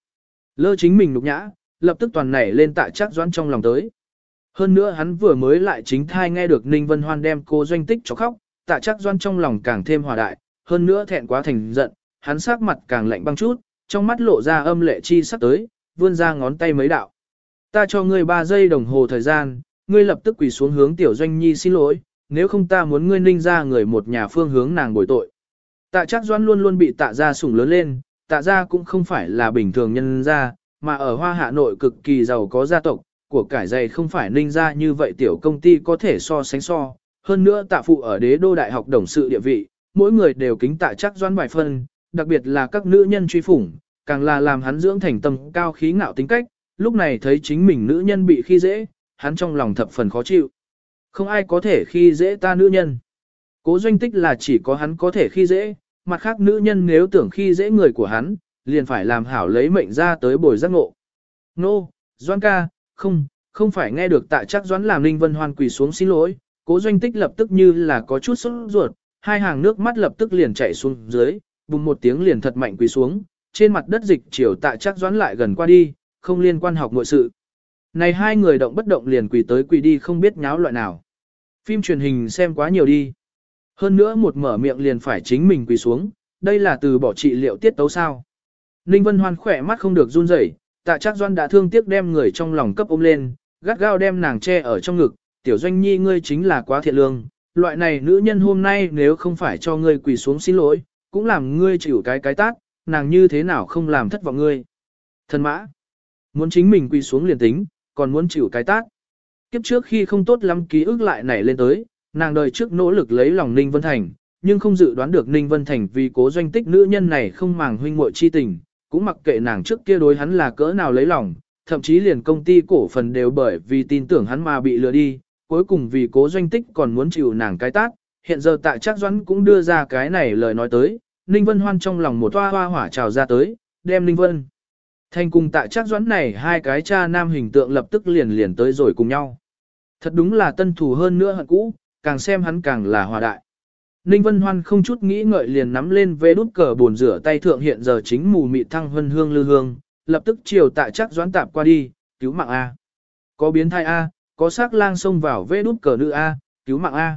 Lơ chính mình nục nhã, lập tức toàn nảy lên tại chắc doan trong lòng tới. Hơn nữa hắn vừa mới lại chính thai nghe được Ninh Vân Hoan đem cô doanh tích cho khóc, tạ chắc doan trong lòng càng thêm hòa đại, hơn nữa thẹn quá thành giận, hắn sắc mặt càng lạnh băng chút, trong mắt lộ ra âm lệ chi sắc tới, vươn ra ngón tay mấy đạo. Ta cho ngươi 3 giây đồng hồ thời gian, ngươi lập tức quỳ xuống hướng tiểu doanh nhi xin lỗi, nếu không ta muốn ngươi ninh ra người một nhà phương hướng nàng bồi tội. Tạ chắc doan luôn luôn bị tạ gia sủng lớn lên, tạ gia cũng không phải là bình thường nhân gia, mà ở Hoa Hạ Nội cực kỳ giàu có gia tộc, của cải dày không phải ninh ra như vậy tiểu công ty có thể so sánh so. Hơn nữa tạ phụ ở đế đô đại học đồng sự địa vị, mỗi người đều kính tạ chắc doan bài phân, đặc biệt là các nữ nhân truy phủng, càng là làm hắn dưỡng thành tâm cao khí ngạo tính cách, lúc này thấy chính mình nữ nhân bị khi dễ, hắn trong lòng thập phần khó chịu. Không ai có thể khi dễ ta nữ nhân. Cố doanh tích là chỉ có hắn có thể khi dễ, mặt khác nữ nhân nếu tưởng khi dễ người của hắn, liền phải làm hảo lấy mệnh ra tới bồi giác ngộ. Nô, no, Doan ca, không, không phải nghe được tạ chắc Doãn làm Ninh Vân Hoan quỳ xuống xin lỗi, cố doanh tích lập tức như là có chút sốt ruột, hai hàng nước mắt lập tức liền chảy xuống dưới, bùng một tiếng liền thật mạnh quỳ xuống, trên mặt đất dịch chiều tạ chắc Doãn lại gần qua đi, không liên quan học nội sự. Này hai người động bất động liền quỳ tới quỳ đi không biết nháo loại nào. Phim truyền hình xem quá nhiều đi. Hơn nữa một mở miệng liền phải chính mình quỳ xuống, đây là từ bỏ trị liệu tiết tấu sao. Ninh Vân Hoan khỏe mắt không được run rẩy, tạ Trác doan đã thương tiếc đem người trong lòng cấp ôm lên, gắt gao đem nàng che ở trong ngực, tiểu doanh nhi ngươi chính là quá thiện lương, loại này nữ nhân hôm nay nếu không phải cho ngươi quỳ xuống xin lỗi, cũng làm ngươi chịu cái cái tát, nàng như thế nào không làm thất vọng ngươi. Thần mã, muốn chính mình quỳ xuống liền tính, còn muốn chịu cái tát. Kiếp trước khi không tốt lắm ký ức lại nảy lên tới, nàng đời trước nỗ lực lấy lòng Ninh Vân Thành, nhưng không dự đoán được Ninh Vân Thành vì cố doanh tích nữ nhân này không màng huynh muội chi tình, cũng mặc kệ nàng trước kia đối hắn là cỡ nào lấy lòng, thậm chí liền công ty cổ phần đều bởi vì tin tưởng hắn mà bị lừa đi, cuối cùng vì cố doanh tích còn muốn chịu nàng cái tát, hiện giờ tại chắc doãn cũng đưa ra cái này lời nói tới, Ninh Vân Hoan trong lòng một toa hoa hỏa trào ra tới, đem Ninh Vân. Thành cùng tại chắc doãn này hai cái cha nam hình tượng lập tức liền liền tới rồi cùng nhau. Thật đúng là tân thủ hơn nữa hận cũ, càng xem hắn càng là hòa đại. Ninh Vân Hoan không chút nghĩ ngợi liền nắm lên vê đút cờ buồn rửa tay thượng hiện giờ chính mù mịt thăng hân hương lư hương, lập tức chiều tại chắc doãn tạp qua đi, cứu mạng A. Có biến thai A, có xác lang xông vào vê đút cờ nữ A, cứu mạng A.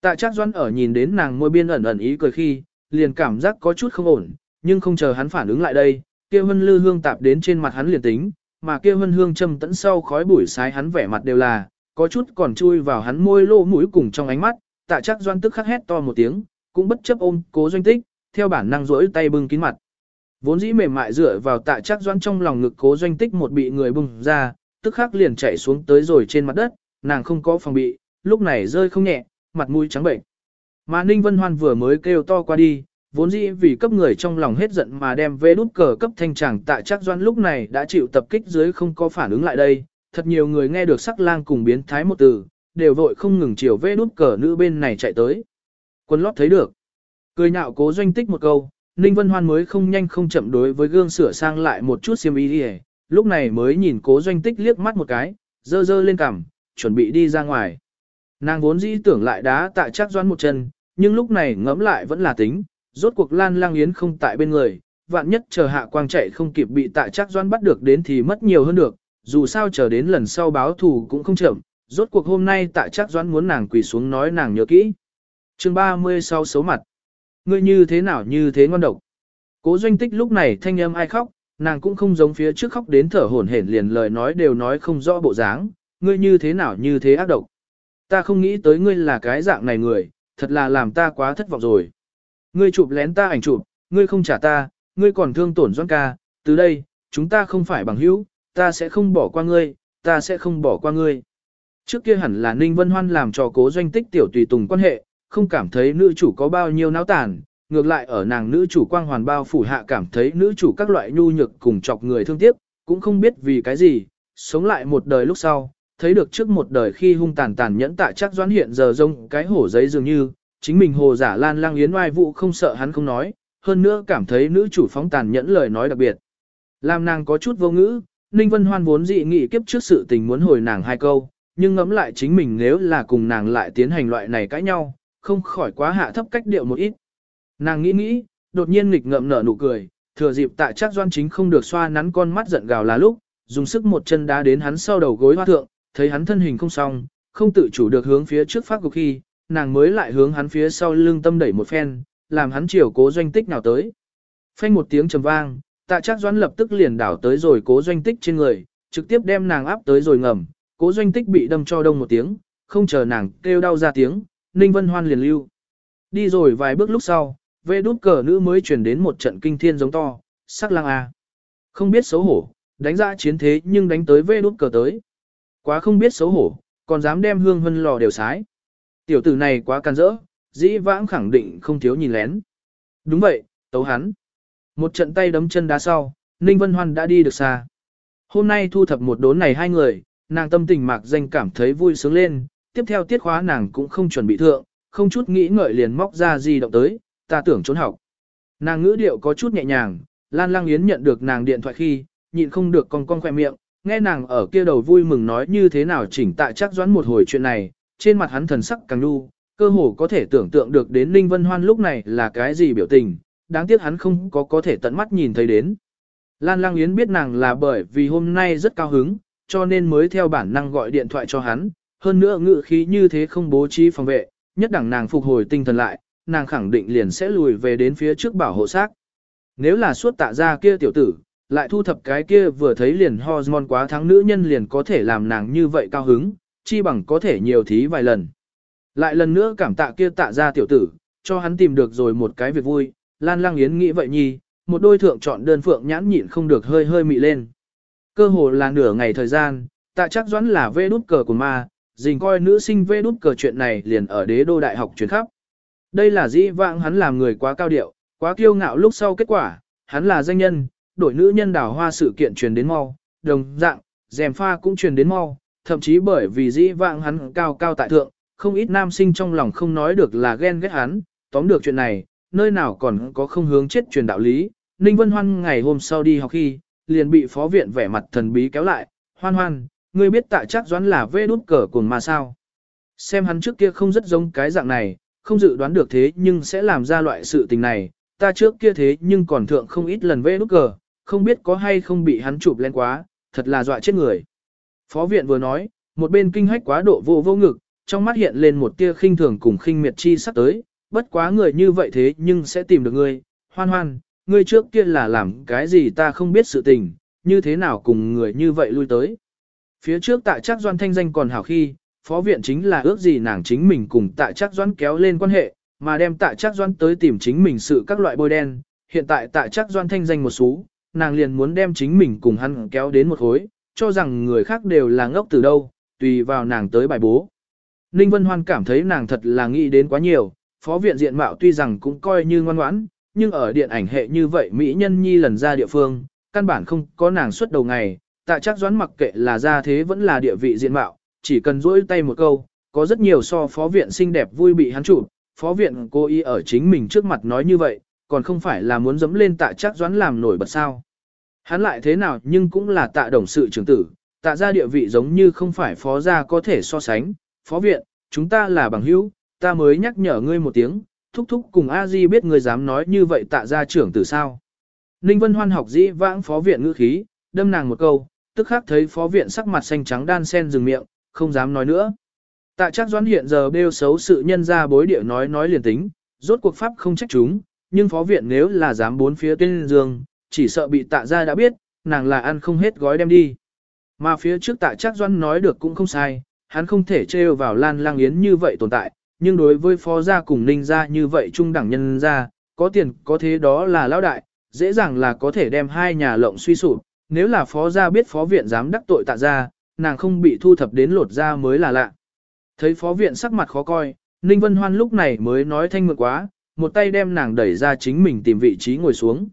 Tạ chắc doãn ở nhìn đến nàng môi biên ẩn ẩn ý cười khi, liền cảm giác có chút không ổn, nhưng không chờ hắn phản ứng lại đây, kia hân lư hương tạp đến trên mặt hắn liền tính, mà kia hân hương châm tẫn sau khói bụi sái hắn vẻ mặt đều là, có chút còn chui vào hắn môi lô mũi cùng trong ánh mắt, tạ chắc doan tức khắc hét to một tiếng, cũng bất chấp ôm cố doanh tích, theo bản năng rỗi tay bưng kín mặt. Vốn dĩ mềm mại dựa vào tạ chắc doan trong lòng ngực cố doanh tích một bị người bưng ra, tức khắc liền chạy xuống tới rồi trên mặt đất, nàng không có phòng bị, lúc này rơi không nhẹ, mặt mũi trắng bệnh. Mà Ninh Vân Hoan vừa mới kêu to qua đi, vốn dĩ vì cấp người trong lòng hết giận mà đem vê đút cờ cấp thanh tràng tạ chắc doan lúc này đã chịu tập kích dưới không có phản ứng lại đây. Thật nhiều người nghe được sắc lang cùng biến thái một từ, đều vội không ngừng chiều vê đút cờ nữ bên này chạy tới. Quân lót thấy được. Cười nhạo cố doanh tích một câu, Ninh Vân Hoan mới không nhanh không chậm đối với gương sửa sang lại một chút xiêm y đi lúc này mới nhìn cố doanh tích liếc mắt một cái, dơ dơ lên cằm, chuẩn bị đi ra ngoài. Nàng vốn dĩ tưởng lại đá tại chắc doan một chân, nhưng lúc này ngẫm lại vẫn là tính, rốt cuộc lan lang yến không tại bên người, vạn nhất chờ hạ quang chạy không kịp bị tại chắc doan bắt được đến thì mất nhiều hơn được, dù sao chờ đến lần sau báo thù cũng không chậm, Rốt cuộc hôm nay tại chắc doãn muốn nàng quỳ xuống nói nàng nhớ kỹ. chương 30 sau xấu mặt. Ngươi như thế nào như thế ngon độc. Cố doanh tích lúc này thanh âm ai khóc, nàng cũng không giống phía trước khóc đến thở hổn hển liền lời nói đều nói không rõ bộ dáng, ngươi như thế nào như thế ác độc. Ta không nghĩ tới ngươi là cái dạng này người, thật là làm ta quá thất vọng rồi. Ngươi chụp lén ta ảnh chụp, ngươi không trả ta, ngươi còn thương tổn doan ca, từ đây, chúng ta không phải bằng hữu, ta sẽ không bỏ qua ngươi, ta sẽ không bỏ qua ngươi. Trước kia hẳn là Ninh Vân Hoan làm cho cố doanh tích tiểu tùy tùng quan hệ, không cảm thấy nữ chủ có bao nhiêu náo tàn, ngược lại ở nàng nữ chủ quang hoàn bao phủ hạ cảm thấy nữ chủ các loại nhu nhược cùng chọc người thương tiếc, cũng không biết vì cái gì, sống lại một đời lúc sau, thấy được trước một đời khi hung tàn tàn nhẫn tạ chắc doãn hiện giờ rông cái hổ giấy dường như, chính mình hồ giả lan lang yến oai vụ không sợ hắn không nói, hơn nữa cảm thấy nữ chủ phóng tàn nhẫn lời nói đặc biệt. Làm nàng có chút vô ngữ, Ninh Vân Hoan vốn dị nghị kiếp trước sự tình muốn hồi nàng hai câu, nhưng ngẫm lại chính mình nếu là cùng nàng lại tiến hành loại này cãi nhau, không khỏi quá hạ thấp cách điệu một ít. Nàng nghĩ nghĩ, đột nhiên nghịch ngậm nở nụ cười, thừa dịp tại chắc doan chính không được xoa nắn con mắt giận gào là lúc, dùng sức một chân đá đến hắn sau đầu gối hoa thượng, thấy hắn thân hình không xong, không tự chủ được hướng phía trước phát cục khi, nàng mới lại hướng hắn phía sau lưng tâm đẩy một phen, làm hắn chiều cố doanh tích nào tới. Phanh một tiếng trầm vang, tạ chắc doan lập tức liền đảo tới rồi cố doanh tích trên người, trực tiếp đem nàng áp tới rồi ngầm, cố doanh tích bị đâm cho đông một tiếng, không chờ nàng kêu đau ra tiếng, Ninh Vân Hoan liền lưu. Đi rồi vài bước lúc sau, về đút cờ nữ mới chuyển đến một trận kinh thiên giống to, sắc lang a. Không biết xấu hổ, đánh ra chiến thế nhưng đánh tới về đút cờ tới. Quá không biết xấu hổ, còn dám đem hương hân lò đều sái. Tiểu tử này quá can rỡ, dĩ vãng khẳng định không thiếu nhìn lén. Đúng vậy, tấu hắn. Một trận tay đấm chân đá sau, Ninh Vân Hoan đã đi được xa. Hôm nay thu thập một đốn này hai người, nàng tâm tình mạc danh cảm thấy vui sướng lên, tiếp theo tiết khóa nàng cũng không chuẩn bị thượng, không chút nghĩ ngợi liền móc ra gì động tới, ta tưởng trốn học. Nàng ngữ điệu có chút nhẹ nhàng, Lan Lang Yến nhận được nàng điện thoại khi, nhịn không được con con khoe miệng, nghe nàng ở kia đầu vui mừng nói như thế nào chỉnh tại chắc doãn một hồi chuyện này, trên mặt hắn thần sắc càng nu, cơ hồ có thể tưởng tượng được đến Ninh Vân Hoan lúc này là cái gì biểu tình, đáng tiếc hắn không có có thể tận mắt nhìn thấy đến. Lan Lang Yến biết nàng là bởi vì hôm nay rất cao hứng, cho nên mới theo bản năng gọi điện thoại cho hắn, hơn nữa ngự khí như thế không bố trí phòng vệ, nhất đẳng nàng phục hồi tinh thần lại, nàng khẳng định liền sẽ lùi về đến phía trước bảo hộ xác. Nếu là suốt tạ ra kia tiểu tử, lại thu thập cái kia vừa thấy liền hormone quá thắng nữ nhân liền có thể làm nàng như vậy cao hứng, chi bằng có thể nhiều thí vài lần. Lại lần nữa cảm tạ kia tạ ra tiểu tử, cho hắn tìm được rồi một cái việc vui, Lan Lang Yến nghĩ vậy nhi, một đôi thượng chọn đơn phượng nhãn nhịn không được hơi hơi mị lên. Cơ hồ là nửa ngày thời gian, tạ chắc doãn là vê đút cờ của ma, dình coi nữ sinh vê đút cờ chuyện này liền ở đế đô đại học chuyển khắp. Đây là dĩ vãng hắn làm người quá cao điệu, quá kiêu ngạo lúc sau kết quả, hắn là danh nhân, đổi nữ nhân đào hoa sự kiện truyền đến mau, đồng dạng, dèm pha cũng truyền đến mau, thậm chí bởi vì dĩ vãng hắn cao cao tại thượng, không ít nam sinh trong lòng không nói được là ghen ghét hắn, tóm được chuyện này, nơi nào còn có không hướng chết truyền đạo lý. Ninh Vân Hoan ngày hôm sau đi học khi, liền bị phó viện vẻ mặt thần bí kéo lại, hoan hoan, ngươi biết tạ chắc doãn là vê đút cờ cùng mà sao. Xem hắn trước kia không rất giống cái dạng này, không dự đoán được thế nhưng sẽ làm ra loại sự tình này, ta trước kia thế nhưng còn thượng không ít lần vê nút cờ, không biết có hay không bị hắn chụp lên quá, thật là dọa chết người. Phó viện vừa nói, một bên kinh hách quá độ vô vô ngực, trong mắt hiện lên một tia khinh thường cùng khinh miệt chi sắp tới, bất quá người như vậy thế nhưng sẽ tìm được ngươi, hoan hoan, ngươi trước kia là làm cái gì ta không biết sự tình, như thế nào cùng người như vậy lui tới. Phía trước Tạ chắc doan thanh danh còn hảo khi, phó viện chính là ước gì nàng chính mình cùng tạ chắc Doan kéo lên quan hệ, mà đem tạ chắc Doan tới tìm chính mình sự các loại bôi đen, hiện tại tạ chắc Doan thanh danh một số nàng liền muốn đem chính mình cùng hắn kéo đến một khối, cho rằng người khác đều là ngốc từ đâu, tùy vào nàng tới bài bố. Ninh Vân Hoan cảm thấy nàng thật là nghĩ đến quá nhiều, phó viện diện mạo tuy rằng cũng coi như ngoan ngoãn, nhưng ở điện ảnh hệ như vậy Mỹ nhân nhi lần ra địa phương, căn bản không có nàng xuất đầu ngày, tạ chắc doãn mặc kệ là ra thế vẫn là địa vị diện mạo, chỉ cần duỗi tay một câu, có rất nhiều so phó viện xinh đẹp vui bị hắn chụp, phó viện cô y ở chính mình trước mặt nói như vậy, còn không phải là muốn dẫm lên tạ chắc doãn làm nổi bật sao. Hắn lại thế nào nhưng cũng là tạ đồng sự trưởng tử, tạ ra địa vị giống như không phải phó gia có thể so sánh, phó viện, chúng ta là bằng hữu, ta mới nhắc nhở ngươi một tiếng, thúc thúc cùng a di biết ngươi dám nói như vậy tạ ra trưởng từ sao. Ninh Vân Hoan học dĩ vãng phó viện ngữ khí, đâm nàng một câu, tức khắc thấy phó viện sắc mặt xanh trắng đan sen dừng miệng, không dám nói nữa. Tạ Trác doãn hiện giờ bêu xấu sự nhân ra bối địa nói nói liền tính, rốt cuộc pháp không trách chúng, nhưng phó viện nếu là dám bốn phía tên dương, chỉ sợ bị tạ ra đã biết, nàng là ăn không hết gói đem đi. Mà phía trước tạ Trác doãn nói được cũng không sai, hắn không thể trêu vào lan lang yến như vậy tồn tại, nhưng đối với phó gia cùng ninh gia như vậy trung đẳng nhân gia, có tiền có thế đó là lão đại, dễ dàng là có thể đem hai nhà lộng suy sụp, nếu là phó gia biết phó viện dám đắc tội tạ gia, nàng không bị thu thập đến lột ra mới là lạ. Thấy phó viện sắc mặt khó coi, Ninh Vân Hoan lúc này mới nói thanh mượn quá, một tay đem nàng đẩy ra chính mình tìm vị trí ngồi xuống.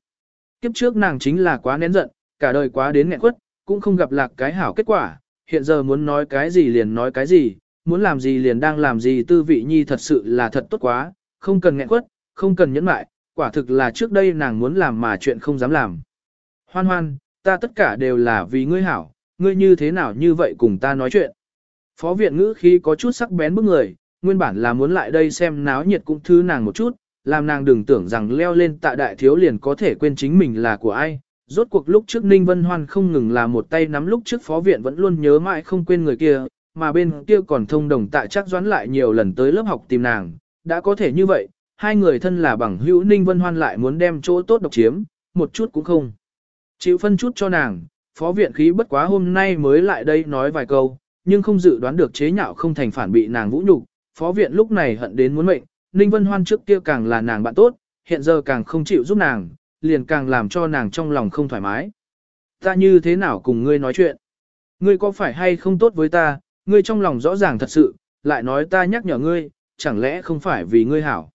Kiếp trước nàng chính là quá nén giận, cả đời quá đến nghẹn quất, cũng không gặp lạc cái hảo kết quả, hiện giờ muốn nói cái gì liền nói cái gì, muốn làm gì liền đang làm gì tư vị nhi thật sự là thật tốt quá, không cần nghẹn quất, không cần nhẫn mại, quả thực là trước đây nàng muốn làm mà chuyện không dám làm. Hoan hoan, ta tất cả đều là vì ngươi hảo, ngươi như thế nào như vậy cùng ta nói chuyện. Phó viện ngữ khi có chút sắc bén bức người, nguyên bản là muốn lại đây xem náo nhiệt cũng thứ nàng một chút, làm nàng đừng tưởng rằng leo lên tại đại thiếu liền có thể quên chính mình là của ai. Rốt cuộc lúc trước Ninh Vân Hoan không ngừng là một tay nắm lúc trước phó viện vẫn luôn nhớ mãi không quên người kia, mà bên kia còn thông đồng tại chắc doán lại nhiều lần tới lớp học tìm nàng, đã có thể như vậy, hai người thân là bằng hữu Ninh Vân Hoan lại muốn đem chỗ tốt độc chiếm, một chút cũng không. Chịu phân chút cho nàng, phó viện khí bất quá hôm nay mới lại đây nói vài câu, nhưng không dự đoán được chế nhạo không thành phản bị nàng vũ nhục, phó viện lúc này hận đến muốn mệnh, Ninh Vân Hoan trước kia càng là nàng bạn tốt, hiện giờ càng không chịu giúp nàng, liền càng làm cho nàng trong lòng không thoải mái. Ta như thế nào cùng ngươi nói chuyện? Ngươi có phải hay không tốt với ta, ngươi trong lòng rõ ràng thật sự, lại nói ta nhắc nhở ngươi, chẳng lẽ không phải vì ngươi hảo.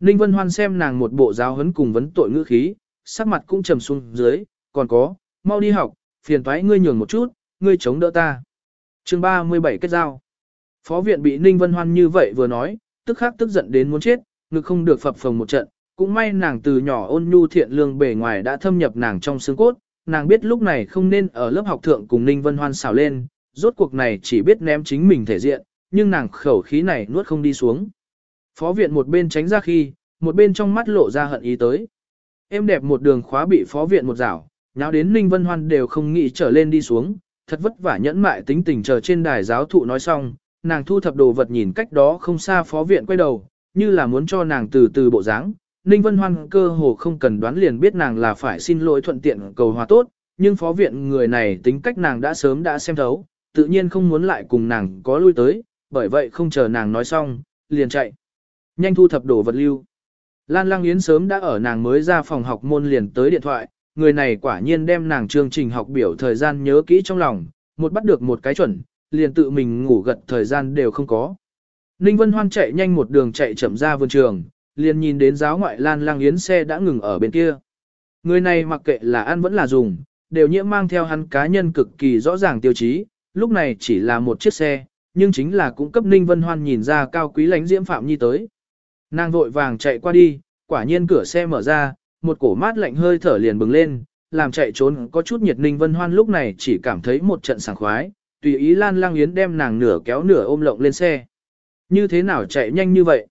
Ninh Vân Hoan xem nàng một bộ giáo huấn cùng vấn tội ngữ khí, sắc mặt cũng trầm xuống dưới, còn có, mau đi học, phiền toái ngươi nhường một chút, ngươi chống đỡ ta. chương 37 kết giao. Phó viện bị Ninh Vân Hoan như vậy vừa nói, tức khắc tức giận đến muốn chết, ngực không được phập phồng một trận, cũng may nàng từ nhỏ ôn nhu thiện lương bề ngoài đã thâm nhập nàng trong xương cốt, nàng biết lúc này không nên ở lớp học thượng cùng Ninh Vân Hoan xảo lên, rốt cuộc này chỉ biết ném chính mình thể diện, nhưng nàng khẩu khí này nuốt không đi xuống. Phó viện một bên tránh ra khi, một bên trong mắt lộ ra hận ý tới. Em đẹp một đường khóa bị phó viện một rảo, nháo đến Ninh Vân Hoan đều không nghĩ trở lên đi xuống, thật vất vả nhẫn mại tính tình chờ trên đài giáo thụ nói xong, nàng thu thập đồ vật nhìn cách đó không xa phó viện quay đầu, như là muốn cho nàng từ từ bộ dáng. Ninh Vân Hoan cơ hồ không cần đoán liền biết nàng là phải xin lỗi thuận tiện cầu hòa tốt, nhưng phó viện người này tính cách nàng đã sớm đã xem thấu, tự nhiên không muốn lại cùng nàng có lui tới, bởi vậy không chờ nàng nói xong, liền chạy. Nhanh thu thập đồ vật lưu. Lan Lang Yến sớm đã ở nàng mới ra phòng học môn liền tới điện thoại, người này quả nhiên đem nàng chương trình học biểu thời gian nhớ kỹ trong lòng, một bắt được một cái chuẩn, liền tự mình ngủ gật thời gian đều không có. Ninh Vân Hoan chạy nhanh một đường chạy chậm ra vườn trường, liền nhìn đến giáo ngoại Lan Lang Yến xe đã ngừng ở bên kia. Người này mặc kệ là ăn vẫn là dùng, đều nhiễm mang theo hắn cá nhân cực kỳ rõ ràng tiêu chí, lúc này chỉ là một chiếc xe, nhưng chính là cũng cấp Ninh Vân Hoan nhìn ra cao quý lánh diễm phạm nhi tới. Nàng vội vàng chạy qua đi, quả nhiên cửa xe mở ra, một cổ mát lạnh hơi thở liền bừng lên, làm chạy trốn có chút nhiệt Ninh Vân Hoan lúc này chỉ cảm thấy một trận sảng khoái, tùy ý Lan Lang Yến đem nàng nửa kéo nửa ôm lộng lên xe. Như thế nào chạy nhanh như vậy?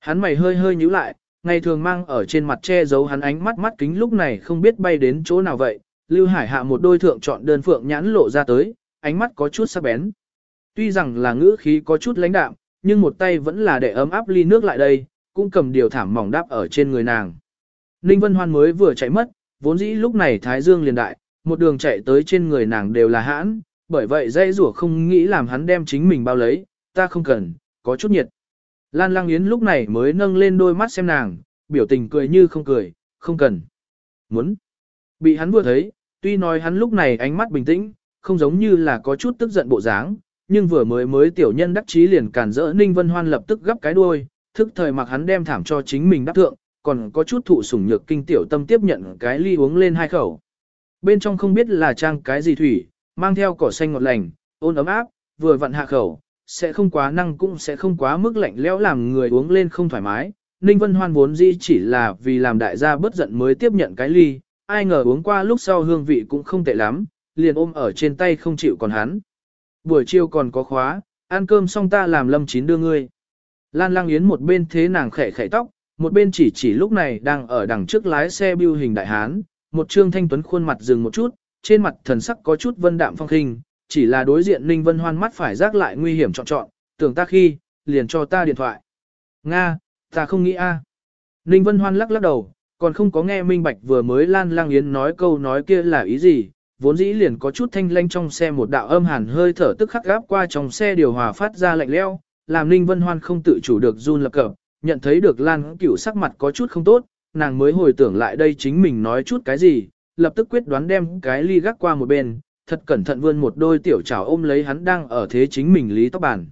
Hắn mày hơi hơi nhíu lại, ngày thường mang ở trên mặt che giấu hắn ánh mắt mắt kính lúc này không biết bay đến chỗ nào vậy. Lưu Hải hạ một đôi thượng chọn đơn phượng nhãn lộ ra tới, ánh mắt có chút sắc bén. Tuy rằng là ngữ khí có chút lãnh đạm, nhưng một tay vẫn là để ấm áp ly nước lại đây, cũng cầm điều thảm mỏng đáp ở trên người nàng. Ninh Vân Hoan mới vừa chạy mất, vốn dĩ lúc này Thái Dương liền đại, một đường chạy tới trên người nàng đều là hãn, bởi vậy dây rủa không nghĩ làm hắn đem chính mình bao lấy, ta không cần, có chút nhiệt. Lan Lang Yến lúc này mới nâng lên đôi mắt xem nàng, biểu tình cười như không cười, không cần. Muốn. Bị hắn vừa thấy, tuy nói hắn lúc này ánh mắt bình tĩnh, không giống như là có chút tức giận bộ dáng, nhưng vừa mới mới tiểu nhân đắc chí liền cản rỡ Ninh Vân Hoan lập tức gấp cái đuôi, thức thời mặc hắn đem thảm cho chính mình đáp thượng, còn có chút thụ sủng nhược kinh tiểu tâm tiếp nhận cái ly uống lên hai khẩu. Bên trong không biết là trang cái gì thủy, mang theo cỏ xanh ngọt lành, ôn ấm áp, vừa vặn hạ khẩu, sẽ không quá năng cũng sẽ không quá mức lạnh lẽo làm người uống lên không thoải mái. Ninh Vân Hoan vốn dĩ chỉ là vì làm đại gia bất giận mới tiếp nhận cái ly, ai ngờ uống qua lúc sau hương vị cũng không tệ lắm, liền ôm ở trên tay không chịu còn hắn. Buổi chiều còn có khóa, ăn cơm xong ta làm lâm chín đưa ngươi. Lan Lang Yến một bên thế nàng khẽ khẽ tóc, một bên chỉ chỉ lúc này đang ở đằng trước lái xe biêu hình đại hán, một trương thanh tuấn khuôn mặt dừng một chút, trên mặt thần sắc có chút vân đạm phong khinh, chỉ là đối diện Ninh Vân Hoan mắt phải rác lại nguy hiểm chọn chọn, tưởng ta khi, liền cho ta điện thoại. Nga, ta không nghĩ a. À. Ninh Vân Hoan lắc lắc đầu, còn không có nghe minh bạch vừa mới Lan Lang Yến nói câu nói kia là ý gì, vốn dĩ liền có chút thanh lanh trong xe một đạo âm hàn hơi thở tức khắc gáp qua trong xe điều hòa phát ra lạnh leo, làm Ninh Vân Hoan không tự chủ được run lập cập, nhận thấy được Lan Cửu sắc mặt có chút không tốt, nàng mới hồi tưởng lại đây chính mình nói chút cái gì, lập tức quyết đoán đem cái ly gác qua một bên, thật cẩn thận vươn một đôi tiểu chảo ôm lấy hắn đang ở thế chính mình lý tóc bàn.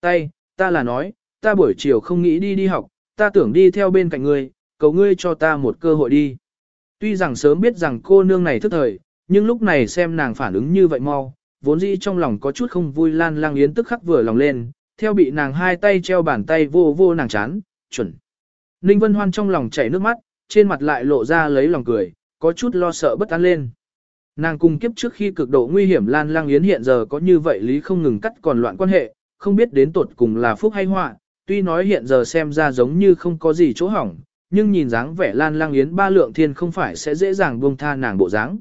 Tay, ta là nói, ta buổi chiều không nghĩ đi đi học, ta tưởng đi theo bên cạnh ngươi, cầu ngươi cho ta một cơ hội đi. Tuy rằng sớm biết rằng cô nương này thức thời, nhưng lúc này xem nàng phản ứng như vậy mau, vốn dĩ trong lòng có chút không vui Lan Lang Yến tức khắc vừa lòng lên, theo bị nàng hai tay treo bàn tay vô vô nàng chán, chuẩn. Ninh Vân Hoan trong lòng chảy nước mắt, trên mặt lại lộ ra lấy lòng cười, có chút lo sợ bất an lên. Nàng cùng kiếp trước khi cực độ nguy hiểm Lan Lang Yến hiện giờ có như vậy lý không ngừng cắt còn loạn quan hệ, không biết đến tuột cùng là phúc hay họa, tuy nói hiện giờ xem ra giống như không có gì chỗ hỏng, nhưng nhìn dáng vẻ Lan Lang Yến ba lượng thiên không phải sẽ dễ dàng buông tha nàng bộ dáng.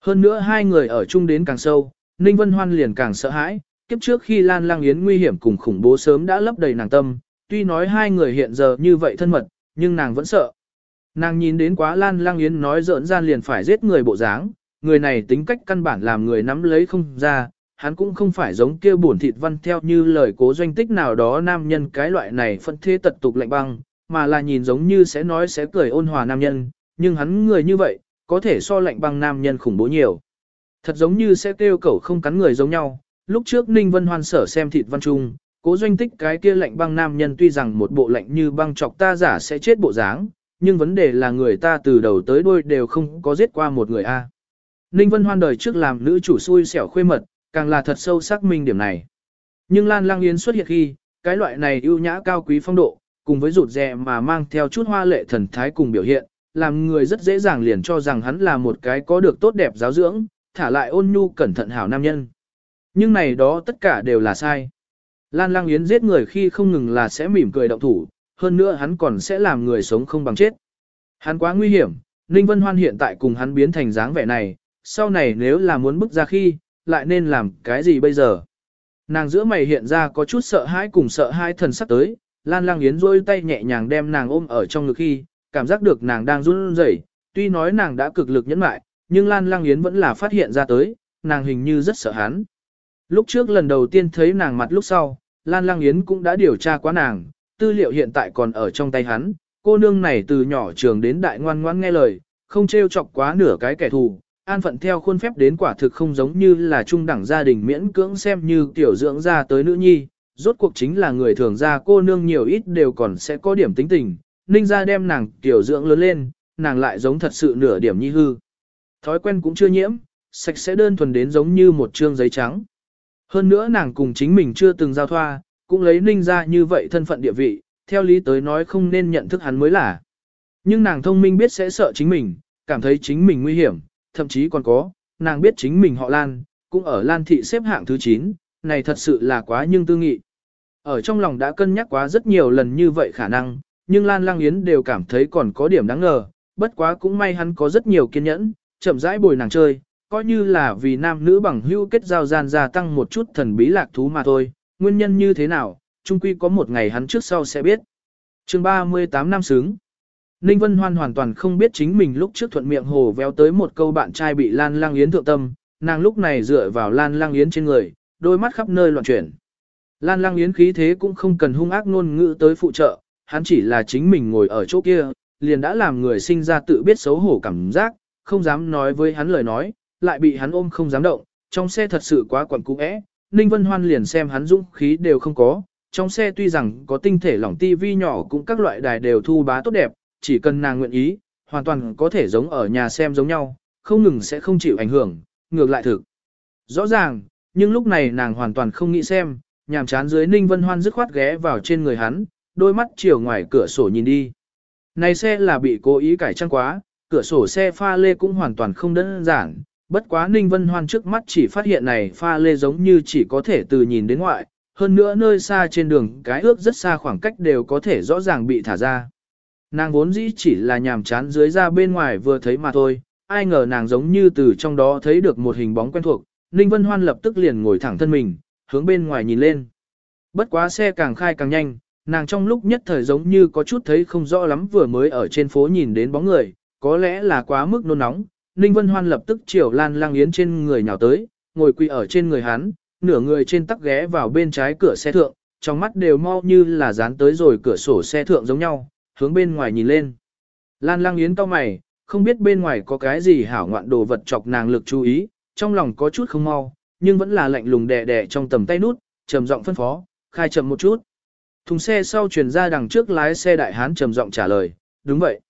Hơn nữa hai người ở chung đến càng sâu, Ninh Vân Hoan liền càng sợ hãi, kiếp trước khi Lan Lang Yến nguy hiểm cùng khủng bố sớm đã lấp đầy nàng tâm, tuy nói hai người hiện giờ như vậy thân mật, nhưng nàng vẫn sợ. Nàng nhìn đến quá Lan Lang Yến nói giỡn gian liền phải giết người bộ dáng, người này tính cách căn bản làm người nắm lấy không ra, hắn cũng không phải giống kia buồn thịt văn theo như lời cố doanh tích nào đó nam nhân cái loại này phân thế tật tục lạnh băng, mà là nhìn giống như sẽ nói sẽ cười ôn hòa nam nhân, nhưng hắn người như vậy, có thể so lạnh băng nam nhân khủng bố nhiều. Thật giống như sẽ kêu cẩu không cắn người giống nhau, lúc trước Ninh Vân Hoan sở xem thịt văn trung, cố doanh tích cái kia lạnh băng nam nhân tuy rằng một bộ lạnh như băng chọc ta giả sẽ chết bộ dáng, nhưng vấn đề là người ta từ đầu tới đuôi đều không có giết qua một người a. Ninh Vân Hoan đời trước làm nữ chủ xui xẻo khuê mật, càng là thật sâu sắc minh điểm này. Nhưng Lan Lang Yến xuất hiện khi, cái loại này ưu nhã cao quý phong độ, cùng với rụt rè mà mang theo chút hoa lệ thần thái cùng biểu hiện, làm người rất dễ dàng liền cho rằng hắn là một cái có được tốt đẹp giáo dưỡng, thả lại ôn nhu cẩn thận hảo nam nhân. Nhưng này đó tất cả đều là sai. Lan Lang Yến giết người khi không ngừng là sẽ mỉm cười động thủ, hơn nữa hắn còn sẽ làm người sống không bằng chết. Hắn quá nguy hiểm, Ninh Vân Hoan hiện tại cùng hắn biến thành dáng vẻ này, sau này nếu là muốn bước ra khi, lại nên làm cái gì bây giờ? Nàng giữa mày hiện ra có chút sợ hãi cùng sợ hãi thần sắc tới, Lan Lang Yến rôi tay nhẹ nhàng đem nàng ôm ở trong ngực khi, cảm giác được nàng đang run rẩy. tuy nói nàng đã cực lực nhẫn mại, nhưng Lan Lang Yến vẫn là phát hiện ra tới, nàng hình như rất sợ hắn. Lúc trước lần đầu tiên thấy nàng mặt lúc sau, Lan Lang Yến cũng đã điều tra quá nàng, tư liệu hiện tại còn ở trong tay hắn, cô nương này từ nhỏ trường đến đại ngoan ngoãn nghe lời, không trêu chọc quá nửa cái kẻ thù, an phận theo khuôn phép đến quả thực không giống như là trung đẳng gia đình miễn cưỡng xem như tiểu dưỡng ra tới nữ nhi, rốt cuộc chính là người thường ra cô nương nhiều ít đều còn sẽ có điểm tính tình, ninh ra đem nàng tiểu dưỡng lớn lên, nàng lại giống thật sự nửa điểm nhi hư. Thói quen cũng chưa nhiễm, sạch sẽ đơn thuần đến giống như một trương giấy trắng. Hơn nữa nàng cùng chính mình chưa từng giao thoa, cũng lấy ninh ra như vậy thân phận địa vị, theo lý tới nói không nên nhận thức hắn mới là. Nhưng nàng thông minh biết sẽ sợ chính mình, cảm thấy chính mình nguy hiểm, thậm chí còn có, nàng biết chính mình họ Lan, cũng ở Lan thị xếp hạng thứ 9, này thật sự là quá nhưng tư nghị. Ở trong lòng đã cân nhắc quá rất nhiều lần như vậy khả năng, nhưng Lan Lang Yến đều cảm thấy còn có điểm đáng ngờ, bất quá cũng may hắn có rất nhiều kiên nhẫn, chậm rãi bồi nàng chơi, coi như là vì nam nữ bằng hữu kết giao gian gia tăng một chút thần bí lạc thú mà thôi, nguyên nhân như thế nào, chung quy có một ngày hắn trước sau sẽ biết. chương 38 năm sướng. Ninh Vân Hoan hoàn toàn không biết chính mình lúc trước thuận miệng hồ véo tới một câu bạn trai bị Lan Lang Yến thượng tâm, nàng lúc này dựa vào Lan Lang Yến trên người, đôi mắt khắp nơi loạn chuyển. Lan Lang Yến khí thế cũng không cần hung ác ngôn ngữ tới phụ trợ, hắn chỉ là chính mình ngồi ở chỗ kia, liền đã làm người sinh ra tự biết xấu hổ cảm giác, không dám nói với hắn lời nói, lại bị hắn ôm không dám động, trong xe thật sự quá quẩn cú ẽ, Ninh Vân Hoan liền xem hắn dũng khí đều không có, trong xe tuy rằng có tinh thể lỏng tivi nhỏ cũng các loại đài đều thu bá tốt đẹp, chỉ cần nàng nguyện ý, hoàn toàn có thể giống ở nhà xem giống nhau, không ngừng sẽ không chịu ảnh hưởng, ngược lại thực. Rõ ràng, nhưng lúc này nàng hoàn toàn không nghĩ xem, nhàm chán dưới Ninh Vân Hoan dứt khoát ghé vào trên người hắn, đôi mắt chiều ngoài cửa sổ nhìn đi. Này xe là bị cố ý cải trang quá, cửa sổ xe pha lê cũng hoàn toàn không đơn giản, bất quá Ninh Vân Hoan trước mắt chỉ phát hiện này pha lê giống như chỉ có thể từ nhìn đến ngoại, hơn nữa nơi xa trên đường cái ước rất xa khoảng cách đều có thể rõ ràng bị thả ra. Nàng vốn dĩ chỉ là nhàm chán dưới ra bên ngoài vừa thấy mà thôi, ai ngờ nàng giống như từ trong đó thấy được một hình bóng quen thuộc, Ninh Vân Hoan lập tức liền ngồi thẳng thân mình, hướng bên ngoài nhìn lên. Bất quá xe càng khai càng nhanh, nàng trong lúc nhất thời giống như có chút thấy không rõ lắm vừa mới ở trên phố nhìn đến bóng người, có lẽ là quá mức nôn nóng. Ninh Vân Hoan lập tức chiều Lan Lang Yến trên người nhào tới, ngồi quỳ ở trên người hắn, nửa người trên tắc ghé vào bên trái cửa xe thượng, trong mắt đều mau như là dán tới rồi cửa sổ xe thượng giống nhau, hướng bên ngoài nhìn lên. Lan Lang Yến cau mày, không biết bên ngoài có cái gì hảo ngoạn đồ vật chọc nàng lực chú ý, trong lòng có chút không mau, nhưng vẫn là lạnh lùng đè đè trong tầm tay nút, trầm giọng phân phó, khai chậm một chút. Thùng xe sau truyền ra đằng trước lái xe đại hán trầm giọng trả lời, đúng vậy.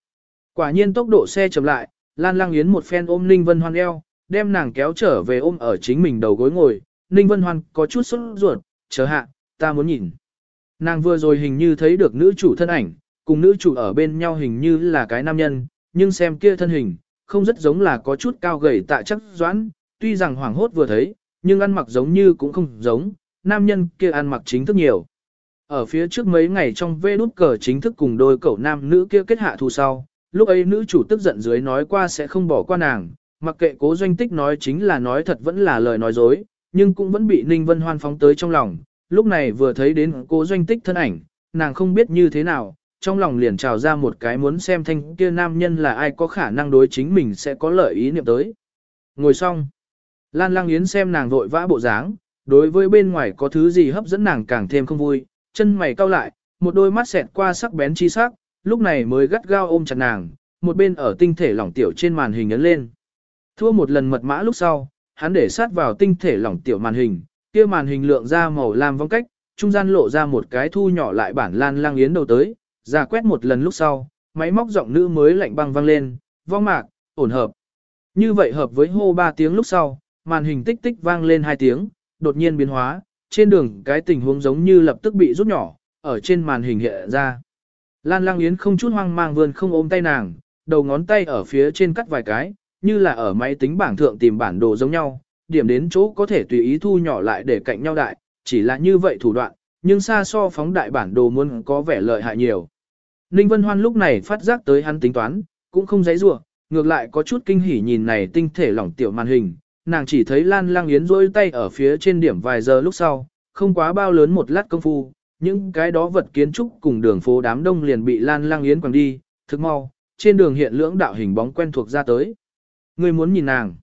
Quả nhiên tốc độ xe chậm lại, Lan Lang Yến một phen ôm Ninh Vân Hoan eo, đem nàng kéo trở về ôm ở chính mình đầu gối ngồi, Ninh Vân Hoan có chút sốt ruột, chờ hạ, ta muốn nhìn. Nàng vừa rồi hình như thấy được nữ chủ thân ảnh, cùng nữ chủ ở bên nhau hình như là cái nam nhân, nhưng xem kia thân hình, không rất giống là có chút cao gầy tạ chắc doãn, tuy rằng hoảng hốt vừa thấy, nhưng ăn mặc giống như cũng không giống, nam nhân kia ăn mặc chính thức nhiều. Ở phía trước mấy ngày trong vê nút cờ chính thức cùng đôi cậu nam nữ kia kết hạ thù sau, lúc ấy nữ chủ tức giận dưới nói qua sẽ không bỏ qua nàng, mặc kệ cố doanh tích nói chính là nói thật vẫn là lời nói dối, nhưng cũng vẫn bị Ninh Vân Hoan phóng tới trong lòng, lúc này vừa thấy đến cố doanh tích thân ảnh, nàng không biết như thế nào, trong lòng liền trào ra một cái muốn xem thanh kia nam nhân là ai có khả năng đối chính mình sẽ có lợi ý niệm tới. Ngồi xong, Lan Lang Yến xem nàng vội vã bộ dáng, đối với bên ngoài có thứ gì hấp dẫn nàng càng thêm không vui, chân mày cau lại, một đôi mắt xẹt qua sắc bén chi sắc, lúc này mới gắt gao ôm chặt nàng, một bên ở tinh thể lỏng tiểu trên màn hình ấn lên. Thua một lần mật mã lúc sau, hắn để sát vào tinh thể lỏng tiểu màn hình, kia màn hình lượng ra màu lam vong cách, trung gian lộ ra một cái thu nhỏ lại bản lan lang yến đầu tới, ra quét một lần lúc sau, máy móc giọng nữ mới lạnh băng vang lên, vong mạc, ổn hợp. Như vậy hợp với hô ba tiếng lúc sau, màn hình tích tích vang lên hai tiếng, đột nhiên biến hóa, trên đường cái tình huống giống như lập tức bị rút nhỏ, ở trên màn hình hiện ra. Lan Lang Yến không chút hoang mang vươn không ôm tay nàng, đầu ngón tay ở phía trên cắt vài cái, như là ở máy tính bảng thượng tìm bản đồ giống nhau, điểm đến chỗ có thể tùy ý thu nhỏ lại để cạnh nhau đại, chỉ là như vậy thủ đoạn, nhưng xa so phóng đại bản đồ muốn có vẻ lợi hại nhiều. Ninh Vân Hoan lúc này phát giác tới hắn tính toán, cũng không dãy rủa, ngược lại có chút kinh hỉ nhìn này tinh thể lỏng tiểu màn hình, nàng chỉ thấy Lan Lang Yến rôi tay ở phía trên điểm vài giờ lúc sau, không quá bao lớn một lát công phu, những cái đó vật kiến trúc cùng đường phố đám đông liền bị Lan Lang Yến quăng đi, thực mau, trên đường hiện lưỡng đạo hình bóng quen thuộc ra tới. Người muốn nhìn nàng.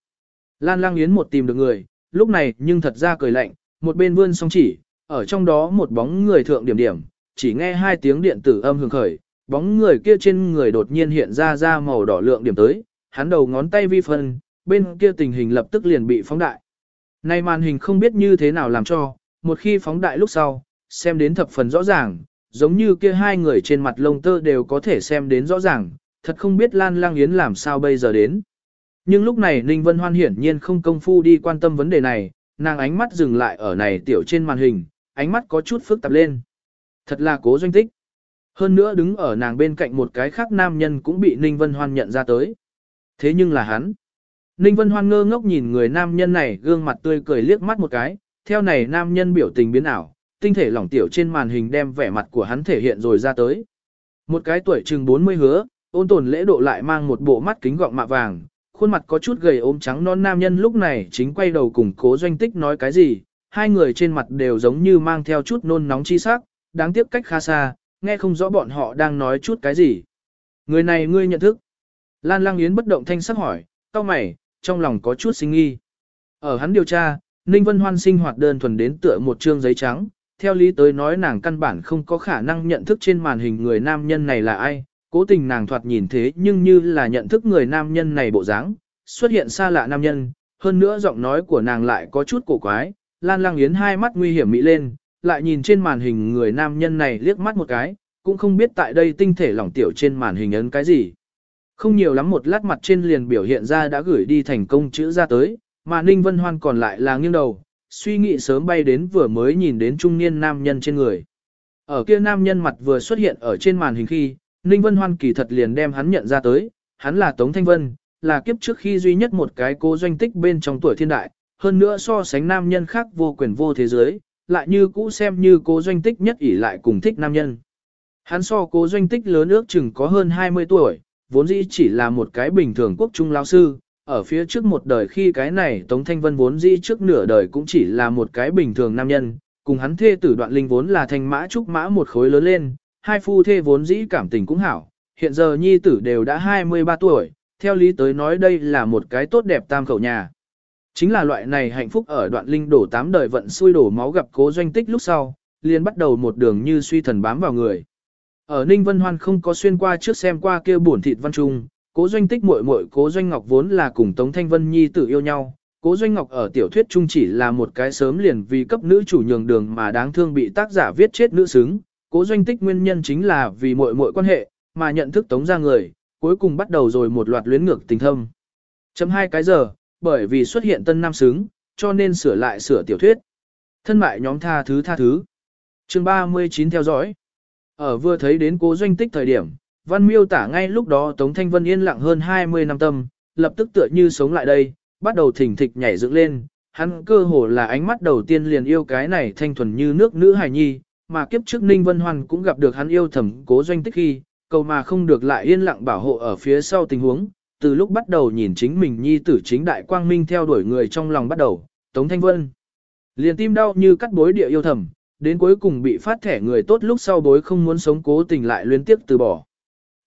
Lan Lang Yến một tìm được người, lúc này nhưng thật ra cười lạnh, một bên vươn song chỉ, ở trong đó một bóng người thượng điểm điểm, chỉ nghe hai tiếng điện tử âm hưởng khởi, bóng người kia trên người đột nhiên hiện ra ra màu đỏ lượng điểm tới, hắn đầu ngón tay vi phân, bên kia tình hình lập tức liền bị phóng đại. Nay màn hình không biết như thế nào làm cho, một khi phóng đại lúc sau, xem đến thập phần rõ ràng, giống như kia hai người trên mặt lông tơ đều có thể xem đến rõ ràng, thật không biết Lan Lang Yến làm sao bây giờ đến. Nhưng lúc này Ninh Vân Hoan hiển nhiên không công phu đi quan tâm vấn đề này, nàng ánh mắt dừng lại ở này tiểu trên màn hình, ánh mắt có chút phức tạp lên. Thật là cố doanh tích. Hơn nữa đứng ở nàng bên cạnh một cái khác nam nhân cũng bị Ninh Vân Hoan nhận ra tới. Thế nhưng là hắn. Ninh Vân Hoan ngơ ngốc nhìn người nam nhân này gương mặt tươi cười liếc mắt một cái, theo này nam nhân biểu tình biến ảo, tinh thể lỏng tiểu trên màn hình đem vẻ mặt của hắn thể hiện rồi ra tới. Một cái tuổi chừng 40 hứa, ôn tồn lễ độ lại mang một bộ mắt kính gọng mạ vàng, khuôn mặt có chút gầy ốm trắng non nam nhân lúc này chính quay đầu cùng cố doanh tích nói cái gì, hai người trên mặt đều giống như mang theo chút nôn nóng chi sắc, đáng tiếc cách khá xa, nghe không rõ bọn họ đang nói chút cái gì. Người này ngươi nhận thức. Lan Lang Yến bất động thanh sắc hỏi, cao mày, trong lòng có chút sinh nghi. Ở hắn điều tra, Ninh Vân Hoan sinh hoạt đơn thuần đến tựa một trương giấy trắng, theo lý tới nói nàng căn bản không có khả năng nhận thức trên màn hình người nam nhân này là ai, cố tình nàng thoạt nhìn thế nhưng như là nhận thức người nam nhân này bộ dáng, xuất hiện xa lạ nam nhân, hơn nữa giọng nói của nàng lại có chút cổ quái, Lan Lang Yến hai mắt nguy hiểm mỹ lên, lại nhìn trên màn hình người nam nhân này liếc mắt một cái, cũng không biết tại đây tinh thể lỏng tiểu trên màn hình ấn cái gì. Không nhiều lắm một lát mặt trên liền biểu hiện ra đã gửi đi thành công chữ ra tới, mà Ninh Vân Hoan còn lại là nghiêng đầu, suy nghĩ sớm bay đến vừa mới nhìn đến trung niên nam nhân trên người. Ở kia nam nhân mặt vừa xuất hiện ở trên màn hình khi, Ninh Vân Hoan kỳ thật liền đem hắn nhận ra tới, hắn là Tống Thanh Vân, là kiếp trước khi duy nhất một cái cố doanh tích bên trong tuổi thiên đại, hơn nữa so sánh nam nhân khác vô quyền vô thế giới, lại như cũ xem như cố doanh tích nhất ỷ lại cùng thích nam nhân. Hắn so cố doanh tích lớn ước chừng có hơn 20 tuổi, vốn dĩ chỉ là một cái bình thường quốc trung lao sư, ở phía trước một đời khi cái này Tống Thanh Vân vốn dĩ trước nửa đời cũng chỉ là một cái bình thường nam nhân, cùng hắn thê tử đoạn linh vốn là thành mã trúc mã một khối lớn lên, hai phu thê vốn dĩ cảm tình cũng hảo, hiện giờ nhi tử đều đã 23 tuổi, theo lý tới nói đây là một cái tốt đẹp tam khẩu nhà. Chính là loại này hạnh phúc ở đoạn linh đổ tám đời vận xui đổ máu gặp cố doanh tích lúc sau, liền bắt đầu một đường như suy thần bám vào người. Ở Ninh Vân Hoan không có xuyên qua trước xem qua kia buồn thịt văn trung, cố doanh tích muội muội cố doanh ngọc vốn là cùng Tống Thanh Vân Nhi tử yêu nhau, Cố Doanh Ngọc ở tiểu thuyết trung chỉ là một cái sớm liền vì cấp nữ chủ nhường đường mà đáng thương bị tác giả viết chết nữ xứng. Cố Doanh Tích nguyên nhân chính là vì muội muội quan hệ, mà nhận thức tống ra người, cuối cùng bắt đầu rồi một loạt luyến ngược tình thâm. Chấm hai cái giờ, bởi vì xuất hiện tân nam xứng, cho nên sửa lại sửa tiểu thuyết. Thân mại nhóm tha thứ tha thứ. chương 39 theo dõi. Ở vừa thấy đến cố doanh tích thời điểm, văn miêu tả ngay lúc đó Tống Thanh Vân yên lặng hơn 20 năm tâm, lập tức tựa như sống lại đây, bắt đầu thỉnh thịch nhảy dựng lên. Hắn cơ hồ là ánh mắt đầu tiên liền yêu cái này thanh thuần như nước nữ hài nhi, mà kiếp trước Ninh Vân Hoan cũng gặp được hắn yêu thầm cố doanh tích khi, cầu mà không được lại yên lặng bảo hộ ở phía sau tình huống, từ lúc bắt đầu nhìn chính mình nhi tử chính đại quang minh theo đuổi người trong lòng bắt đầu, Tống Thanh Vân. Liền tim đau như cắt bối địa yêu thầm, đến cuối cùng bị phát thẻ người tốt lúc sau bối không muốn sống cố tình lại liên tiếp từ bỏ.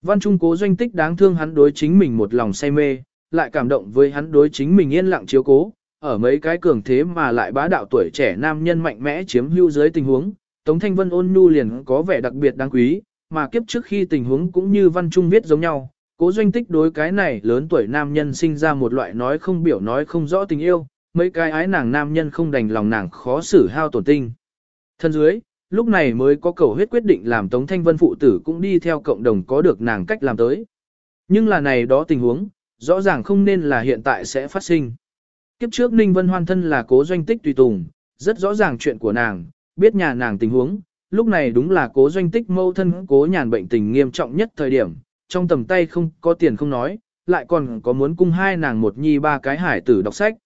Văn Trung cố doanh tích đáng thương hắn đối chính mình một lòng say mê, lại cảm động với hắn đối chính mình yên lặng chiếu cố, ở mấy cái cường thế mà lại bá đạo tuổi trẻ nam nhân mạnh mẽ chiếm hữu dưới tình huống, Tống Thanh Vân ôn nhu liền có vẻ đặc biệt đáng quý, mà kiếp trước khi tình huống cũng như Văn Trung viết giống nhau, cố doanh tích đối cái này lớn tuổi nam nhân sinh ra một loại nói không biểu nói không rõ tình yêu, mấy cái ái nàng nam nhân không đành lòng nàng khó xử hao tổn tinh. Thân dưới, lúc này mới có cầu huyết quyết định làm Tống Thanh Vân phụ tử cũng đi theo cộng đồng có được nàng cách làm tới. Nhưng là này đó tình huống, rõ ràng không nên là hiện tại sẽ phát sinh. Kiếp trước Ninh Vân Hoan thân là cố doanh tích tùy tùng, rất rõ ràng chuyện của nàng, biết nhà nàng tình huống, lúc này đúng là cố doanh tích mâu thân cố nhàn bệnh tình nghiêm trọng nhất thời điểm, trong tầm tay không có tiền không nói, lại còn có muốn cung hai nàng một nhi ba cái hải tử đọc sách.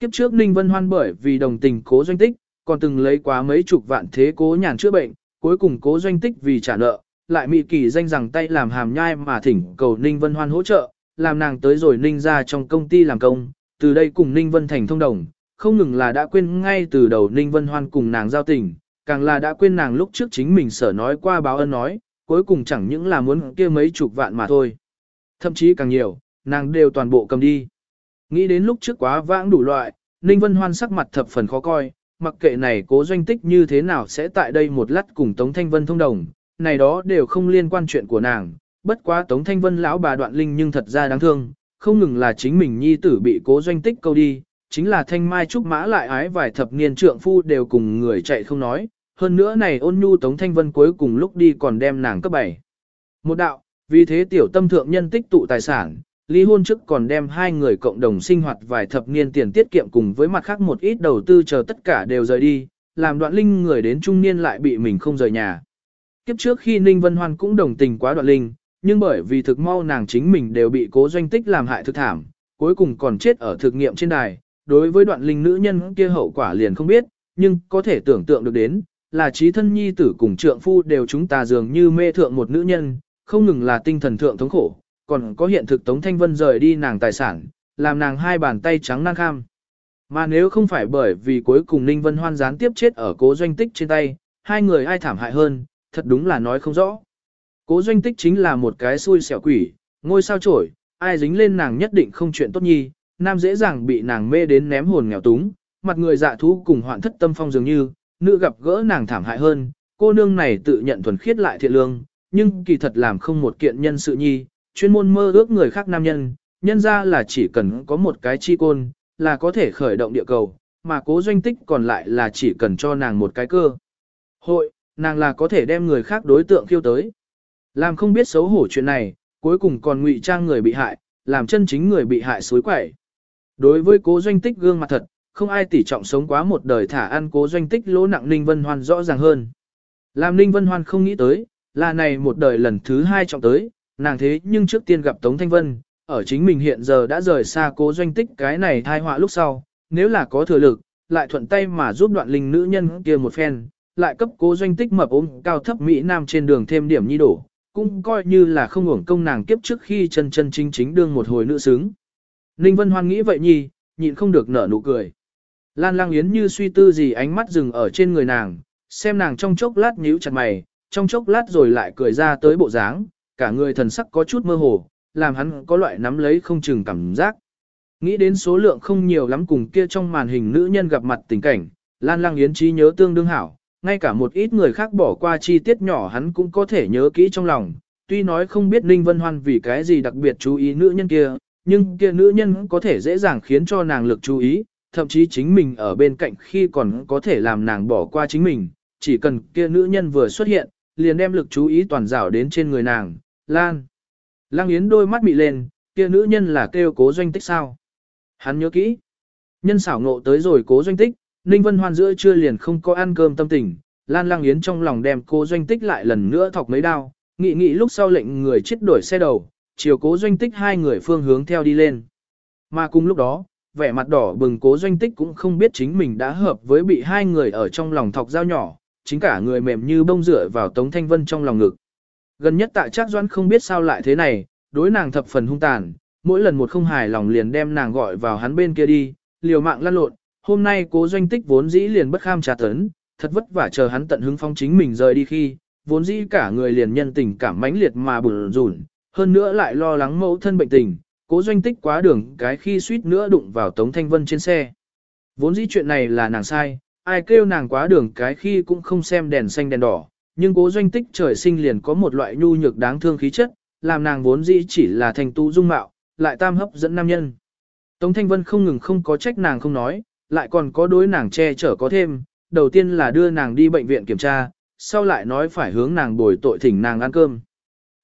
Kiếp trước Ninh Vân Hoan bởi vì đồng tình cố doanh tích, còn từng lấy quá mấy chục vạn thế cố nhàn chữa bệnh, cuối cùng cố doanh tích vì trả nợ, lại mị kỳ danh rằng tay làm hàm nhai mà thỉnh cầu Ninh Vân Hoan hỗ trợ, làm nàng tới rồi Ninh ra trong công ty làm công, từ đây cùng Ninh Vân thành thông đồng, không ngừng là đã quên ngay từ đầu Ninh Vân Hoan cùng nàng giao tình, càng là đã quên nàng lúc trước chính mình sở nói qua báo ân nói, cuối cùng chẳng những là muốn kia mấy chục vạn mà thôi. Thậm chí càng nhiều, nàng đều toàn bộ cầm đi. Nghĩ đến lúc trước quá vãng đủ loại, Ninh Vân Hoan sắc mặt thập phần khó coi, mặc kệ này cố doanh tích như thế nào sẽ tại đây một lát cùng Tống Thanh Vân thông đồng, này đó đều không liên quan chuyện của nàng, bất quá Tống Thanh Vân lão bà đoạn linh nhưng thật ra đáng thương, không ngừng là chính mình nhi tử bị cố doanh tích câu đi, chính là Thanh Mai Trúc Mã lại ái vài thập niên trượng phu đều cùng người chạy không nói, hơn nữa này ôn nhu Tống Thanh Vân cuối cùng lúc đi còn đem nàng cấp bảy. Một đạo, vì thế tiểu tâm thượng nhân tích tụ tài sản, ly hôn trước còn đem hai người cộng đồng sinh hoạt vài thập niên tiền tiết kiệm cùng với mặt khác một ít đầu tư chờ tất cả đều rời đi, làm đoạn linh người đến trung niên lại bị mình không rời nhà. Kiếp trước khi Ninh Vân Hoan cũng đồng tình quá đoạn linh, nhưng bởi vì thực mau nàng chính mình đều bị cố doanh tích làm hại thực thảm, cuối cùng còn chết ở thực nghiệm trên đài, đối với đoạn linh nữ nhân kia hậu quả liền không biết, nhưng có thể tưởng tượng được đến, là trí thân nhi tử cùng trượng phu đều chúng ta dường như mê thượng một nữ nhân, không ngừng là tinh thần thượng thống khổ, còn có hiện thực Tống Thanh Vân rời đi nàng tài sản, làm nàng hai bàn tay trắng năng kham. Mà nếu không phải bởi vì cuối cùng Ninh Vân Hoan gián tiếp chết ở cố doanh tích trên tay, hai người ai thảm hại hơn, thật đúng là nói không rõ. Cố doanh tích chính là một cái xui xẻo quỷ, ngôi sao trổi, ai dính lên nàng nhất định không chuyện tốt nhi, nam dễ dàng bị nàng mê đến ném hồn nghèo túng, mặt người dạ thú cùng hoạn thất tâm phong dường như, nữ gặp gỡ nàng thảm hại hơn, cô nương này tự nhận thuần khiết lại thiện lương, nhưng kỳ thật làm không một kiện nhân sự nhi, chuyên môn mơ ước người khác nam nhân, nhân ra là chỉ cần có một cái chi côn, là có thể khởi động địa cầu, mà cố doanh tích còn lại là chỉ cần cho nàng một cái cơ. Hội, nàng là có thể đem người khác đối tượng khiêu tới. Làm không biết xấu hổ chuyện này, cuối cùng còn ngụy trang người bị hại, làm chân chính người bị hại suối quẩy. Đối với cố doanh tích gương mặt thật, không ai tỉ trọng sống quá một đời thả ăn cố doanh tích lỗ nặng Ninh Vân Hoan rõ ràng hơn. Làm Ninh Vân Hoan không nghĩ tới, là này một đời lần thứ hai trọng tới, nàng thế nhưng trước tiên gặp Tống Thanh Vân, ở chính mình hiện giờ đã rời xa cố doanh tích cái này thai họa lúc sau, nếu là có thừa lực, lại thuận tay mà giúp đoạn linh nữ nhân kia một phen, lại cấp cố doanh tích mập ốm cao thấp Mỹ Nam trên đường thêm điểm nhi đổ, cũng coi như là không uổng công nàng kiếp trước khi chân chân chính chính đương một hồi nữ xứng. Ninh Vân Hoan nghĩ vậy nhi, nhịn không được nở nụ cười. Lan Lang Yến như suy tư gì ánh mắt dừng ở trên người nàng, xem nàng trong chốc lát nhíu chặt mày, trong chốc lát rồi lại cười ra tới bộ dáng, cả người thần sắc có chút mơ hồ, làm hắn có loại nắm lấy không chừng cảm giác. Nghĩ đến số lượng không nhiều lắm cùng kia trong màn hình nữ nhân gặp mặt tình cảnh, Lan Lang Yến trí nhớ tương đương hảo, ngay cả một ít người khác bỏ qua chi tiết nhỏ hắn cũng có thể nhớ kỹ trong lòng, tuy nói không biết Ninh Vân Hoan vì cái gì đặc biệt chú ý nữ nhân kia, nhưng kia nữ nhân có thể dễ dàng khiến cho nàng lực chú ý, thậm chí chính mình ở bên cạnh khi còn có thể làm nàng bỏ qua chính mình, chỉ cần kia nữ nhân vừa xuất hiện, liền đem lực chú ý toàn rảo đến trên người nàng, Lan. Lang Yến đôi mắt bị lên, kia nữ nhân là kêu cố doanh tích sao. Hắn nhớ kỹ. Nhân xảo ngộ tới rồi cố doanh tích, Ninh Vân Hoan giữa trưa liền không có ăn cơm tâm tình, Lan Lang Yến trong lòng đem cố doanh tích lại lần nữa thọc mấy đao, nghị nghị lúc sau lệnh người chết đổi xe đầu, chiều cố doanh tích hai người phương hướng theo đi lên. Mà cùng lúc đó, vẻ mặt đỏ bừng cố doanh tích cũng không biết chính mình đã hợp với bị hai người ở trong lòng thọc dao nhỏ, chính cả người mềm như bông rửa vào Tống Thanh Vân trong lòng ngực. Gần nhất tại Trác Doãn không biết sao lại thế này, đối nàng thập phần hung tàn, mỗi lần một không hài lòng liền đem nàng gọi vào hắn bên kia đi, liều mạng lăn lộn, hôm nay cố doanh tích vốn dĩ liền bất kham trà tấn, thật vất vả chờ hắn tận hứng phong chính mình rời đi khi, vốn dĩ cả người liền nhân tình cảm mãnh liệt mà bùn rủn, hơn nữa lại lo lắng mẫu thân bệnh tình, cố doanh tích quá đường cái khi suýt nữa đụng vào Tống Thanh Vân trên xe. Vốn dĩ chuyện này là nàng sai, ai kêu nàng quá đường cái khi cũng không xem đèn xanh đèn đỏ, nhưng cố doanh tích trời sinh liền có một loại nhu nhược đáng thương khí chất, làm nàng vốn dĩ chỉ là thành tu dung mạo, lại tam hấp dẫn nam nhân. Tống Thanh Vân không ngừng không có trách nàng không nói, lại còn có đối nàng che chở có thêm, đầu tiên là đưa nàng đi bệnh viện kiểm tra, sau lại nói phải hướng nàng bồi tội thỉnh nàng ăn cơm.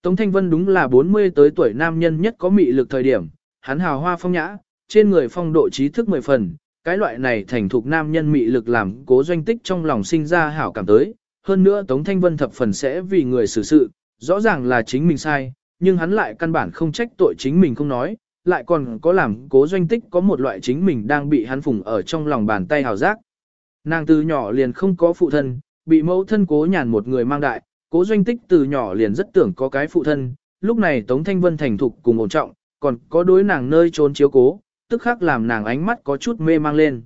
Tống Thanh Vân đúng là 40 tới tuổi nam nhân nhất có mị lực thời điểm, hắn hào hoa phong nhã, trên người phong độ trí thức mười phần, cái loại này thành thục nam nhân mị lực làm cố doanh tích trong lòng sinh ra hảo cảm tới. Hơn nữa Tống Thanh Vân thập phần sẽ vì người xử sự, rõ ràng là chính mình sai, nhưng hắn lại căn bản không trách tội chính mình không nói, lại còn có làm cố doanh tích có một loại chính mình đang bị hắn phủng ở trong lòng bàn tay hào giác. Nàng từ nhỏ liền không có phụ thân, bị mẫu thân cố nhàn một người mang đại, cố doanh tích từ nhỏ liền rất tưởng có cái phụ thân, lúc này Tống Thanh Vân thành thục cùng ổn trọng, còn có đối nàng nơi trốn chiếu cố, tức khắc làm nàng ánh mắt có chút mê mang lên.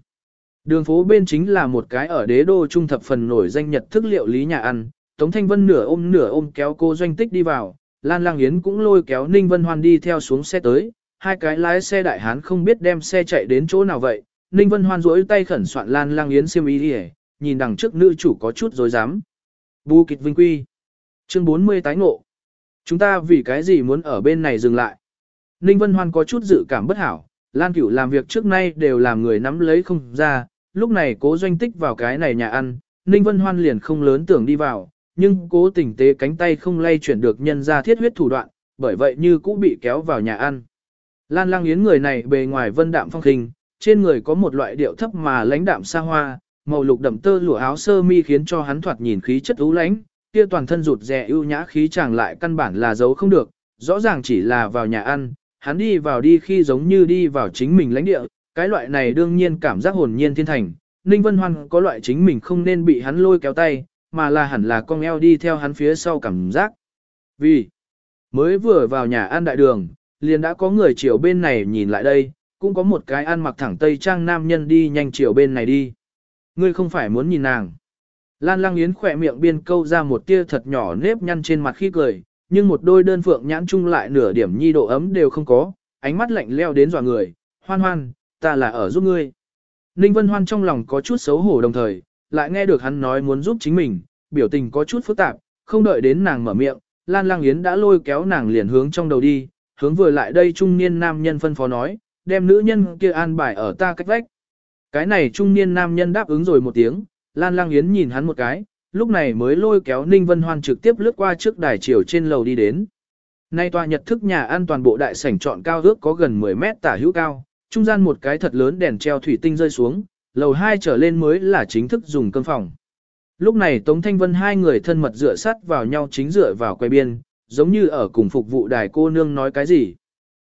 Đường phố bên chính là một cái ở đế đô trung thập phần nổi danh nhật thức liệu lý nhà ăn, Tống Thanh Vân nửa ôm nửa ôm kéo cô doanh tích đi vào, Lan Lang Yến cũng lôi kéo Ninh Vân Hoan đi theo xuống xe tới, hai cái lái xe đại hán không biết đem xe chạy đến chỗ nào vậy. Ninh Vân Hoan duỗi tay khẩn soạn Lan Lang Yến xiêm y đi nhìn đằng trước nữ chủ có chút dối dám. Bu kịch vinh quy. Chương 40 tái ngộ. Chúng ta vì cái gì muốn ở bên này dừng lại? Ninh Vân Hoan có chút dự cảm bất hảo, Lan Cửu làm việc trước nay đều làm người nắm lấy không ra, lúc này cố doanh tích vào cái này nhà ăn, Ninh Vân Hoan liền không lớn tưởng đi vào, nhưng cố tình tế cánh tay không lay chuyển được nhân ra thiết huyết thủ đoạn, bởi vậy như cũ bị kéo vào nhà ăn. Lan Lang Yến người này bề ngoài vân đạm phong khinh, trên người có một loại điệu thấp mà lãnh đạm xa hoa, màu lục đậm tơ lụa áo sơ mi khiến cho hắn thoạt nhìn khí chất ú lãnh, kia toàn thân rụt rè ưu nhã khí chàng lại căn bản là giấu không được, rõ ràng chỉ là vào nhà ăn, hắn đi vào đi khi giống như đi vào chính mình lãnh địa, cái loại này đương nhiên cảm giác hồn nhiên thiên thành. Ninh Vân Hoan có loại chính mình không nên bị hắn lôi kéo tay, mà là hẳn là con eo đi theo hắn phía sau cảm giác. Vì, mới vừa vào nhà ăn đại đường, liền đã có người chiều bên này nhìn lại đây, cũng có một cái ăn mặc thẳng tây trang nam nhân đi nhanh chiều bên này đi. Ngươi không phải muốn nhìn nàng. Lan Lang Yến khỏe miệng biên câu ra một tia thật nhỏ nếp nhăn trên mặt khi cười, nhưng một đôi đơn phượng nhãn chung lại nửa điểm nhi độ ấm đều không có, ánh mắt lạnh leo đến dọa người, hoan hoan, ta là ở giúp ngươi. Ninh Vân Hoan trong lòng có chút xấu hổ đồng thời, lại nghe được hắn nói muốn giúp chính mình, biểu tình có chút phức tạp, không đợi đến nàng mở miệng, Lan Lang Yến đã lôi kéo nàng liền hướng trong đầu đi, hướng vừa lại đây trung niên nam nhân phân phó nói, đem nữ nhân kia an bài ở ta cách vách. Cái này trung niên nam nhân đáp ứng rồi một tiếng, Lan Lang Yến nhìn hắn một cái, lúc này mới lôi kéo Ninh Vân Hoan trực tiếp lướt qua trước đài chiều trên lầu đi đến. Nay tòa nhật thức nhà an toàn bộ đại sảnh trọn cao ước có gần 10 mét tả hữu cao, trung gian một cái thật lớn đèn treo thủy tinh rơi xuống, lầu 2 trở lên mới là chính thức dùng cơm phòng. Lúc này Tống Thanh Vân hai người thân mật dựa sát vào nhau chính dựa vào quay biên, giống như ở cùng phục vụ đài cô nương nói cái gì.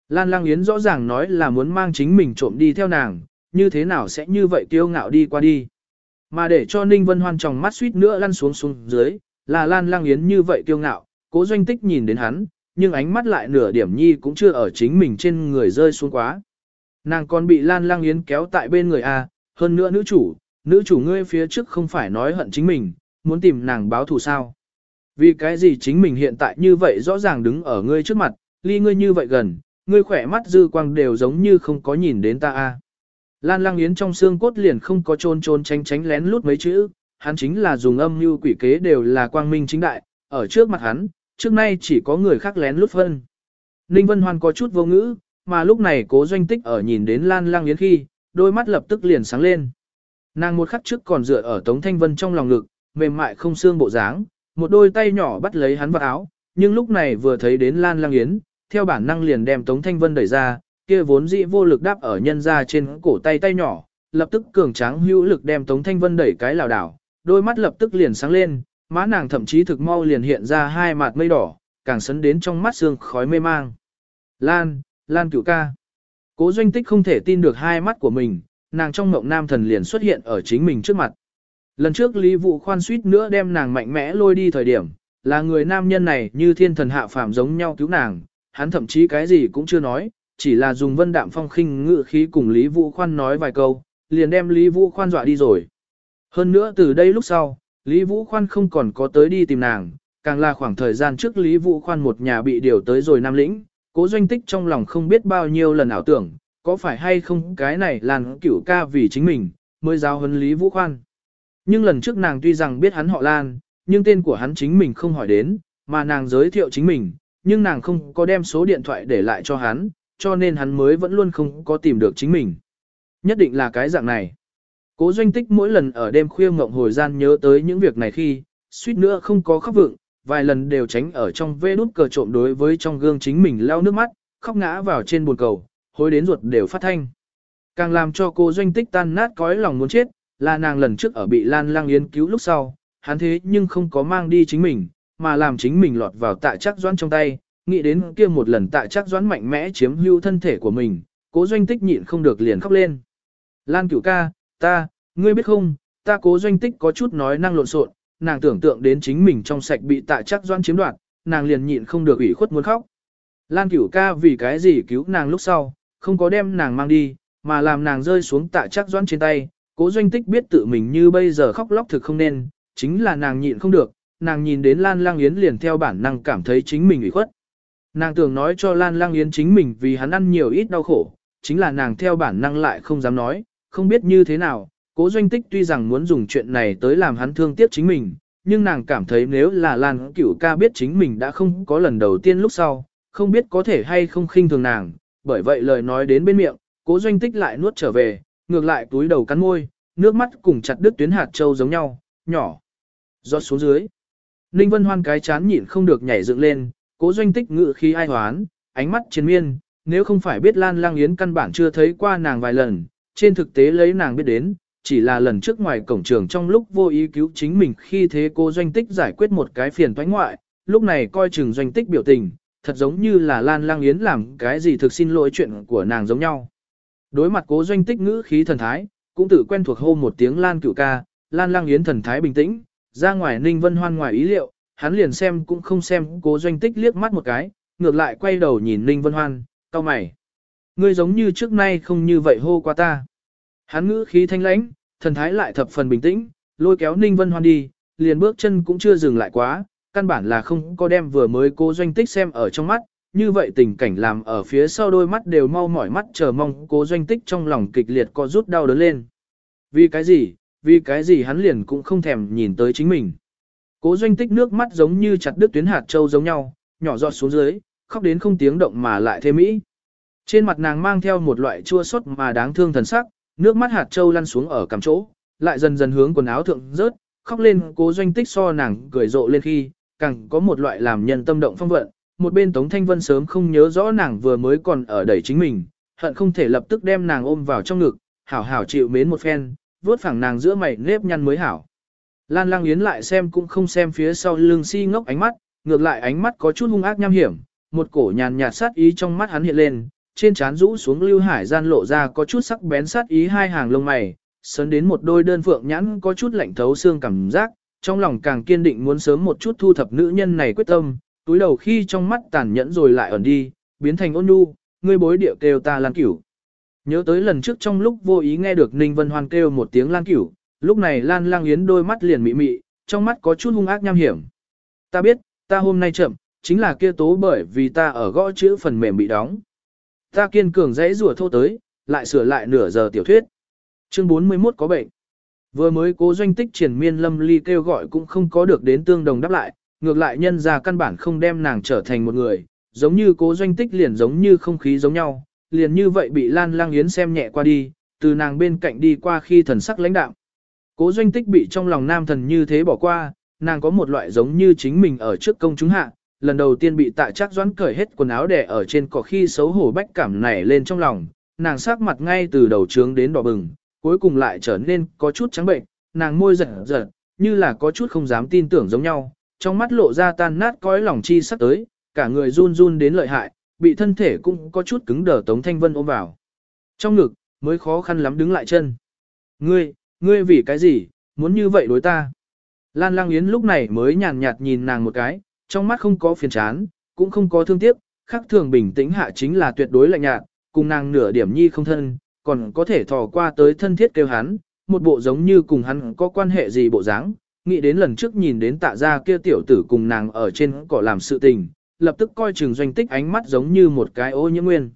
Lan Lang Yến rõ ràng nói là muốn mang chính mình trộm đi theo nàng, như thế nào sẽ như vậy kiêu ngạo đi qua đi. Mà để cho Ninh Vân Hoan trong mắt suýt nữa lăn xuống xuống dưới, là Lan Lang Yến như vậy kiêu ngạo, cố doanh tích nhìn đến hắn, nhưng ánh mắt lại nửa điểm nhi cũng chưa ở chính mình trên người rơi xuống quá. Nàng còn bị Lan Lang Yến kéo tại bên người A, hơn nữa nữ chủ, nữ chủ ngươi phía trước không phải nói hận chính mình, muốn tìm nàng báo thù sao. Vì cái gì chính mình hiện tại như vậy rõ ràng đứng ở ngươi trước mặt, ly ngươi như vậy gần, ngươi khỏe mắt dư quang đều giống như không có nhìn đến ta a. Lan Lang Yến trong xương cốt liền không có trôn trôn tránh tránh lén lút mấy chữ, hắn chính là dùng âm như quỷ kế đều là quang minh chính đại, ở trước mặt hắn, trước nay chỉ có người khác lén lút phân. Ninh Vân Hoan có chút vô ngữ, mà lúc này cố doanh tích ở nhìn đến Lan Lang Yến khi, đôi mắt lập tức liền sáng lên. Nàng một khắc trước còn dựa ở Tống Thanh Vân trong lòng ngực, mềm mại không xương bộ dáng, một đôi tay nhỏ bắt lấy hắn vào áo, nhưng lúc này vừa thấy đến Lan Lang Yến, theo bản năng liền đem Tống Thanh Vân đẩy ra, kia vốn dĩ vô lực đáp ở nhân ra trên cổ tay tay nhỏ, lập tức cường tráng hữu lực đem Tống Thanh Vân đẩy cái lảo đảo, đôi mắt lập tức liền sáng lên, má nàng thậm chí thực mau liền hiện ra hai mặt mây đỏ, càng sấn đến trong mắt xương khói mê mang. Lan, Lan cửu ca. Cố doanh tích không thể tin được hai mắt của mình, nàng trong mộng nam thần liền xuất hiện ở chính mình trước mặt. Lần trước Lý Vũ khoan suýt nữa đem nàng mạnh mẽ lôi đi thời điểm, là người nam nhân này như thiên thần hạ phàm giống nhau cứu nàng, hắn thậm chí cái gì cũng chưa nói, chỉ là dùng vân đạm phong khinh ngự khí cùng Lý Vũ khoan nói vài câu, liền đem Lý Vũ khoan dọa đi rồi. Hơn nữa từ đây lúc sau, Lý Vũ khoan không còn có tới đi tìm nàng, càng là khoảng thời gian trước Lý Vũ khoan một nhà bị điều tới rồi Nam Lĩnh, cố doanh tích trong lòng không biết bao nhiêu lần ảo tưởng, có phải hay không cái này làn cửu ca vì chính mình, mới giáo huấn Lý Vũ khoan. Nhưng lần trước nàng tuy rằng biết hắn họ Lan, nhưng tên của hắn chính mình không hỏi đến, mà nàng giới thiệu chính mình, nhưng nàng không có đem số điện thoại để lại cho hắn, cho nên hắn mới vẫn luôn không có tìm được chính mình. Nhất định là cái dạng này. Cố doanh tích mỗi lần ở đêm khuya ngộng hồi gian nhớ tới những việc này khi, suýt nữa không có khóc vượng, vài lần đều tránh ở trong vê nút cờ trộm đối với trong gương chính mình lau nước mắt, khóc ngã vào trên bồn cầu, hối đến ruột đều phát thanh. Càng làm cho cô doanh tích tan nát cõi lòng muốn chết, là nàng lần trước ở bị Lan Lang Yến cứu lúc sau, hắn thế nhưng không có mang đi chính mình, mà làm chính mình lọt vào tạ chắc doãn trong tay, nghĩ đến kia một lần tạ chắc doãn mạnh mẽ chiếm hưu thân thể của mình, cố doanh tích nhịn không được liền khóc lên. Lan cửu ca, ta, ngươi biết không, ta cố doanh tích có chút nói năng lộn xộn, nàng tưởng tượng đến chính mình trong sạch bị tạ chắc doãn chiếm đoạt, nàng liền nhịn không được ủy khuất muốn khóc. Lan cửu ca vì cái gì cứu nàng lúc sau, không có đem nàng mang đi, mà làm nàng rơi xuống tạ chắc doãn trên tay, cố doanh tích biết tự mình như bây giờ khóc lóc thực không nên, chính là nàng nhịn không được, nàng nhìn đến Lan Lang Yến liền theo bản năng cảm thấy chính mình ủy khuất. Nàng tưởng nói cho Lan Lang Yến chính mình vì hắn ăn nhiều ít đau khổ, chính là nàng theo bản năng lại không dám nói, không biết như thế nào, cố doanh tích tuy rằng muốn dùng chuyện này tới làm hắn thương tiếc chính mình, nhưng nàng cảm thấy nếu là Lan Cửu ca biết chính mình đã không có lần đầu tiên lúc sau, không biết có thể hay không khinh thường nàng, bởi vậy lời nói đến bên miệng, cố doanh tích lại nuốt trở về, ngược lại túi đầu cắn môi, nước mắt cùng chặt đứt tuyến hạt châu giống nhau, nhỏ, giọt xuống dưới. Ninh Vân Hoan cái chán nhịn không được nhảy dựng lên, cố doanh tích ngự khi ai hoán, ánh mắt chiến miên, nếu không phải biết Lan Lang Yến căn bản chưa thấy qua nàng vài lần, trên thực tế lấy nàng biết đến, chỉ là lần trước ngoài cổng trường trong lúc vô ý cứu chính mình khi thế cô doanh tích giải quyết một cái phiền toái ngoại, lúc này coi chừng doanh tích biểu tình, thật giống như là Lan Lang Yến làm cái gì thực xin lỗi chuyện của nàng giống nhau. Đối mặt cố doanh tích ngữ khí thần thái, cũng tự quen thuộc hô một tiếng Lan cựu ca, Lan Lang Yến thần thái bình tĩnh, ra ngoài Ninh Vân Hoan ngoài ý liệu, hắn liền xem cũng không xem cố doanh tích liếc mắt một cái, ngược lại quay đầu nhìn Ninh Vân Hoan, cau mày. Ngươi giống như trước nay không như vậy hô qua ta. Hắn ngữ khí thanh lãnh, thần thái lại thập phần bình tĩnh, lôi kéo Ninh Vân Hoan đi, liền bước chân cũng chưa dừng lại quá, căn bản là không có đem vừa mới cố doanh tích xem ở trong mắt, như vậy tình cảnh làm ở phía sau đôi mắt đều mau mỏi mắt chờ mong cố doanh tích trong lòng kịch liệt có rút đau đớn lên. Vì cái gì, vì cái gì hắn liền cũng không thèm nhìn tới chính mình. Cố doanh tích nước mắt giống như chặt đứt tuyến hạt châu giống nhau, nhỏ giọt xuống dưới, khóc đến không tiếng động mà lại thêm mỹ. Trên mặt nàng mang theo một loại chua xót mà đáng thương thần sắc, nước mắt hạt châu lăn xuống ở cằm chỗ, lại dần dần hướng quần áo thượng rớt, khóc lên cố doanh tích so nàng cười rộ lên khi, càng có một loại làm nhân tâm động phong vận. Một bên Tống Thanh Vân sớm không nhớ rõ nàng vừa mới còn ở đẩy chính mình, hận không thể lập tức đem nàng ôm vào trong ngực, hảo hảo chịu mến một phen, vuốt phẳng nàng giữa mày nếp nhăn mới hảo. Lan Lang Yến lại xem cũng không xem phía sau lưng si ngốc ánh mắt, ngược lại ánh mắt có chút hung ác nham hiểm, một cổ nhàn nhạt sát ý trong mắt hắn hiện lên, trên trán rũ xuống lưu hải gian lộ ra có chút sắc bén sát ý hai hàng lông mày, sớn đến một đôi đơn phượng nhãn có chút lạnh thấu xương cảm giác, trong lòng càng kiên định muốn sớm một chút thu thập nữ nhân này quyết tâm, túi đầu khi trong mắt tàn nhẫn rồi lại ẩn đi, biến thành ôn nhu, ngươi bối điệu kêu ta lan cửu. Nhớ tới lần trước trong lúc vô ý nghe được Ninh Vân Hoan kêu một tiếng lan cửu, lúc này Lan Lang Yến đôi mắt liền mị mị, trong mắt có chút hung ác nham hiểm. Ta biết, ta hôm nay chậm, chính là kia tố bởi vì ta ở gõ chữ phần mềm bị đóng. Ta kiên cường dãy rủa thô tới, lại sửa lại nửa giờ tiểu thuyết. Chương 41 có bệnh. Vừa mới cố doanh tích triển miên lâm ly kêu gọi cũng không có được đến tương đồng đáp lại, ngược lại nhân ra căn bản không đem nàng trở thành một người, giống như cố doanh tích liền giống như không khí giống nhau, liền như vậy bị Lan Lang Yến xem nhẹ qua đi, từ nàng bên cạnh đi qua khi thần sắc lãnh đạm. Cố doanh tích bị trong lòng nam thần như thế bỏ qua, nàng có một loại giống như chính mình ở trước công chúng hạ, lần đầu tiên bị tạ chắc doãn cởi hết quần áo đẻ ở trên cỏ khi xấu hổ bách cảm nảy lên trong lòng, nàng sắc mặt ngay từ đầu trướng đến đỏ bừng, cuối cùng lại trở nên có chút trắng bệnh, nàng môi giật giật, như là có chút không dám tin tưởng giống nhau, trong mắt lộ ra tan nát cõi lòng chi sắp tới, cả người run run đến lợi hại, bị thân thể cũng có chút cứng đờ Tống Thanh Vân ôm vào. Trong ngực, mới khó khăn lắm đứng lại chân. Ngươi, ngươi vì cái gì, muốn như vậy đối ta? Lan Lang Yến lúc này mới nhàn nhạt nhìn nàng một cái, trong mắt không có phiền chán, cũng không có thương tiếc, khác thường bình tĩnh hạ chính là tuyệt đối lạnh nhạt, cùng nàng nửa điểm nhi không thân, còn có thể thò qua tới thân thiết kêu hắn, một bộ giống như cùng hắn có quan hệ gì bộ dáng. Nghĩ đến lần trước nhìn đến tạ gia kia tiểu tử cùng nàng ở trên cỏ làm sự tình, lập tức coi trường doanh tích ánh mắt giống như một cái ô nhiễm nguyên.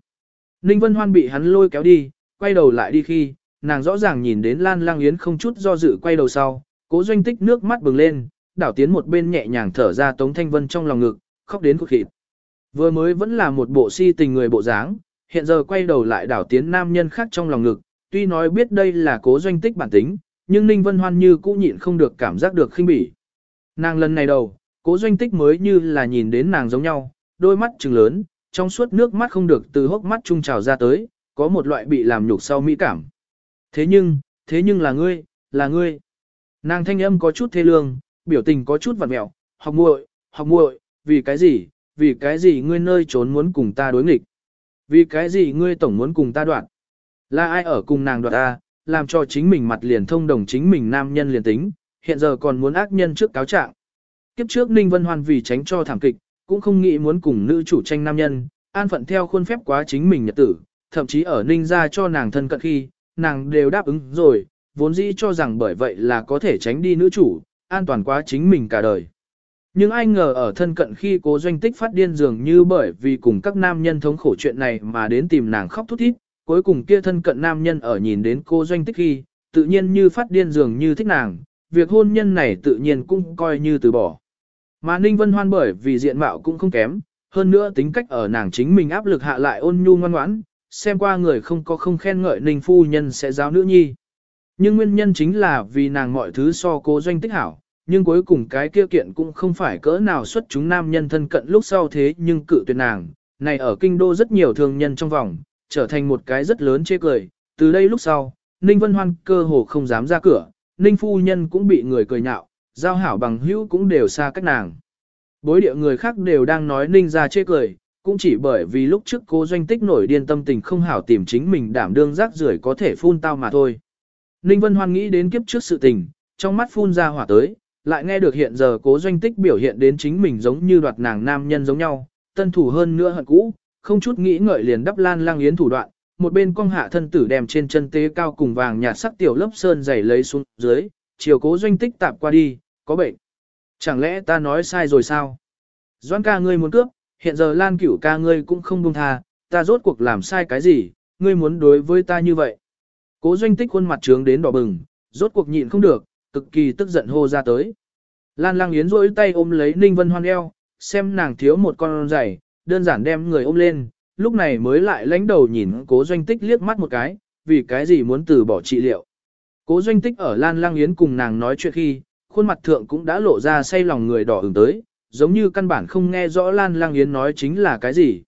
Ninh Vân Hoan bị hắn lôi kéo đi, quay đầu lại đi khi, nàng rõ ràng nhìn đến Lan Lang Yến không chút do dự quay đầu sau, cố doanh tích nước mắt bừng lên, đảo tiến một bên nhẹ nhàng thở ra Tống Thanh Vân trong lòng ngực, khóc đến cục khịt. Vừa mới vẫn là một bộ si tình người bộ dáng, hiện giờ quay đầu lại đảo tiến nam nhân khác trong lòng ngực, tuy nói biết đây là cố doanh tích bản tính, nhưng Ninh Vân Hoan như cũ nhịn không được cảm giác được khinh bỉ. Nàng lần này đầu, cố doanh tích mới như là nhìn đến nàng giống nhau, đôi mắt trừng lớn, trong suốt nước mắt không được từ hốc mắt trung trào ra tới, có một loại bị làm nhục sau mỹ cảm. Thế nhưng, thế nhưng là ngươi, là ngươi. Nàng thanh âm có chút thê lương, biểu tình có chút vặn mẹo, học muội, học muội, vì cái gì, vì cái gì ngươi nơi trốn muốn cùng ta đối nghịch. Vì cái gì ngươi tổng muốn cùng ta đoạn. Là ai ở cùng nàng đoạt ta, làm cho chính mình mặt liền thông đồng chính mình nam nhân liền tính, hiện giờ còn muốn ác nhân trước cáo trạng. Kiếp trước Ninh Vân Hoan vì tránh cho thảm kịch, cũng không nghĩ muốn cùng nữ chủ tranh nam nhân, an phận theo khuôn phép quá chính mình nhật tử, thậm chí ở Ninh gia cho nàng thân cận khi, nàng đều đáp ứng rồi, vốn dĩ cho rằng bởi vậy là có thể tránh đi nữ chủ, an toàn quá chính mình cả đời. Nhưng ai ngờ ở thân cận khi cố doanh tích phát điên dường như bởi vì cùng các nam nhân thống khổ chuyện này mà đến tìm nàng khóc thút thít, cuối cùng kia thân cận nam nhân ở nhìn đến cô doanh tích khi, tự nhiên như phát điên dường như thích nàng, việc hôn nhân này tự nhiên cũng coi như từ bỏ. Mà Ninh Vân Hoan bởi vì diện mạo cũng không kém, hơn nữa tính cách ở nàng chính mình áp lực hạ lại ôn nhu ngoan ngoãn, xem qua người không có không khen ngợi Ninh Phu Nhân sẽ giáo nữ nhi. Nhưng nguyên nhân chính là vì nàng mọi thứ so cố doanh tích hảo, nhưng cuối cùng cái kia kiện cũng không phải cỡ nào xuất chúng nam nhân thân cận lúc sau thế nhưng cự tuyệt nàng, này ở kinh đô rất nhiều thương nhân trong vòng, trở thành một cái rất lớn chê cười, từ đây lúc sau, Ninh Vân Hoan cơ hồ không dám ra cửa, Ninh Phu Nhân cũng bị người cười nhạo, giao hảo bằng hữu cũng đều xa cách nàng. Bối địa người khác đều đang nói Ninh ra chê cười, cũng chỉ bởi vì lúc trước cô doanh tích nổi điên tâm tình không hảo tìm chính mình đảm đương rác rưởi có thể phun tao mà thôi. Ninh Vân Hoan nghĩ đến kiếp trước sự tình, trong mắt phun ra hỏa tới, lại nghe được hiện giờ cố doanh tích biểu hiện đến chính mình giống như đoạt nàng nam nhân giống nhau, tân thủ hơn nữa hận cũ, không chút nghĩ ngợi liền đắp lan lang yến thủ đoạn, một bên cong hạ thân tử đem trên chân tế cao cùng vàng nhạt sắc tiểu lớp sơn dày lấy xuống dưới, chiều cố doanh tích tạp qua đi, có bệnh. Chẳng lẽ ta nói sai rồi sao? Doan ca ngươi muốn cướp, hiện giờ lan cửu ca ngươi cũng không buông tha, ta rốt cuộc làm sai cái gì, ngươi muốn đối với ta như vậy. Cố doanh tích khuôn mặt trướng đến đỏ bừng, rốt cuộc nhịn không được, cực kỳ tức giận hô ra tới. Lan lang yến rỗi tay ôm lấy Ninh Vân Hoan eo, xem nàng thiếu một con giày, đơn giản đem người ôm lên, lúc này mới lại lãnh đầu nhìn cố doanh tích liếc mắt một cái, vì cái gì muốn từ bỏ trị liệu. Cố doanh tích ở Lan lang yến cùng nàng nói chuyện khi, khuôn mặt thượng cũng đã lộ ra say lòng người đỏ ửng tới, giống như căn bản không nghe rõ Lan lang yến nói chính là cái gì.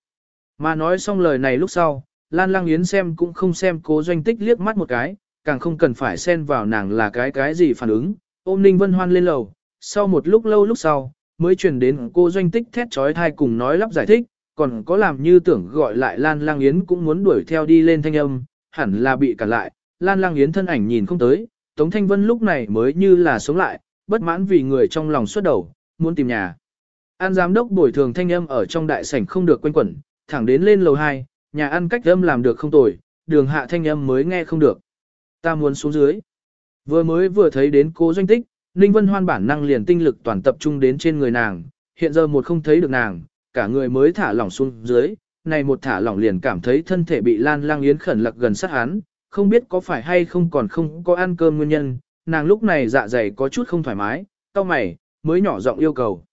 Mà nói xong lời này lúc sau, Lan lang yến xem cũng không xem cố doanh tích liếc mắt một cái, càng không cần phải xen vào nàng là cái cái gì phản ứng, ôm Ninh Vân Hoan lên lầu, sau một lúc lâu lúc sau, mới truyền đến cô doanh tích thét trói thai cùng nói lắp giải thích, còn có làm như tưởng gọi lại Lan Lang Yến cũng muốn đuổi theo đi lên thanh âm, hẳn là bị cản lại, Lan Lang Yến thân ảnh nhìn không tới, Tống Thanh Vân lúc này mới như là sống lại, bất mãn vì người trong lòng xuất đầu, muốn tìm nhà. An giám đốc bồi thường thanh âm ở trong đại sảnh không được quanh quẩn, thẳng đến lên lầu 2, nhà ăn cách âm làm được không tồi, đường hạ thanh âm mới nghe không được. Ta muốn xuống dưới. Vừa mới vừa thấy đến cô doanh tích, Ninh Vân Hoan bản năng liền tinh lực toàn tập trung đến trên người nàng, hiện giờ một không thấy được nàng, cả người mới thả lỏng xuống dưới, này một thả lỏng liền cảm thấy thân thể bị Lan Lang Yến khẩn lặc gần sát hắn, không biết có phải hay không còn không có ăn cơm nguyên nhân, nàng lúc này dạ dày có chút không thoải mái, cau mày, mới nhỏ giọng yêu cầu.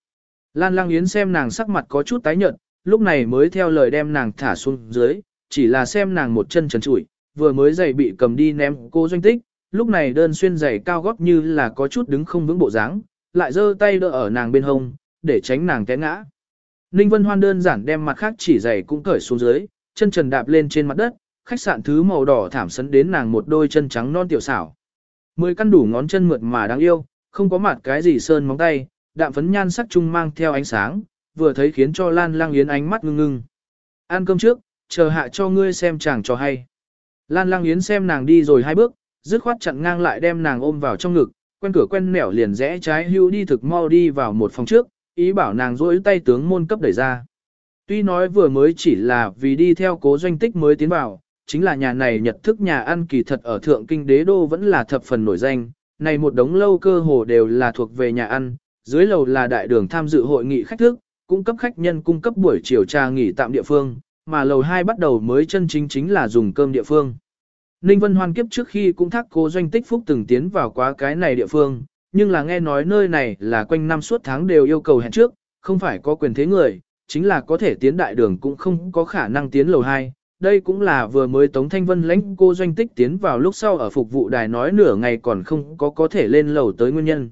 Lan Lang Yến xem nàng sắc mặt có chút tái nhợt, lúc này mới theo lời đem nàng thả xuống dưới, chỉ là xem nàng một chân trần trụi, vừa mới giày bị cầm đi ném cô doanh tích, lúc này đơn xuyên giày cao gót như là có chút đứng không vững bộ dáng, lại giơ tay đỡ ở nàng bên hông, để tránh nàng té ngã. Ninh Vân Hoan đơn giản đem mặt khác chỉ giày cũng cởi xuống dưới, chân trần đạp lên trên mặt đất, khách sạn thứ màu đỏ thảm sấn đến nàng một đôi chân trắng non tiểu xảo. Mười căn đủ ngón chân mượt mà đáng yêu, không có mặt cái gì sơn móng tay, đạm phấn nhan sắc trung mang theo ánh sáng, vừa thấy khiến cho Lan Lang Yến ánh mắt ngưng ngưng. Ăn cơm trước, chờ hạ cho ngươi xem chàng cho hay. Lan Lang Yến xem nàng đi rồi hai bước, dứt khoát chặn ngang lại đem nàng ôm vào trong ngực, quen cửa quen nẻo liền rẽ trái hưu đi thực mau đi vào một phòng trước, ý bảo nàng rỗi tay tướng môn cấp đẩy ra. Tuy nói vừa mới chỉ là vì đi theo cố doanh tích mới tiến vào, chính là nhà này nhật thức nhà ăn kỳ thật ở thượng kinh đế đô vẫn là thập phần nổi danh, này một đống lâu cơ hồ đều là thuộc về nhà ăn, dưới lầu là đại đường tham dự hội nghị khách thức, cung cấp khách nhân cung cấp buổi chiều trà nghỉ tạm địa phương, mà lầu 2 bắt đầu mới chân chính chính là dùng cơm địa phương. Ninh Vân Hoan kiếp trước khi cũng thắc cố doanh tích phúc từng tiến vào quá cái này địa phương, nhưng là nghe nói nơi này là quanh năm suốt tháng đều yêu cầu hẹn trước, không phải có quyền thế người, chính là có thể tiến đại đường cũng không có khả năng tiến lầu 2. Đây cũng là vừa mới Tống Thanh Vân lãnh cô doanh tích tiến vào lúc sau ở phục vụ đài nói nửa ngày còn không có có thể lên lầu tới nguyên nhân.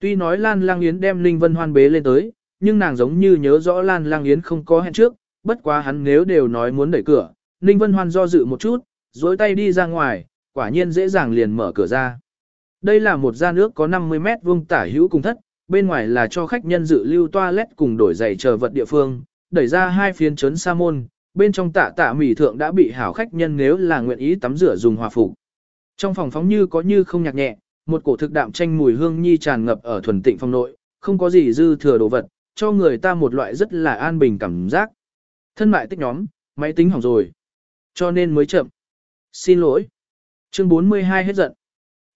Tuy nói Lan Lang Yến đem Ninh Vân Hoan bế lên tới, nhưng nàng giống như nhớ rõ Lan Lang Yến không có hẹn trước, bất quá hắn nếu đều nói muốn đẩy cửa, Ninh Vân Hoan do dự một chút, dối tay đi ra ngoài, quả nhiên dễ dàng liền mở cửa ra. Đây là một gian nước có 50 mét vuông tả hữu cùng thất, bên ngoài là cho khách nhân dự lưu toilet cùng đổi giày chờ vật địa phương, đẩy ra hai phiến trấn sa môn, bên trong tạ tạ mỉ thượng đã bị hảo khách nhân nếu là nguyện ý tắm rửa dùng hòa phục. Trong phòng phóng như có như không nhạc nhẹ, một cổ thực đạm tranh mùi hương nhi tràn ngập ở thuần tịnh phòng nội, không có gì dư thừa đồ vật, cho người ta một loại rất là an bình cảm giác. Thân mại tích nhóm, máy tính hỏng rồi. Cho nên mới chậm. Xin lỗi. Chương 42 hết giận.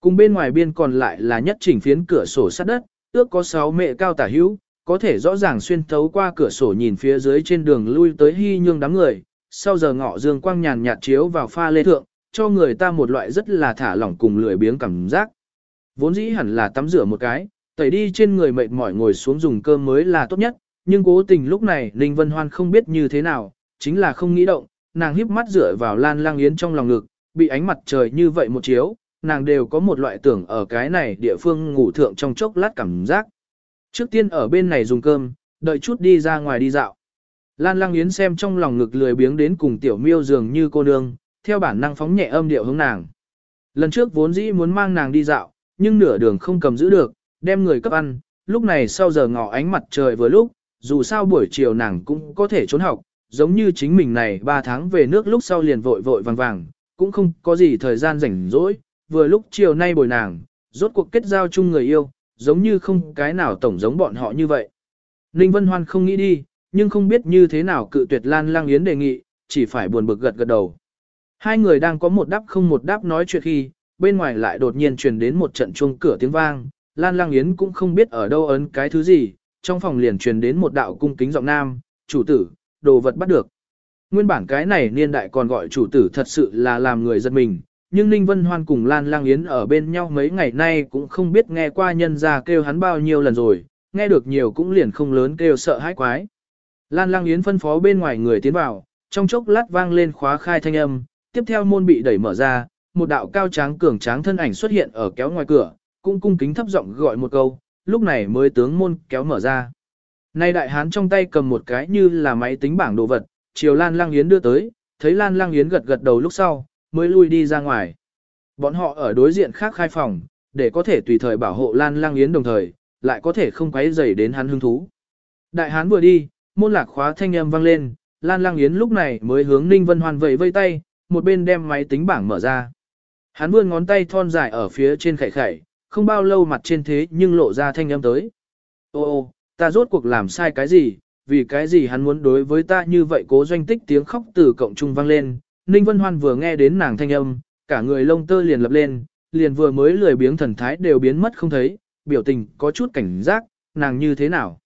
Cùng bên ngoài biên còn lại là nhất chỉnh phiến cửa sổ sát đất, ước có 6 mệ cao tả hữu, có thể rõ ràng xuyên thấu qua cửa sổ nhìn phía dưới trên đường lui tới hy nhương đám người, sau giờ ngọ dương quang nhàn nhạt chiếu vào pha lê thượng, cho người ta một loại rất là thả lỏng cùng lười biếng cảm giác. Vốn dĩ hẳn là tắm rửa một cái, tẩy đi trên người mệt mỏi ngồi xuống dùng cơm mới là tốt nhất, nhưng cố tình lúc này Ninh Vân Hoan không biết như thế nào, chính là không nghĩ động, nàng híp mắt dựa vào Lan Lang Yến trong lòng ngực, bị ánh mặt trời như vậy một chiếu, nàng đều có một loại tưởng ở cái này địa phương ngủ thượng trong chốc lát cảm giác. Trước tiên ở bên này dùng cơm, đợi chút đi ra ngoài đi dạo. Lan Lang Yến xem trong lòng ngực lười biếng đến cùng tiểu miêu dường như cô nương, theo bản năng phóng nhẹ âm điệu hướng nàng. Lần trước vốn dĩ muốn mang nàng đi dạo, nhưng nửa đường không cầm giữ được, đem người cấp ăn, lúc này sau giờ ngọ ánh mặt trời vừa lúc, dù sao buổi chiều nàng cũng có thể trốn học, giống như chính mình này 3 tháng về nước lúc sau liền vội vội vàng vàng, cũng không có gì thời gian rảnh rỗi, vừa lúc chiều nay bồi nàng, rốt cuộc kết giao chung người yêu, giống như không cái nào tổng giống bọn họ như vậy. Ninh Vân Hoan không nghĩ đi, nhưng không biết như thế nào cự tuyệt Lan Lang Yến đề nghị, chỉ phải buồn bực gật gật đầu. Hai người đang có một đáp không một đáp nói chuyện khi, bên ngoài lại đột nhiên truyền đến một trận chuông cửa tiếng vang, Lan Lang Yến cũng không biết ở đâu ấn cái thứ gì, trong phòng liền truyền đến một đạo cung kính giọng nam, chủ tử, đồ vật bắt được. Nguyên bản cái này niên đại còn gọi chủ tử thật sự là làm người giật mình, nhưng Ninh Vân Hoan cùng Lan Lang Yến ở bên nhau mấy ngày nay cũng không biết nghe qua nhân ra kêu hắn bao nhiêu lần rồi, nghe được nhiều cũng liền không lớn kêu sợ hãi quái. Lan Lang Yến phân phó bên ngoài người tiến vào, trong chốc lát vang lên khóa khai thanh âm, tiếp theo môn bị đẩy mở ra, một đạo cao tráng cường tráng thân ảnh xuất hiện ở kéo ngoài cửa, cũng cung kính thấp giọng gọi một câu, lúc này mới tướng môn kéo mở ra. Nay đại hán trong tay cầm một cái như là máy tính bảng đồ vật, chiều Lan Lang Yến đưa tới, thấy Lan Lang Yến gật gật đầu lúc sau, mới lui đi ra ngoài. Bọn họ ở đối diện khác khai phòng, để có thể tùy thời bảo hộ Lan Lang Yến đồng thời, lại có thể không quấy rầy đến hắn hứng thú. Đại hán vừa đi, môn lạc khóa thanh âm vang lên, Lan Lang Yến lúc này mới hướng Ninh Vân Hoan vẫy vây tay, một bên đem máy tính bảng mở ra. Hắn vươn ngón tay thon dài ở phía trên khẩy khẩy, không bao lâu mặt trên thế nhưng lộ ra thanh âm tới. Ô ô, ta rốt cuộc làm sai cái gì, vì cái gì hắn muốn đối với ta như vậy cố doanh tích tiếng khóc từ cộng trung vang lên. Ninh Vân Hoan vừa nghe đến nàng thanh âm, cả người lông tơ liền lập lên, liền vừa mới lười biếng thần thái đều biến mất không thấy, biểu tình có chút cảnh giác, nàng như thế nào.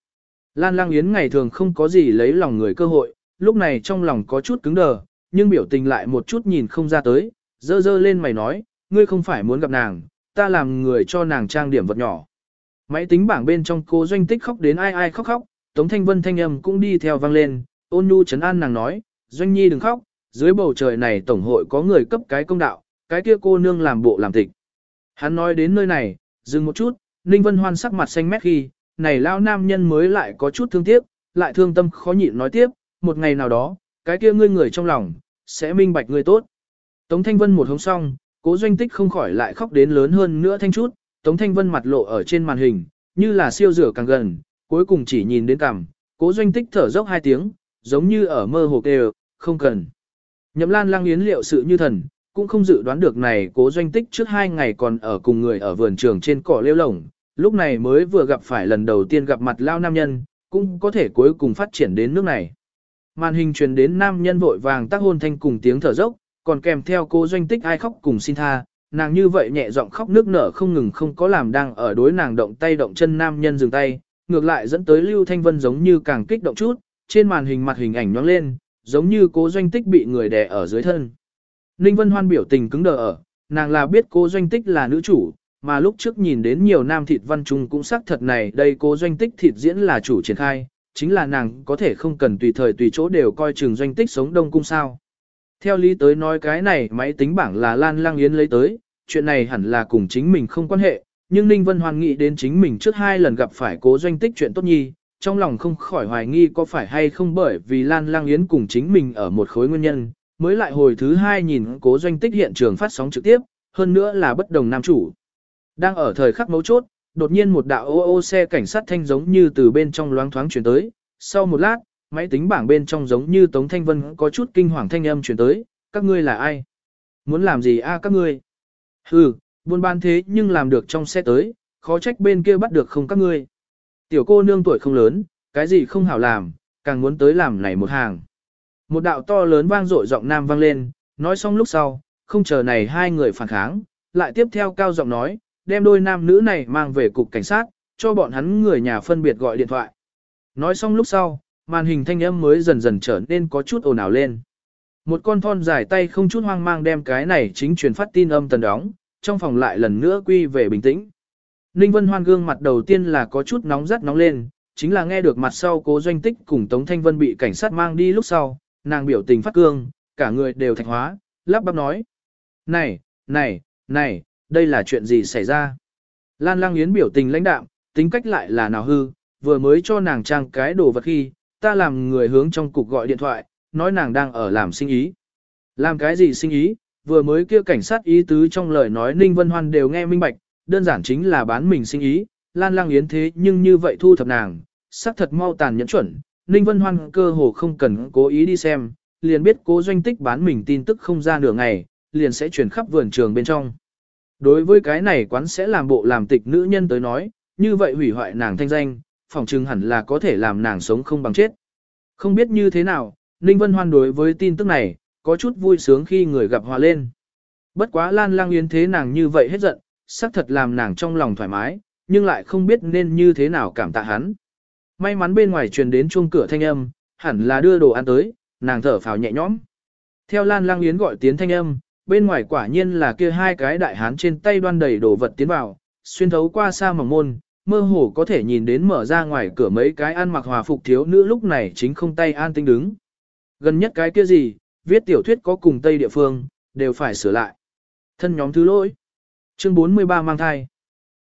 Lan Lang Yến ngày thường không có gì lấy lòng người cơ hội, lúc này trong lòng có chút cứng đờ, nhưng biểu tình lại một chút nhìn không ra tới, dơ dơ lên mày nói, ngươi không phải muốn gặp nàng, ta làm người cho nàng trang điểm vật nhỏ. Máy tính bảng bên trong cô doanh tích khóc đến ai ai khóc khóc, Tống Thanh Vân thanh âm cũng đi theo vang lên, ôn nhu chấn an nàng nói, doanh nhi đừng khóc, dưới bầu trời này tổng hội có người cấp cái công đạo, cái kia cô nương làm bộ làm tịch. Hắn nói đến nơi này, dừng một chút, Ninh Vân Hoan sắc mặt xanh mét khi, này lao nam nhân mới lại có chút thương tiếc, lại thương tâm khó nhịn nói tiếp, một ngày nào đó, cái kia ngươi người trong lòng, sẽ minh bạch ngươi tốt. Tống Thanh Vân một hống xong, cố doanh tích không khỏi lại khóc đến lớn hơn nữa thanh chút, Tống Thanh Vân mặt lộ ở trên màn hình, như là siêu rửa càng gần, cuối cùng chỉ nhìn đến cằm, cố doanh tích thở dốc hai tiếng, giống như ở mơ hồ kêu, không cần. Nhậm Lan lang yến liệu sự như thần, cũng không dự đoán được này cố doanh tích trước hai ngày còn ở cùng người ở vườn trường trên cỏ lêu lồng, lúc này mới vừa gặp phải lần đầu tiên gặp mặt lao nam nhân, cũng có thể cuối cùng phát triển đến nước này. Màn hình truyền đến nam nhân vội vàng tác hôn thanh cùng tiếng thở dốc, còn kèm theo cô doanh tích ai khóc cùng xin tha, nàng như vậy nhẹ giọng khóc nước nở không ngừng không có làm đang ở đối nàng động tay động chân nam nhân dừng tay, ngược lại dẫn tới Lưu Thanh Vân giống như càng kích động chút, trên màn hình mặt hình ảnh nhoáng lên, giống như cố doanh tích bị người đè ở dưới thân. Ninh Vân Hoan biểu tình cứng đờ ở, nàng là biết cố doanh tích là nữ chủ, mà lúc trước nhìn đến nhiều nam thịt văn trung cũng xác thật này đây cố doanh tích thịt diễn là chủ triển khai, chính là nàng có thể không cần tùy thời tùy chỗ đều coi chừng doanh tích sống đông cung sao. Theo lý tới nói cái này máy tính bảng là Lan Lang Yến lấy tới, chuyện này hẳn là cùng chính mình không quan hệ, nhưng Ninh Vân Hoan nghĩ đến chính mình trước hai lần gặp phải cố doanh tích chuyện tốt nhi, trong lòng không khỏi hoài nghi có phải hay không bởi vì Lan Lang Yến cùng chính mình ở một khối nguyên nhân, mới lại hồi thứ hai nhìn cố doanh tích hiện trường phát sóng trực tiếp, hơn nữa là bất đồng nam chủ. Đang ở thời khắc mấu chốt, đột nhiên một đạo ô ô xe cảnh sát thanh giống như từ bên trong loáng thoáng chuyển tới, sau một lát, máy tính bảng bên trong giống như Tống Thanh Vân có chút kinh hoàng thanh âm chuyển tới, các ngươi là ai? Muốn làm gì a các ngươi? Hừ, buôn bán thế nhưng làm được trong xe tới, khó trách bên kia bắt được không các ngươi. Tiểu cô nương tuổi không lớn, cái gì không hảo làm, càng muốn tới làm này một hàng. Một đạo to lớn vang dội giọng nam vang lên, nói xong lúc sau, không chờ này hai người phản kháng, lại tiếp theo cao giọng nói, đem đôi nam nữ này mang về cục cảnh sát, cho bọn hắn người nhà phân biệt gọi điện thoại. Nói xong lúc sau, màn hình thanh âm mới dần dần trở nên có chút ồn ào lên. Một con thon dài tay không chút hoang mang đem cái này chính truyền phát tin âm tần đóng, trong phòng lại lần nữa quy về bình tĩnh. Ninh Vân Hoan gương mặt đầu tiên là có chút nóng rất nóng lên, chính là nghe được mặt sau cố doanh tích cùng Tống Thanh Vân bị cảnh sát mang đi lúc sau, nàng biểu tình phát cương, cả người đều thạch hóa, lắp bắp nói. Này, này, này, đây là chuyện gì xảy ra? Lan Lang Yến biểu tình lãnh đạm, tính cách lại là nào hư, vừa mới cho nàng trang cái đồ vật khi, ta làm người hướng trong cục gọi điện thoại, nói nàng đang ở làm sinh ý. Làm cái gì sinh ý, vừa mới kia cảnh sát ý tứ trong lời nói Ninh Vân Hoan đều nghe minh bạch, đơn giản chính là bán mình sinh ý, Lan Lang Yến thế nhưng như vậy thu thập nàng, xác thật mau tàn nhẫn chuẩn, Ninh Vân Hoan cơ hồ không cần cố ý đi xem, liền biết cố doanh tích bán mình tin tức không ra nửa ngày, liền sẽ chuyển khắp vườn trường bên trong. Đối với cái này quán sẽ làm bộ làm tịch nữ nhân tới nói, như vậy hủy hoại nàng thanh danh, phòng chừng hẳn là có thể làm nàng sống không bằng chết. Không biết như thế nào, Ninh Vân Hoan đối với tin tức này, có chút vui sướng khi người gặp hòa lên. Bất quá Lan Lang Yến thế nàng như vậy hết giận, xác thật làm nàng trong lòng thoải mái, nhưng lại không biết nên như thế nào cảm tạ hắn. May mắn bên ngoài truyền đến chuông cửa thanh âm, hẳn là đưa đồ ăn tới, nàng thở phào nhẹ nhõm. Theo Lan Lang Yến gọi tiếng thanh âm, bên ngoài quả nhiên là kia hai cái đại hán trên tay đoan đầy đồ vật tiến vào, xuyên thấu qua xa mỏng môn, mơ hồ có thể nhìn đến mở ra ngoài cửa mấy cái ăn mặc hòa phục thiếu nữ lúc này chính không tay an tinh đứng. Gần nhất cái kia gì, viết tiểu thuyết có cùng Tây địa phương, đều phải sửa lại. Thân nhóm thứ lỗi. Chương 43 mang thai.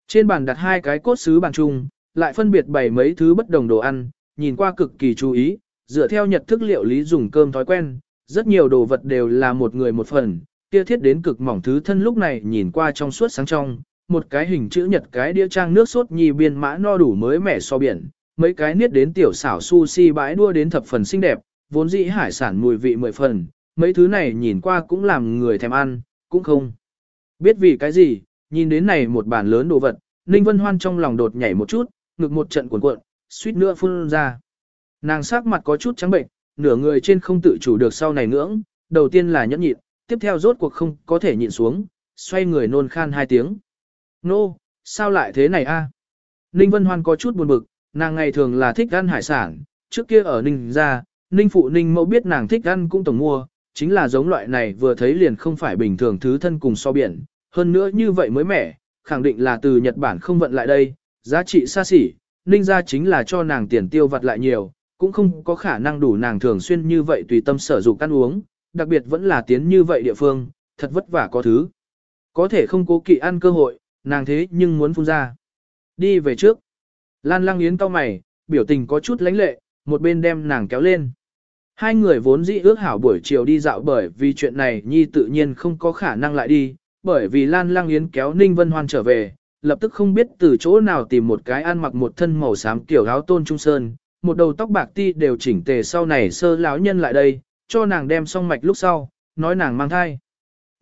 Trên bàn đặt hai cái cốt sứ bàn chung, lại phân biệt bày mấy thứ bất đồng đồ ăn, nhìn qua cực kỳ chú ý, dựa theo nhật thức liệu lý dùng cơm thói quen, rất nhiều đồ vật đều là một người một phần, kia thiết đến cực mỏng thứ thân lúc này nhìn qua trong suốt sáng trong, một cái hình chữ nhật cái đĩa trang nước sốt nhì biên mã no đủ mới mẻ so biển, mấy cái niết đến tiểu xảo sushi bãi đua đến thập phần xinh đẹp, vốn dĩ hải sản mùi vị mười phần, mấy thứ này nhìn qua cũng làm người thèm ăn, cũng không. Biết vì cái gì, nhìn đến này một bàn lớn đồ vật, Ninh Vân Hoan trong lòng đột nhảy một chút, ngực một trận cuộn cuộn, suýt nữa phun ra. Nàng sắc mặt có chút trắng bệnh, nửa người trên không tự chủ được sau này ngưỡng, đầu tiên là nhẫn nhịn, tiếp theo rốt cuộc không có thể nhịn xuống, xoay người nôn khan hai tiếng. Nô, sao lại thế này a? Ninh Vân Hoan có chút buồn bực, nàng ngày thường là thích ăn hải sản, trước kia ở Ninh gia, Ninh phụ Ninh mẫu biết nàng thích ăn cũng tổng mua, chính là giống loại này vừa thấy liền không phải bình thường thứ thân cùng so biển, hơn nữa như vậy mới mẻ, khẳng định là từ Nhật Bản không vận lại đây, giá trị xa xỉ, Ninh gia chính là cho nàng tiền tiêu vặt lại nhiều, cũng không có khả năng đủ nàng thường xuyên như vậy tùy tâm sở dụng ăn uống, đặc biệt vẫn là tiến như vậy địa phương, thật vất vả có thứ. Có thể không cố kỵ ăn cơ hội, nàng thế nhưng muốn phun ra. Đi về trước. Lan Lăng Yến cau mày, biểu tình có chút lãnh lệ, một bên đem nàng kéo lên. Hai người vốn dĩ ước hảo buổi chiều đi dạo bởi vì chuyện này Nhi tự nhiên không có khả năng lại đi, bởi vì Lan Lăng Yến kéo Ninh Vân Hoan trở về, lập tức không biết từ chỗ nào tìm một cái ăn mặc một thân màu xám kiểu áo tôn trung sơn, một đầu tóc bạc ti đều chỉnh tề sau này sơ lão nhân lại đây, cho nàng đem xong mạch lúc sau, nói nàng mang thai.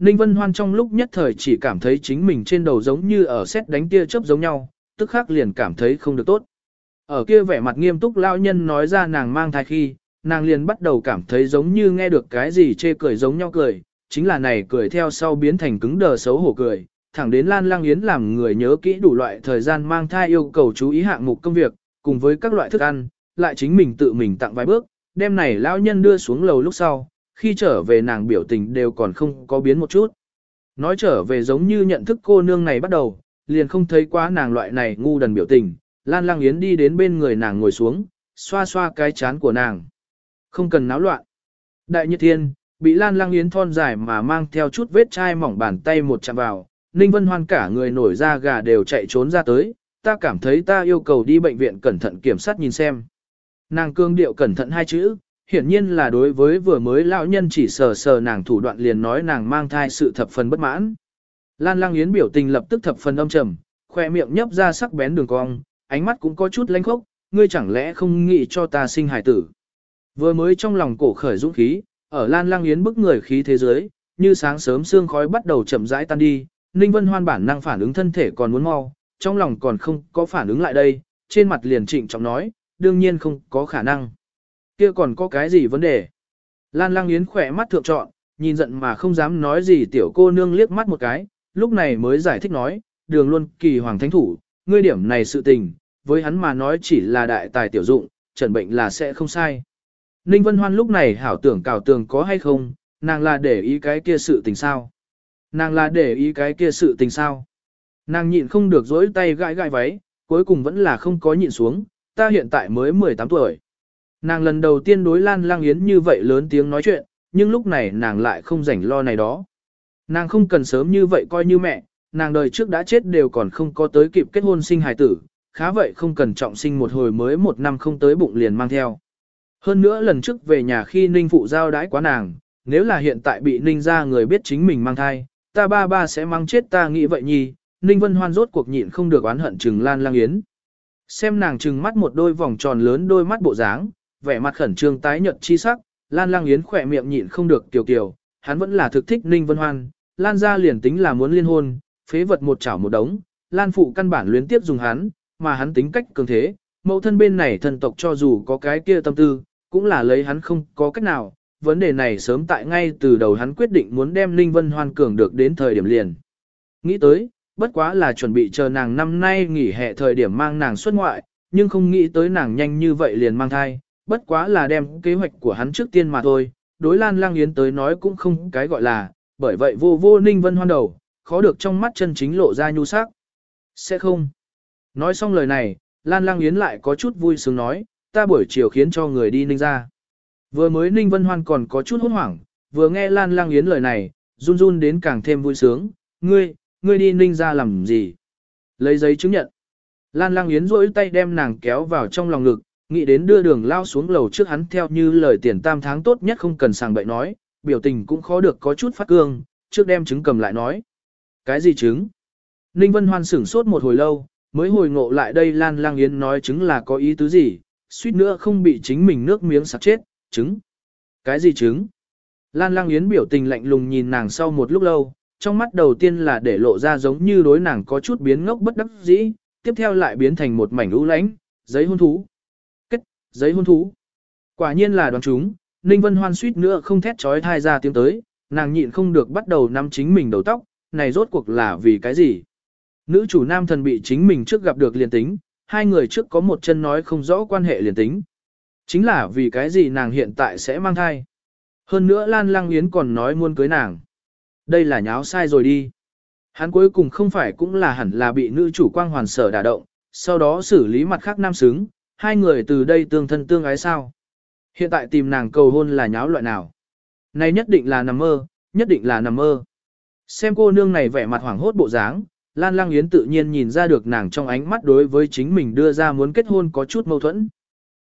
Ninh Vân Hoan trong lúc nhất thời chỉ cảm thấy chính mình trên đầu giống như ở xét đánh tia chớp giống nhau, tức khắc liền cảm thấy không được tốt. Ở kia vẻ mặt nghiêm túc lão nhân nói ra nàng mang thai khi, nàng liền bắt đầu cảm thấy giống như nghe được cái gì chê cười giống nhau cười, chính là này cười theo sau biến thành cứng đờ xấu hổ cười, thẳng đến Lan Lang Yến làm người nhớ kỹ đủ loại thời gian mang thai yêu cầu chú ý hạng mục công việc, cùng với các loại thức ăn, lại chính mình tự mình tặng vài bước, đem này lão nhân đưa xuống lầu lúc sau, khi trở về nàng biểu tình đều còn không có biến một chút. Nói trở về giống như nhận thức cô nương này bắt đầu, liền không thấy quá nàng loại này ngu đần biểu tình, Lan Lang Yến đi đến bên người nàng ngồi xuống, xoa xoa cái chán của nàng. Không cần náo loạn. Đại Nhật Thiên, bị Lan Lang Yến thon dài mà mang theo chút vết chai mỏng bàn tay một chạm vào, Ninh Vân Hoan cả người nổi da gà đều chạy trốn ra tới, ta cảm thấy ta yêu cầu đi bệnh viện cẩn thận kiểm sát nhìn xem. Nàng cương điệu cẩn thận hai chữ, hiển nhiên là đối với vừa mới lão nhân chỉ sờ sờ nàng thủ đoạn liền nói nàng mang thai sự thập phần bất mãn. Lan Lang Yến biểu tình lập tức thập phần âm trầm, khoe miệng nhấp ra sắc bén đường cong, ánh mắt cũng có chút lanh khốc, ngươi chẳng lẽ không nghĩ cho ta sinh hài tử. Vừa mới trong lòng cổ khởi dũng khí, ở Lan Lang Yến bức người khí thế giới, như sáng sớm sương khói bắt đầu chậm rãi tan đi, Ninh Vân Hoan bản năng phản ứng thân thể còn muốn mau, trong lòng còn không có phản ứng lại đây, trên mặt liền trịnh trọng nói, đương nhiên không có khả năng. Kia còn có cái gì vấn đề? Lan Lang Yến khỏe mắt thượng trọn, nhìn giận mà không dám nói gì tiểu cô nương liếc mắt một cái, lúc này mới giải thích nói, đường luôn kỳ hoàng thánh thủ, ngươi điểm này sự tình, với hắn mà nói chỉ là đại tài tiểu dụng, trần bệnh là sẽ không sai. Ninh Vân Hoan lúc này hảo tưởng cào tường có hay không, nàng là để ý cái kia sự tình sao. Nàng là để ý cái kia sự tình sao. Nàng nhịn không được dỗi tay gãi gãi váy, cuối cùng vẫn là không có nhịn xuống, ta hiện tại mới 18 tuổi. Nàng lần đầu tiên đối Lan Lang Yến như vậy lớn tiếng nói chuyện, nhưng lúc này nàng lại không rảnh lo này đó. Nàng không cần sớm như vậy coi như mẹ, nàng đời trước đã chết đều còn không có tới kịp kết hôn sinh hài tử, khá vậy không cần trọng sinh một hồi mới một năm không tới bụng liền mang theo. Hơn nữa lần trước về nhà khi Ninh Phụ giao đãi quá nàng, nếu là hiện tại bị Ninh ra người biết chính mình mang thai, ta ba ba sẽ mang chết ta nghĩ vậy nhi, Ninh Vân Hoan rốt cuộc nhịn không được oán hận trừng Lan Lang Yến. Xem nàng trừng mắt một đôi vòng tròn lớn đôi mắt bộ dáng, vẻ mặt khẩn trương tái nhợt chi sắc, Lan Lang Yến khỏe miệng nhịn không được tiểu kiều, hắn vẫn là thực thích Ninh Vân Hoan, Lan gia liền tính là muốn liên hôn, phế vật một chảo một đống, Lan phụ căn bản luyến tiếp dùng hắn, mà hắn tính cách cường thế, mẫu thân bên này thần tộc cho dù có cái kia tâm tư, cũng là lấy hắn không có cách nào, vấn đề này sớm tại ngay từ đầu hắn quyết định muốn đem Ninh Vân Hoan cường được đến thời điểm liền. Nghĩ tới, bất quá là chuẩn bị chờ nàng năm nay nghỉ hè thời điểm mang nàng xuất ngoại, nhưng không nghĩ tới nàng nhanh như vậy liền mang thai, bất quá là đem kế hoạch của hắn trước tiên mà thôi, đối Lan Lang Yến tới nói cũng không cái gọi là, bởi vậy vô vô Ninh Vân Hoan đầu, khó được trong mắt chân chính lộ ra nhu sắc. Sẽ không. Nói xong lời này, Lan Lang Yến lại có chút vui sướng nói, ta buổi chiều khiến cho người đi Ninh ra. Vừa mới Ninh Vân Hoan còn có chút hốt hoảng, vừa nghe Lan Lang Yến lời này, run run đến càng thêm vui sướng, ngươi, ngươi đi Ninh ra làm gì? Lấy giấy chứng nhận. Lan Lang Yến rỗi tay đem nàng kéo vào trong lòng ngực, nghĩ đến đưa đường lao xuống lầu trước hắn theo như lời tiền tam tháng tốt nhất không cần sàng bậy nói, biểu tình cũng khó được có chút phát cương, trước đem chứng cầm lại nói. Cái gì chứng? Ninh Vân Hoan sửng sốt một hồi lâu, mới hồi ngộ lại đây Lan Lang Yến nói chứng là có ý tứ gì, suýt nữa không bị chính mình nước miếng sặc chết, chứng. Cái gì chứng? Lan Lang Yến biểu tình lạnh lùng nhìn nàng sau một lúc lâu, trong mắt đầu tiên là để lộ ra giống như đối nàng có chút biến ngốc bất đắc dĩ, tiếp theo lại biến thành một mảnh u lãnh, giấy hôn thú. Giấy hôn thú. Quả nhiên là đoán chúng, Ninh Vân Hoan suýt nữa không thét chói thai ra tiếng tới, nàng nhịn không được bắt đầu nắm chính mình đầu tóc, này rốt cuộc là vì cái gì? Nữ chủ nam thần bị chính mình trước gặp được liền tính, hai người trước có một chân nói không rõ quan hệ liền tính. Chính là vì cái gì nàng hiện tại sẽ mang thai. Hơn nữa Lan Lăng Yến còn nói muốn cưới nàng. Đây là nháo sai rồi đi. Hắn cuối cùng không phải cũng là hẳn là bị nữ chủ quang hoàn sở đả động, sau đó xử lý mặt khác nam xứng, hai người từ đây tương thân tương ái sao. Hiện tại tìm nàng cầu hôn là nháo loại nào. Này nhất định là nằm mơ, nhất định là nằm mơ. Xem cô nương này vẻ mặt hoảng hốt bộ dáng, Lan Lang Yến tự nhiên nhìn ra được nàng trong ánh mắt đối với chính mình đưa ra muốn kết hôn có chút mâu thuẫn.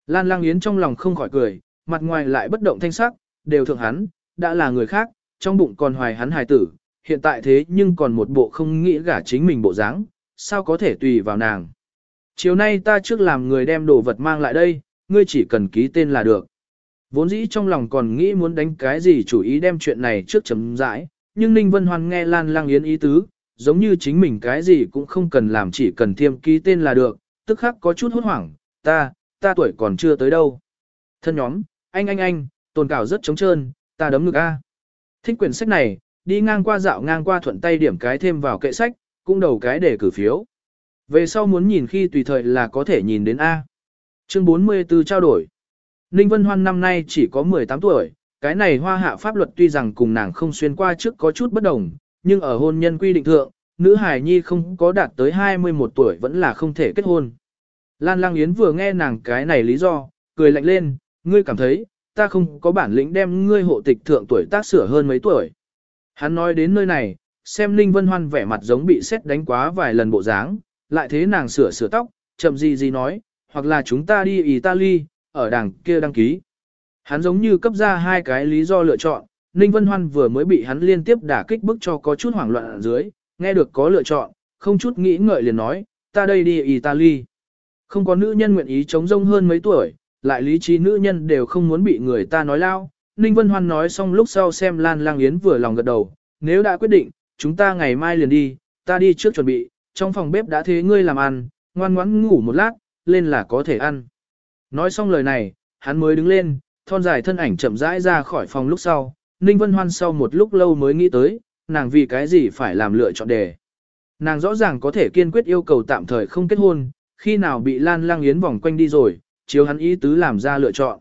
Lan Lang Yến trong lòng không khỏi cười, mặt ngoài lại bất động thanh sắc, đều thượng hắn, đã là người khác, trong bụng còn hoài hắn hài tử, hiện tại thế nhưng còn một bộ không nghĩ gả chính mình bộ dáng, sao có thể tùy vào nàng. Chiều nay ta trước làm người đem đồ vật mang lại đây, ngươi chỉ cần ký tên là được. Vốn dĩ trong lòng còn nghĩ muốn đánh cái gì chủ ý đem chuyện này trước chấm dãi, nhưng Ninh Vân Hoan nghe Lan Lang Yến ý tứ, giống như chính mình cái gì cũng không cần làm chỉ cần thiêm ký tên là được, tức khắc có chút hốt hoảng, ta, ta tuổi còn chưa tới đâu. Thân nhóm, anh anh anh, tồn cảo rất trống trơn, ta đấm ngực A. Thích quyển sách này, đi ngang qua dạo ngang qua thuận tay điểm cái thêm vào kệ sách, cũng đầu cái để cử phiếu. Về sau muốn nhìn khi tùy thời là có thể nhìn đến A. Chương 44 trao đổi. Ninh Vân Hoan năm nay chỉ có 18 tuổi, cái này hoa hạ pháp luật tuy rằng cùng nàng không xuyên qua trước có chút bất đồng, nhưng ở hôn nhân quy định thượng, nữ hài nhi không có đạt tới 21 tuổi vẫn là không thể kết hôn. Lan Lang Yến vừa nghe nàng cái này lý do, cười lạnh lên, ngươi cảm thấy, ta không có bản lĩnh đem ngươi hộ tịch thượng tuổi tác sửa hơn mấy tuổi. Hắn nói đến nơi này, xem Ninh Vân Hoan vẻ mặt giống bị xét đánh quá vài lần bộ dáng, lại thế nàng sửa sửa tóc, chậm gì gì nói, hoặc là chúng ta đi Italy, ở đằng kia đăng ký. Hắn giống như cấp ra hai cái lý do lựa chọn, Ninh Vân Hoan vừa mới bị hắn liên tiếp đả kích bức cho có chút hoảng loạn ở dưới, nghe được có lựa chọn, không chút nghĩ ngợi liền nói, ta đây đi Italy. Không có nữ nhân nguyện ý chống rông hơn mấy tuổi, lại lý trí nữ nhân đều không muốn bị người ta nói lao. Ninh Vân Hoan nói xong lúc sau xem Lan Lang Yến vừa lòng gật đầu, nếu đã quyết định, chúng ta ngày mai liền đi, ta đi trước chuẩn bị, trong phòng bếp đã thế ngươi làm ăn, ngoan ngoãn ngủ một lát, lên là có thể ăn. Nói xong lời này, hắn mới đứng lên, thon dài thân ảnh chậm rãi ra khỏi phòng lúc sau, Ninh Vân Hoan sau một lúc lâu mới nghĩ tới, nàng vì cái gì phải làm lựa chọn đề. Nàng rõ ràng có thể kiên quyết yêu cầu tạm thời không kết hôn, khi nào bị Lan Lang Yến vòng quanh đi rồi, chiếu hắn ý tứ làm ra lựa chọn.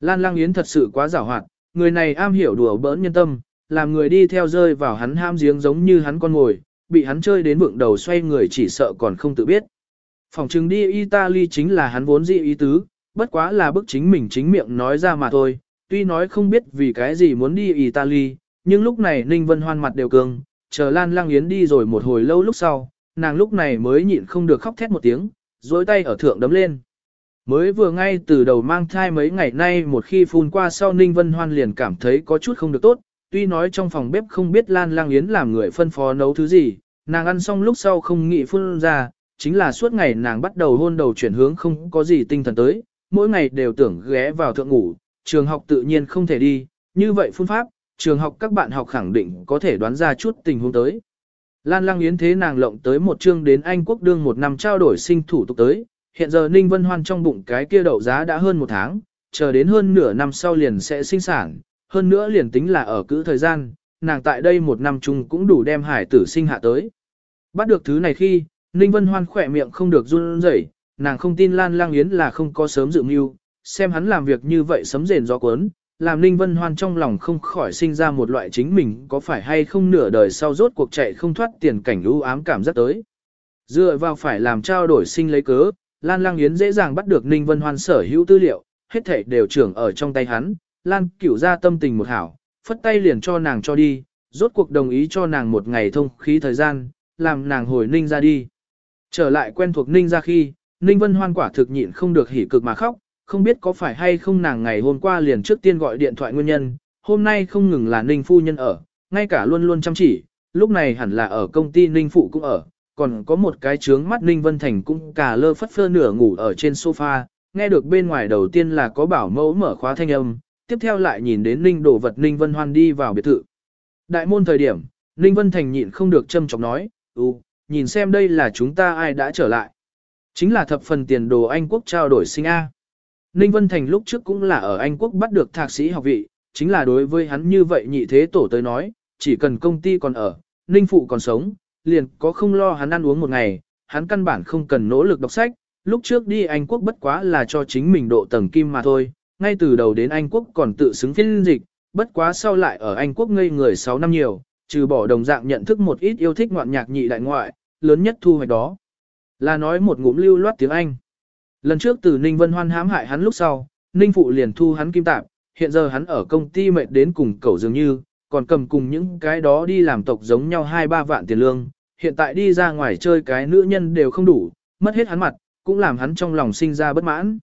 Lan Lang Yến thật sự quá giàu hoạt, người này am hiểu đùa bỡn nhân tâm, làm người đi theo rơi vào hắn ham giếng giống như hắn con ngồi, bị hắn chơi đến vượng đầu xoay người chỉ sợ còn không tự biết. Phòng trừng đi Italy chính là hắn vốn dị ý tứ, bất quá là bức chính mình chính miệng nói ra mà thôi, tuy nói không biết vì cái gì muốn đi Italy, nhưng lúc này Ninh Vân Hoan mặt đều cường, chờ Lan Lang Yến đi rồi một hồi lâu lúc sau, nàng lúc này mới nhịn không được khóc thét một tiếng, dối tay ở thượng đấm lên. Mới vừa ngay từ đầu mang thai mấy ngày nay một khi phun qua sau Ninh Vân Hoan liền cảm thấy có chút không được tốt, tuy nói trong phòng bếp không biết Lan Lang Yến làm người phân phó nấu thứ gì, nàng ăn xong lúc sau không nghĩ phun ra, chính là suốt ngày nàng bắt đầu hôn đầu chuyển hướng không có gì tinh thần tới, mỗi ngày đều tưởng ghé vào thượng ngủ, trường học tự nhiên không thể đi, như vậy phun pháp, trường học các bạn học khẳng định có thể đoán ra chút tình huống tới. Lan Lang Yến thế nàng lộng tới một chương đến Anh quốc đương một năm trao đổi sinh thủ tục tới, hiện giờ Ninh Vân Hoan trong bụng cái kia đậu giá đã hơn một tháng, chờ đến hơn nửa năm sau liền sẽ sinh sản, hơn nữa liền tính là ở cữ thời gian, nàng tại đây một năm chung cũng đủ đem hải tử sinh hạ tới. Bắt được thứ này khi, Ninh Vân Hoan khỏe miệng không được run rẩy, nàng không tin Lan Lang Yến là không có sớm dự mưu, xem hắn làm việc như vậy sấm rền gió cuốn, làm Ninh Vân Hoan trong lòng không khỏi sinh ra một loại chính mình có phải hay không nửa đời sau rốt cuộc chạy không thoát tiền cảnh u ám cảm giác tới. Dựa vào phải làm trao đổi sinh lấy cớ, Lan Lang Yến dễ dàng bắt được Ninh Vân Hoan sở hữu tư liệu, hết thảy đều trưởng ở trong tay hắn, Lan cửu ra tâm tình một hảo, phất tay liền cho nàng cho đi, rốt cuộc đồng ý cho nàng một ngày thông khí thời gian, làm nàng hồi Ninh ra đi. Trở lại quen thuộc Ninh ra khi, Ninh Vân Hoan quả thực nhịn không được hỉ cực mà khóc, không biết có phải hay không nàng ngày hôm qua liền trước tiên gọi điện thoại nguyên nhân, hôm nay không ngừng là Ninh phu nhân ở, ngay cả luôn luôn chăm chỉ, lúc này hẳn là ở công ty Ninh phụ cũng ở, còn có một cái trướng mắt Ninh Vân Thành cũng cả lơ phất phơ nửa ngủ ở trên sofa, nghe được bên ngoài đầu tiên là có bảo mẫu mở khóa thanh âm, tiếp theo lại nhìn đến Ninh đổ vật Ninh Vân Hoan đi vào biệt thự. Đại môn thời điểm, Ninh Vân Thành nhịn không được châm chọc nói, ừ, nhìn xem đây là chúng ta ai đã trở lại. Chính là thập phần tiền đồ Anh quốc trao đổi sinh A. Ninh Vân Thành lúc trước cũng là ở Anh quốc bắt được thạc sĩ học vị, chính là đối với hắn như vậy nhị thế tổ tới nói, chỉ cần công ty còn ở, Ninh Phụ còn sống, liền có không lo hắn ăn uống một ngày, hắn căn bản không cần nỗ lực đọc sách, lúc trước đi Anh quốc bất quá là cho chính mình độ tầng kim mà thôi, ngay từ đầu đến Anh quốc còn tự xứng phiên dịch, bất quá sau lại ở Anh quốc ngây người 6 năm nhiều, trừ bỏ đồng dạng nhận thức một ít yêu thích ngoạn nhạc nhị đại ngoại, lớn nhất thu hoạch đó. Là nói một ngụm lưu loát tiếng Anh. Lần trước từ Ninh Vân Hoan hãm hại hắn lúc sau, Ninh Phụ liền thu hắn kim tạp, hiện giờ hắn ở công ty mệt đến cùng cẩu dường như, còn cầm cùng những cái đó đi làm tộc giống nhau hai ba vạn tiền lương, hiện tại đi ra ngoài chơi cái nữ nhân đều không đủ, mất hết hắn mặt, cũng làm hắn trong lòng sinh ra bất mãn.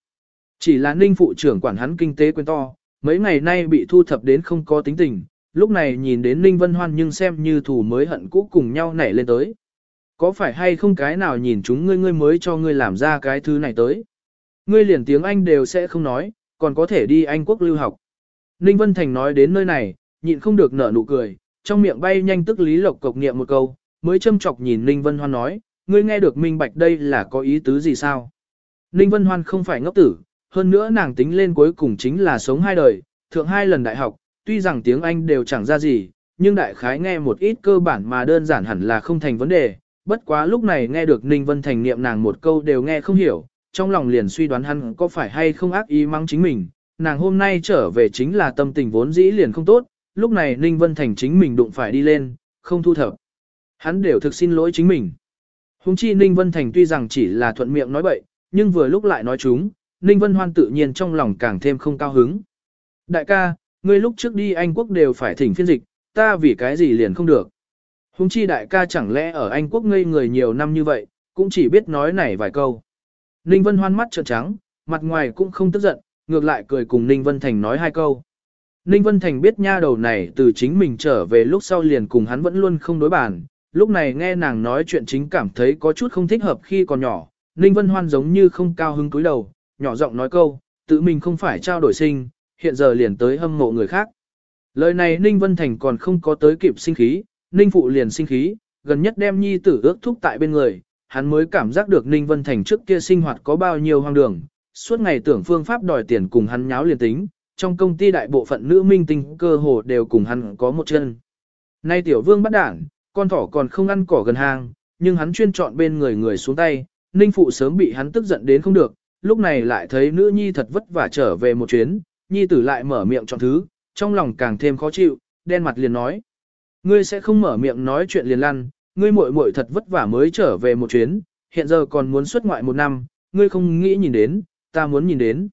Chỉ là ninh phụ trưởng quản hắn kinh tế quyền to, mấy ngày nay bị thu thập đến không có tính tình, lúc này nhìn đến ninh vân hoan nhưng xem như thù mới hận cũ cùng nhau nảy lên tới. Có phải hay không cái nào nhìn chúng ngươi ngươi mới cho ngươi làm ra cái thứ này tới? Ngươi liền tiếng Anh đều sẽ không nói, còn có thể đi Anh quốc lưu học. Ninh Vân Thành nói đến nơi này, nhịn không được nở nụ cười, trong miệng bay nhanh tức lý lộc cộc niệm một câu, mới châm chọc nhìn Ninh Vân Hoan nói, ngươi nghe được minh bạch đây là có ý tứ gì sao? Ninh Vân Hoan không phải ngốc tử, hơn nữa nàng tính lên cuối cùng chính là sống hai đời, thượng hai lần đại học, tuy rằng tiếng Anh đều chẳng ra gì, nhưng đại khái nghe một ít cơ bản mà đơn giản hẳn là không thành vấn đề. Bất quá lúc này nghe được Ninh Vân Thành niệm nàng một câu đều nghe không hiểu, trong lòng liền suy đoán hắn có phải hay không ác ý mắng chính mình. Nàng hôm nay trở về chính là tâm tình vốn dĩ liền không tốt, lúc này Ninh Vân Thành chính mình đụng phải đi lên, không thu thập. Hắn đều thực xin lỗi chính mình. Hùng chi Ninh Vân Thành tuy rằng chỉ là thuận miệng nói bậy, nhưng vừa lúc lại nói chúng, Ninh Vân Hoan tự nhiên trong lòng càng thêm không cao hứng. Đại ca, ngươi lúc trước đi Anh Quốc đều phải thỉnh phiên dịch, ta vì cái gì liền không được. Hùng chi đại ca chẳng lẽ ở Anh Quốc ngây người nhiều năm như vậy, cũng chỉ biết nói này vài câu. Ninh Vân Hoan mắt trợn trắng, mặt ngoài cũng không tức giận, ngược lại cười cùng Ninh Vân Thành nói hai câu. Ninh Vân Thành biết nha đầu này từ chính mình trở về lúc sau liền cùng hắn vẫn luôn không đối bàn, lúc này nghe nàng nói chuyện chính cảm thấy có chút không thích hợp khi còn nhỏ, Ninh Vân Hoan giống như không cao hứng cúi đầu, nhỏ giọng nói câu, tự mình không phải trao đổi sinh, hiện giờ liền tới hâm mộ người khác. Lời này Ninh Vân Thành còn không có tới kịp sinh khí, Ninh Phụ liền sinh khí, gần nhất đem nhi tử ước thúc tại bên người, hắn mới cảm giác được Ninh Vân Thành trước kia sinh hoạt có bao nhiêu hoang đường, suốt ngày tưởng phương pháp đòi tiền cùng hắn nháo liền tính, trong công ty đại bộ phận nữ minh tinh cơ hồ đều cùng hắn có một chân. Nay tiểu vương bắt đảng, con thỏ còn không ăn cỏ gần hang, nhưng hắn chuyên chọn bên người người xuống tay, Ninh Phụ sớm bị hắn tức giận đến không được, lúc này lại thấy nữ nhi thật vất vả trở về một chuyến, nhi tử lại mở miệng chọn thứ, trong lòng càng thêm khó chịu, đen mặt liền nói. Ngươi sẽ không mở miệng nói chuyện liền lăn, ngươi muội muội thật vất vả mới trở về một chuyến, hiện giờ còn muốn xuất ngoại một năm, ngươi không nghĩ nhìn đến, ta muốn nhìn đến.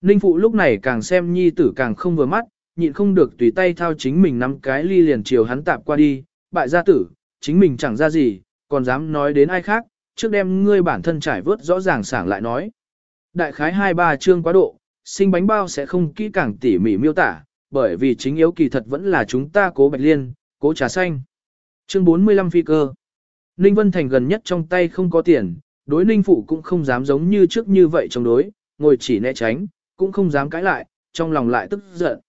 Ninh phụ lúc này càng xem nhi tử càng không vừa mắt, nhịn không được tùy tay thao chính mình nắm cái ly liền chiều hắn tạp qua đi, bại gia tử, chính mình chẳng ra gì, còn dám nói đến ai khác, trước đem ngươi bản thân trải vớt rõ ràng sảng lại nói. Đại khái hai ba chương quá độ, sinh bánh bao sẽ không kỹ càng tỉ mỉ miêu tả, bởi vì chính yếu kỳ thật vẫn là chúng ta cố bạch liên, cố trà xanh. Chương 45 phi cơ. Ninh Vân Thành gần nhất trong tay không có tiền, đối Ninh Phụ cũng không dám giống như trước như vậy chống đối, ngồi chỉ né tránh, cũng không dám cãi lại, trong lòng lại tức giận.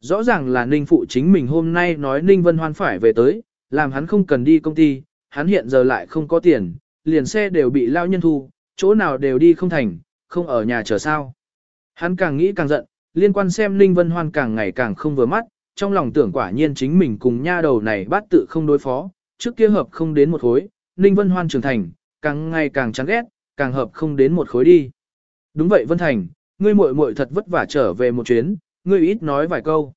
Rõ ràng là Ninh Phụ chính mình hôm nay nói Ninh Vân Hoan phải về tới, làm hắn không cần đi công ty, hắn hiện giờ lại không có tiền, liền xe đều bị lao nhân thu, chỗ nào đều đi không thành, không ở nhà chờ sao. Hắn càng nghĩ càng giận, liên quan xem Ninh Vân Hoan càng ngày càng không vừa mắt, trong lòng tưởng quả nhiên chính mình cùng nha đầu này bắt tự không đối phó, trước kia hợp không đến một khối, Ninh Vân Hoan trưởng thành, càng ngày càng chán ghét, càng hợp không đến một khối đi. Đúng vậy Vân Thành, ngươi muội muội thật vất vả trở về một chuyến, ngươi ít nói vài câu.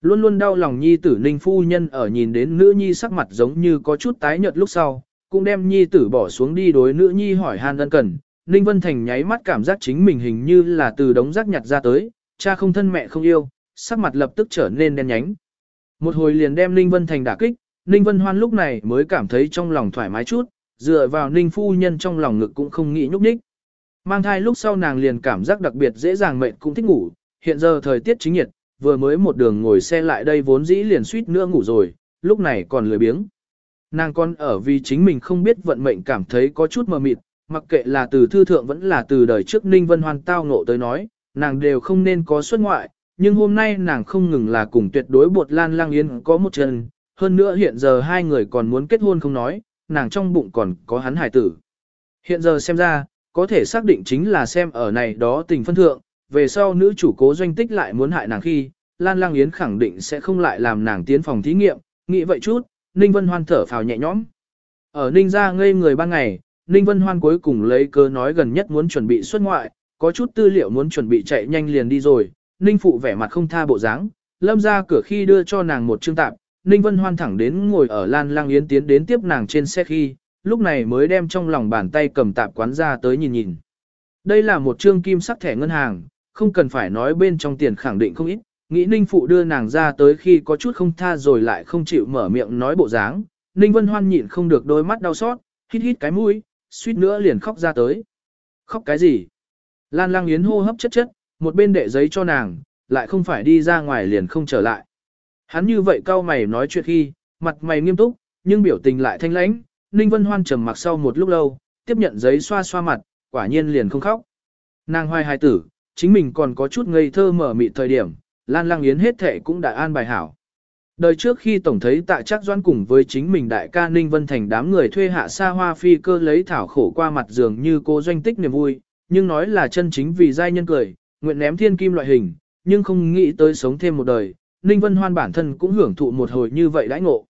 Luôn luôn đau lòng nhi tử Ninh phu nhân ở nhìn đến nữ nhi sắc mặt giống như có chút tái nhợt lúc sau, cũng đem nhi tử bỏ xuống đi đối nữ nhi hỏi han ân cần. Ninh Vân Thành nháy mắt cảm giác chính mình hình như là từ đống rác nhặt ra tới, cha không thân mẹ không yêu, sắc mặt lập tức trở nên đen nhánh. Một hồi liền đem Ninh Vân Thành đả kích, Ninh Vân Hoan lúc này mới cảm thấy trong lòng thoải mái chút, dựa vào Ninh phu nhân trong lòng ngực cũng không nghĩ nhúc nhích. Mang thai lúc sau nàng liền cảm giác đặc biệt dễ dàng mệt cũng thích ngủ, hiện giờ thời tiết chính nhiệt, vừa mới một đường ngồi xe lại đây vốn dĩ liền suýt nữa ngủ rồi, lúc này còn lười biếng. Nàng con ở vì chính mình không biết vận mệnh cảm thấy có chút mờ mịt, mặc kệ là từ thư thượng vẫn là từ đời trước Ninh Vân Hoan tao ngộ tới nói, nàng đều không nên có xuất ngoại, nhưng hôm nay nàng không ngừng là cùng tuyệt đối bột lan lang yến có một chân, hơn nữa hiện giờ hai người còn muốn kết hôn không nói, nàng trong bụng còn có hắn hải tử. Hiện giờ xem ra, có thể xác định chính là xem ở này đó tình phân thượng, về sau nữ chủ cố doanh tích lại muốn hại nàng khi, Lan Lang Yến khẳng định sẽ không lại làm nàng tiến phòng thí nghiệm, nghĩ vậy chút, Ninh Vân Hoan thở phào nhẹ nhõm. Ở Ninh gia ngây người ban ngày, Ninh Vân Hoan cuối cùng lấy cớ nói gần nhất muốn chuẩn bị xuất ngoại, có chút tư liệu muốn chuẩn bị chạy nhanh liền đi rồi, Ninh Phụ vẻ mặt không tha bộ dáng, lâm ra cửa khi đưa cho nàng một chương tạp, Ninh Vân Hoan thẳng đến ngồi ở Lan Lang Yến tiến đến tiếp nàng trên xe khi, lúc này mới đem trong lòng bàn tay cầm tạp quán ra tới nhìn nhìn. Đây là một chương kim sắc thẻ ngân hàng, không cần phải nói bên trong tiền khẳng định không ít, nghĩ Ninh Phụ đưa nàng ra tới khi có chút không tha rồi lại không chịu mở miệng nói bộ dáng. Ninh Vân Hoan nhịn không được đôi mắt đau xót, hít hít cái mũi, suýt nữa liền khóc ra tới. Khóc cái gì? Lan Lang Yến hô hấp chất chất, một bên đệ giấy cho nàng, lại không phải đi ra ngoài liền không trở lại. Hắn như vậy cau mày nói chuyện khi, mặt mày nghiêm túc, nhưng biểu tình lại thanh lãnh, Ninh Vân Hoan trầm mặc sau một lúc lâu, tiếp nhận giấy xoa xoa mặt, quả nhiên liền không khóc. Nàng hoài hài tử, chính mình còn có chút ngây thơ mở mị thời điểm, Lan Lang Yến hết thệ cũng đã an bài hảo. Đời trước khi tổng thấy tạ chắc doan cùng với chính mình đại ca Ninh Vân Thành đám người thuê hạ xa hoa phi cơ lấy thảo khổ qua mặt giường như cô doanh tích niềm vui, nhưng nói là chân chính vì giai nhân cười, nguyện ném thiên kim loại hình, nhưng không nghĩ tới sống thêm một đời, Ninh Vân Hoan bản thân cũng hưởng thụ một hồi như vậy đãi ngộ.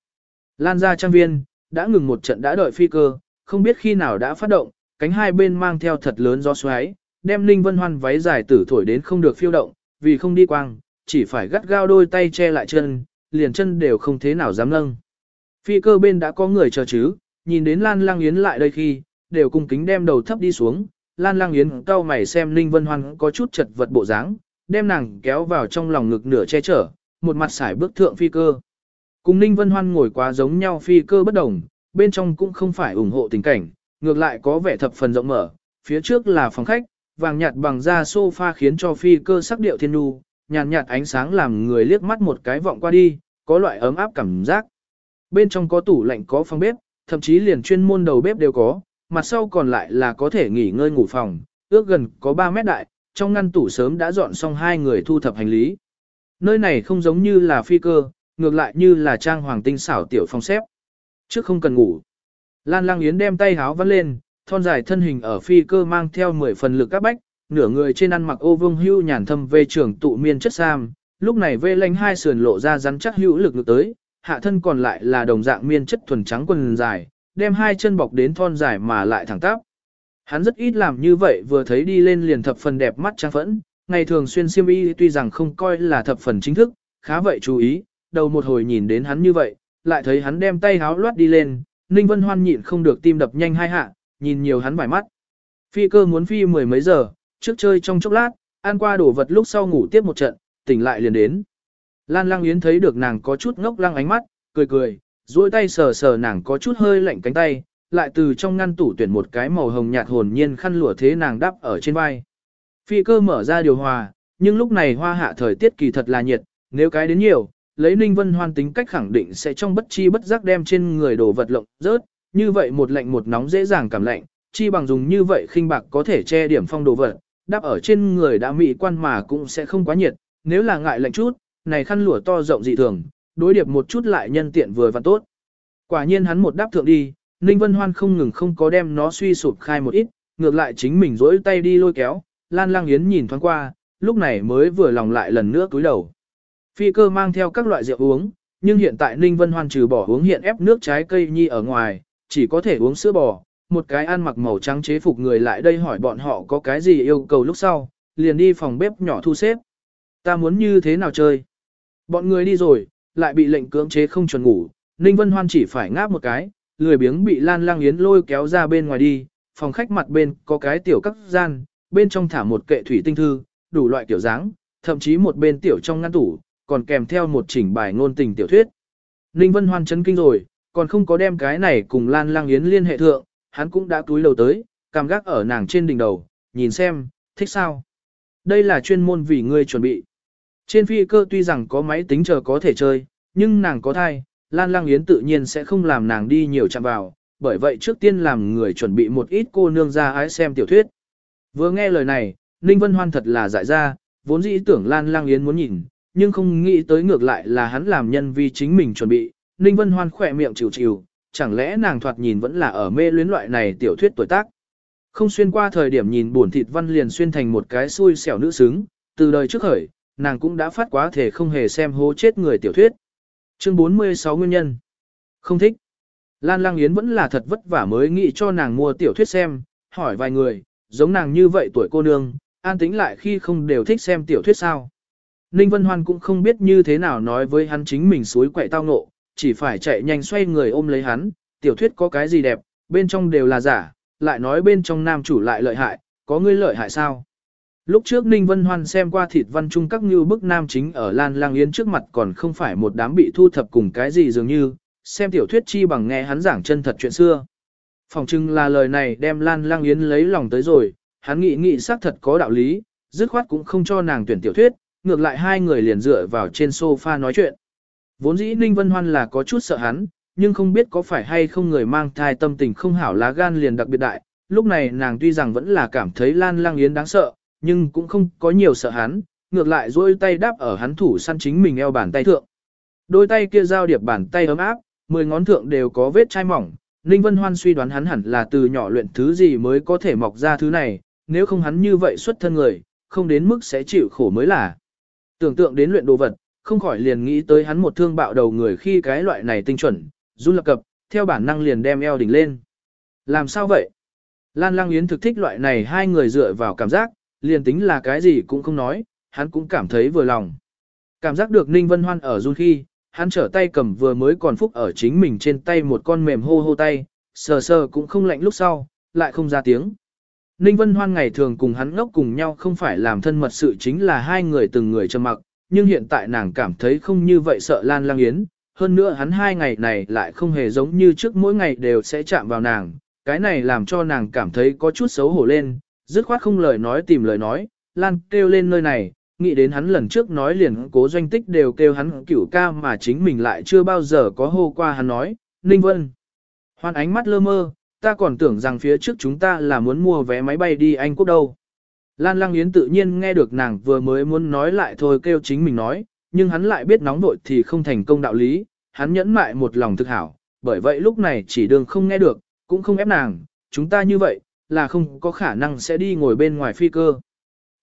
Lan ra trang viên, đã ngừng một trận đã đợi phi cơ, không biết khi nào đã phát động, cánh hai bên mang theo thật lớn gió xoáy, đem Ninh Vân Hoan váy dài tử thổi đến không được phiêu động, vì không đi quang, chỉ phải gắt gao đôi tay che lại chân, liền chân đều không thế nào dám nâng. Phi cơ bên đã có người chờ chứ, nhìn đến Lan Lang Yến lại đây khi, đều cung kính đem đầu thấp đi xuống, Lan Lang Yến cau mày xem Ninh Vân Hoan có chút chật vật bộ dáng, đem nàng kéo vào trong lòng ngực nửa che chở, một mặt xải bước thượng phi cơ. Cùng Ninh Vân Hoan ngồi quá giống nhau phi cơ bất đồng, bên trong cũng không phải ủng hộ tình cảnh, ngược lại có vẻ thập phần rộng mở, phía trước là phòng khách, vàng nhạt bằng da sofa khiến cho phi cơ sắc điệu thiên nu, nhàn nhạt, nhạt ánh sáng làm người liếc mắt một cái vọng qua đi, có loại ấm áp cảm giác. Bên trong có tủ lạnh có phòng bếp, thậm chí liền chuyên môn đầu bếp đều có, mặt sau còn lại là có thể nghỉ ngơi ngủ phòng, ước gần có 3 mét đại, trong ngăn tủ sớm đã dọn xong hai người thu thập hành lý. Nơi này không giống như là phi cơ, ngược lại như là trang hoàng tinh xảo tiểu phòng xếp. Trước không cần ngủ. Lan Lang Yến đem tay háo vắt lên, thon dài thân hình ở phi cơ mang theo 10 phần lực các bách, nửa người trên ăn mặc ô vương hưu nhàn thâm về trưởng tụ miên chất sam, lúc này vê lanh hai sườn lộ ra rắn chắc hữu lực ngược tới, hạ thân còn lại là đồng dạng miên chất thuần trắng quần dài, đem hai chân bọc đến thon dài mà lại thẳng tắp. Hắn rất ít làm như vậy vừa thấy đi lên liền thập phần đẹp mắt trang phẫn, ngày thường xuyên xiêm y tuy rằng không coi là thập phần chính thức, khá vậy chú ý, đầu một hồi nhìn đến hắn như vậy, lại thấy hắn đem tay háo loát đi lên, Ninh Vân Hoan nhịn không được tim đập nhanh hai hạ, nhìn nhiều hắn vài mắt. Phi cơ muốn phi mười mấy giờ, trước chơi trong chốc lát, ăn qua đổ vật lúc sau ngủ tiếp một trận, tỉnh lại liền đến. Lan Lăng Yến thấy được nàng có chút ngốc lăng ánh mắt, cười cười, duỗi tay sờ sờ nàng có chút hơi lạnh cánh tay, lại từ trong ngăn tủ tuyển một cái màu hồng nhạt hồn nhiên khăn lụa thế nàng đắp ở trên vai. Phi cơ mở ra điều hòa, nhưng lúc này hoa hạ thời tiết kỳ thật là nhiệt, nếu cái đến nhiều, lấy Ninh Vân Hoan tính cách khẳng định sẽ trong bất chi bất giác đem trên người đồ vật lộng rớt, như vậy một lạnh một nóng dễ dàng cảm lạnh, chi bằng dùng như vậy khinh bạc có thể che điểm phong đồ vật, đáp ở trên người đã mị quan mà cũng sẽ không quá nhiệt, nếu là ngại lạnh chút, này khăn lụa to rộng dị thường, đối điệp một chút lại nhân tiện vừa và tốt. Quả nhiên hắn một đáp thượng đi, Ninh Vân Hoan không ngừng không có đem nó suy sụp khai một ít, ngược lại chính mình rỗi tay đi lôi kéo, Lan Lang Yến nhìn thoáng qua, lúc này mới vừa lòng lại lần nữa cúi đầu. Phi cơ mang theo các loại rượu uống, nhưng hiện tại Ninh Vân Hoan trừ bỏ uống hiện ép nước trái cây nhi ở ngoài, chỉ có thể uống sữa bò. Một cái ăn mặc màu trắng chế phục người lại đây hỏi bọn họ có cái gì yêu cầu lúc sau, liền đi phòng bếp nhỏ thu xếp. Ta muốn như thế nào chơi? Bọn người đi rồi, lại bị lệnh cưỡng chế không chuẩn ngủ, Ninh Vân Hoan chỉ phải ngáp một cái, lười biếng bị Lan Lang Yến lôi kéo ra bên ngoài đi, phòng khách mặt bên có cái tiểu cấp gian, bên trong thả một kệ thủy tinh thư, đủ loại kiểu dáng, thậm chí một bên tiểu trong ngăn tủ, còn kèm theo một chỉnh bài ngôn tình tiểu thuyết. Ninh Vân Hoan chấn kinh rồi, còn không có đem cái này cùng Lan Lang Yến liên hệ thượng, hắn cũng đã túi đầu tới, cằm gác ở nàng trên đỉnh đầu, nhìn xem, thích sao. Đây là chuyên môn vì ngươi chuẩn bị. Trên phi cơ tuy rằng có máy tính chờ có thể chơi, nhưng nàng có thai, Lan Lang Yến tự nhiên sẽ không làm nàng đi nhiều chạm vào, bởi vậy trước tiên làm người chuẩn bị một ít cô nương ra ái xem tiểu thuyết. Vừa nghe lời này, Ninh Vân Hoan thật là dại ra, vốn dĩ tưởng Lan Lang Yến muốn nhìn, nhưng không nghĩ tới ngược lại là hắn làm nhân vi chính mình chuẩn bị. Ninh Vân Hoan khỏe miệng chịu chịu, chẳng lẽ nàng thoạt nhìn vẫn là ở mê luyến loại này tiểu thuyết tuổi tác. Không xuyên qua thời điểm nhìn buồn thịt văn liền xuyên thành một cái xui xẻo nữ xứng, từ đời trước khởi, nàng cũng đã phát quá thể không hề xem hố chết người tiểu thuyết. Chương 46 nguyên nhân. Không thích. Lan Lang Yến vẫn là thật vất vả mới nghĩ cho nàng mua tiểu thuyết xem, hỏi vài người, giống nàng như vậy tuổi cô nương, an tính lại khi không đều thích xem tiểu thuyết sao. Ninh Vân Hoan cũng không biết như thế nào nói với hắn chính mình suối quậy tao ngộ, chỉ phải chạy nhanh xoay người ôm lấy hắn, tiểu thuyết có cái gì đẹp, bên trong đều là giả, lại nói bên trong nam chủ lại lợi hại, có ngươi lợi hại sao? Lúc trước Ninh Vân Hoan xem qua thịt văn trung các như bức nam chính ở Lan Lang Yến trước mặt còn không phải một đám bị thu thập cùng cái gì dường như, xem tiểu thuyết chi bằng nghe hắn giảng chân thật chuyện xưa. Phòng trưng là lời này đem Lan Lang Yến lấy lòng tới rồi, hắn nghĩ nghĩ xác thật có đạo lý, dứt khoát cũng không cho nàng tuyển tiểu thuyết, ngược lại hai người liền dựa vào trên sofa nói chuyện. Vốn dĩ Ninh Vân Hoan là có chút sợ hắn, nhưng không biết có phải hay không người mang thai tâm tình không hảo lá gan liền đặc biệt đại, lúc này nàng tuy rằng vẫn là cảm thấy Lan Lang Yến đáng sợ, nhưng cũng không có nhiều sợ hắn, ngược lại duỗi tay đáp ở hắn thủ săn chính mình eo bàn tay thượng. Đôi tay kia giao điệp bàn tay ấm áp, mười ngón thượng đều có vết chai mỏng, Ninh Vân Hoan suy đoán hắn hẳn là từ nhỏ luyện thứ gì mới có thể mọc ra thứ này, nếu không hắn như vậy xuất thân người, không đến mức sẽ chịu khổ mới là. Tưởng tượng đến luyện đồ vật, không khỏi liền nghĩ tới hắn một thương bạo đầu người khi cái loại này tinh chuẩn, run lập cập, theo bản năng liền đem eo đỉnh lên. Làm sao vậy? Lan Lang Yến thực thích loại này hai người dựa vào cảm giác, liền tính là cái gì cũng không nói, hắn cũng cảm thấy vừa lòng. Cảm giác được Ninh Vân Hoan ở run khi, hắn trở tay cầm vừa mới còn phúc ở chính mình trên tay một con mềm hô hô tay, sờ sờ cũng không lạnh lúc sau, lại không ra tiếng. Ninh Vân Hoan ngày thường cùng hắn ngốc cùng nhau không phải làm thân mật sự chính là hai người từng người trầm mặc, nhưng hiện tại nàng cảm thấy không như vậy sợ Lan Lang Yến, hơn nữa hắn hai ngày này lại không hề giống như trước mỗi ngày đều sẽ chạm vào nàng, cái này làm cho nàng cảm thấy có chút xấu hổ lên, dứt khoát không lời nói tìm lời nói, Lan kêu lên nơi này, nghĩ đến hắn lần trước nói liền cố doanh tích đều kêu hắn cửu ca mà chính mình lại chưa bao giờ có hô qua hắn nói, Ninh Vân. Hoan ánh mắt lơ mơ, ta còn tưởng rằng phía trước chúng ta là muốn mua vé máy bay đi Anh Quốc đâu. Lan Lăng Yến tự nhiên nghe được nàng vừa mới muốn nói lại thôi kêu chính mình nói, nhưng hắn lại biết nóng vội thì không thành công đạo lý, hắn nhẫn mại một lòng thực hảo, bởi vậy lúc này chỉ đường không nghe được, cũng không ép nàng, chúng ta như vậy, là không có khả năng sẽ đi ngồi bên ngoài phi cơ.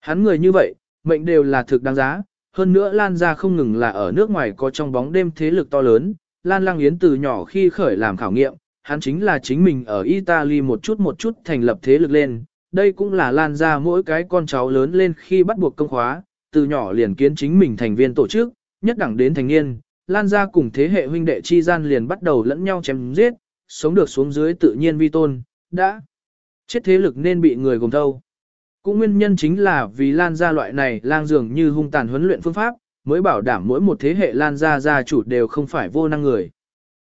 Hắn người như vậy, mệnh đều là thực đáng giá, hơn nữa Lan ra không ngừng là ở nước ngoài có trong bóng đêm thế lực to lớn, Lan Lang Yến từ nhỏ khi khởi làm khảo nghiệm, hắn chính là chính mình ở Italy một chút một chút thành lập thế lực lên, đây cũng là Lan ra mỗi cái con cháu lớn lên khi bắt buộc công khóa, từ nhỏ liền kiến chính mình thành viên tổ chức, nhất đẳng đến thành niên, Lan ra cùng thế hệ huynh đệ chi gian liền bắt đầu lẫn nhau chém giết, sống được xuống dưới tự nhiên vi tôn, đã chết thế lực nên bị người gồm thâu. Cũng nguyên nhân chính là vì Lan gia loại này lang dường như hung tàn huấn luyện phương pháp, mới bảo đảm mỗi một thế hệ Lan gia gia chủ đều không phải vô năng người.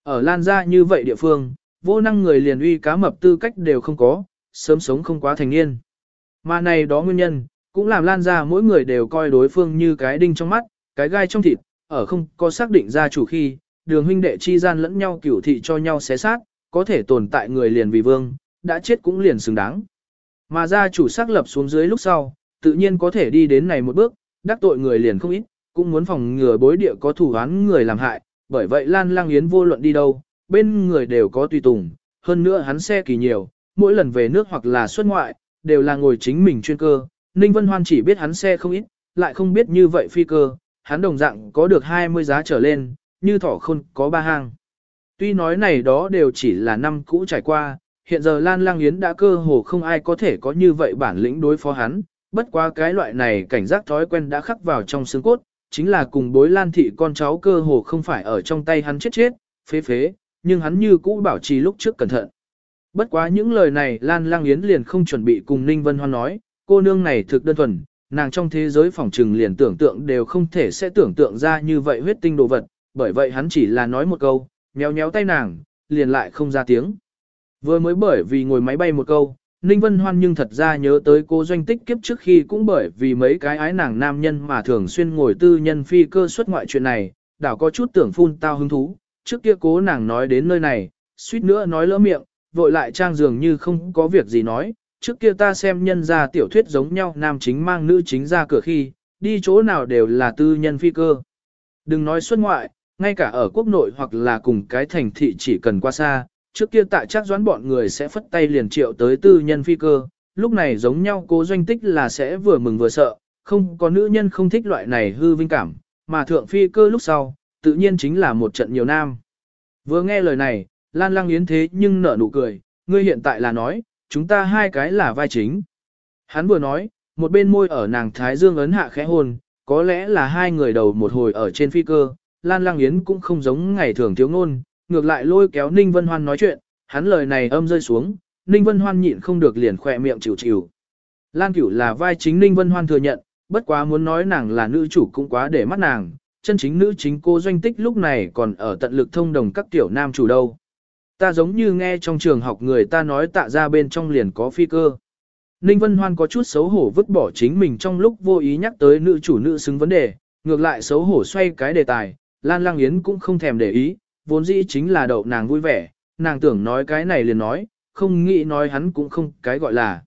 Ở Lan gia như vậy địa phương, vô năng người liền uy cá mập tư cách đều không có, sớm sống không quá thành niên. Mà này đó nguyên nhân, cũng làm Lan ra mỗi người đều coi đối phương như cái đinh trong mắt, cái gai trong thịt, ở không có xác định gia chủ khi, đường huynh đệ chi gian lẫn nhau cửu thị cho nhau xé sát, có thể tồn tại người liền vì vương, đã chết cũng liền xứng đáng. Mà gia chủ xác lập xuống dưới lúc sau, tự nhiên có thể đi đến này một bước, đắc tội người liền không ít, cũng muốn phòng ngừa bối địa có thủ án người làm hại, bởi vậy Lan Lang Yến vô luận đi đâu, bên người đều có tùy tùng, hơn nữa hắn xe kỳ nhiều, mỗi lần về nước hoặc là xuất ngoại, đều là ngồi chính mình chuyên cơ, Ninh Vân Hoan chỉ biết hắn xe không ít, lại không biết như vậy phi cơ, hắn đồng dạng có được 20 giá trở lên, như thỏ khôn có ba hang. Tuy nói này đó đều chỉ là năm cũ trải qua, hiện giờ Lan Lang Yến đã cơ hồ không ai có thể có như vậy bản lĩnh đối phó hắn, bất quá cái loại này cảnh giác thói quen đã khắc vào trong xương cốt, chính là cùng bối Lan thị con cháu cơ hồ không phải ở trong tay hắn chết chết, phế phế, nhưng hắn như cũ bảo trì lúc trước cẩn thận. Bất quá những lời này Lan Lang Yến liền không chuẩn bị cùng Ninh Vân Hoan nói, cô nương này thực đơn thuần, nàng trong thế giới phỏng trừng liền tưởng tượng đều không thể sẽ tưởng tượng ra như vậy huyết tinh đồ vật, bởi vậy hắn chỉ là nói một câu, nhéo nhéo tay nàng, liền lại không ra tiếng. Vừa mới bởi vì ngồi máy bay một câu, Ninh Vân Hoan nhưng thật ra nhớ tới cô doanh tích kiếp trước khi cũng bởi vì mấy cái ái nàng nam nhân mà thường xuyên ngồi tư nhân phi cơ xuất ngoại chuyện này, đảo có chút tưởng phun tao hứng thú, trước kia cố nàng nói đến nơi này, suýt nữa nói lỡ miệng, vội lại trang dường như không có việc gì nói, trước kia ta xem nhân ra tiểu thuyết giống nhau nam chính mang nữ chính ra cửa khi, đi chỗ nào đều là tư nhân phi cơ. Đừng nói xuất ngoại, ngay cả ở quốc nội hoặc là cùng cái thành thị chỉ cần qua xa, trước kia tại chắc doãn bọn người sẽ phất tay liền triệu tới tư nhân phi cơ, lúc này giống nhau cố doanh tích là sẽ vừa mừng vừa sợ, không có nữ nhân không thích loại này hư vinh cảm, mà thượng phi cơ lúc sau, tự nhiên chính là một trận nhiều nam. Vừa nghe lời này, Lan Lăng Yến thế nhưng nở nụ cười, ngươi hiện tại là nói, chúng ta hai cái là vai chính. Hắn vừa nói, một bên môi ở nàng Thái Dương ấn hạ khẽ hôn, có lẽ là hai người đầu một hồi ở trên phi cơ, Lan Lăng Yến cũng không giống ngày thường thiếu ngôn, ngược lại lôi kéo Ninh Vân Hoan nói chuyện, hắn lời này âm rơi xuống, Ninh Vân Hoan nhịn không được liền khỏe miệng chịu chịu. Lan Cửu là vai chính Ninh Vân Hoan thừa nhận, bất quá muốn nói nàng là nữ chủ cũng quá để mắt nàng, chân chính nữ chính cô doanh tích lúc này còn ở tận lực thông đồng các tiểu nam chủ đâu. Ta giống như nghe trong trường học người ta nói tạ ra bên trong liền có phi cơ. Ninh Vân Hoan có chút xấu hổ vứt bỏ chính mình trong lúc vô ý nhắc tới nữ chủ nữ xứng vấn đề, ngược lại xấu hổ xoay cái đề tài, Lan Lang Yến cũng không thèm để ý, vốn dĩ chính là đậu nàng vui vẻ, nàng tưởng nói cái này liền nói, không nghĩ nói hắn cũng không cái gọi là.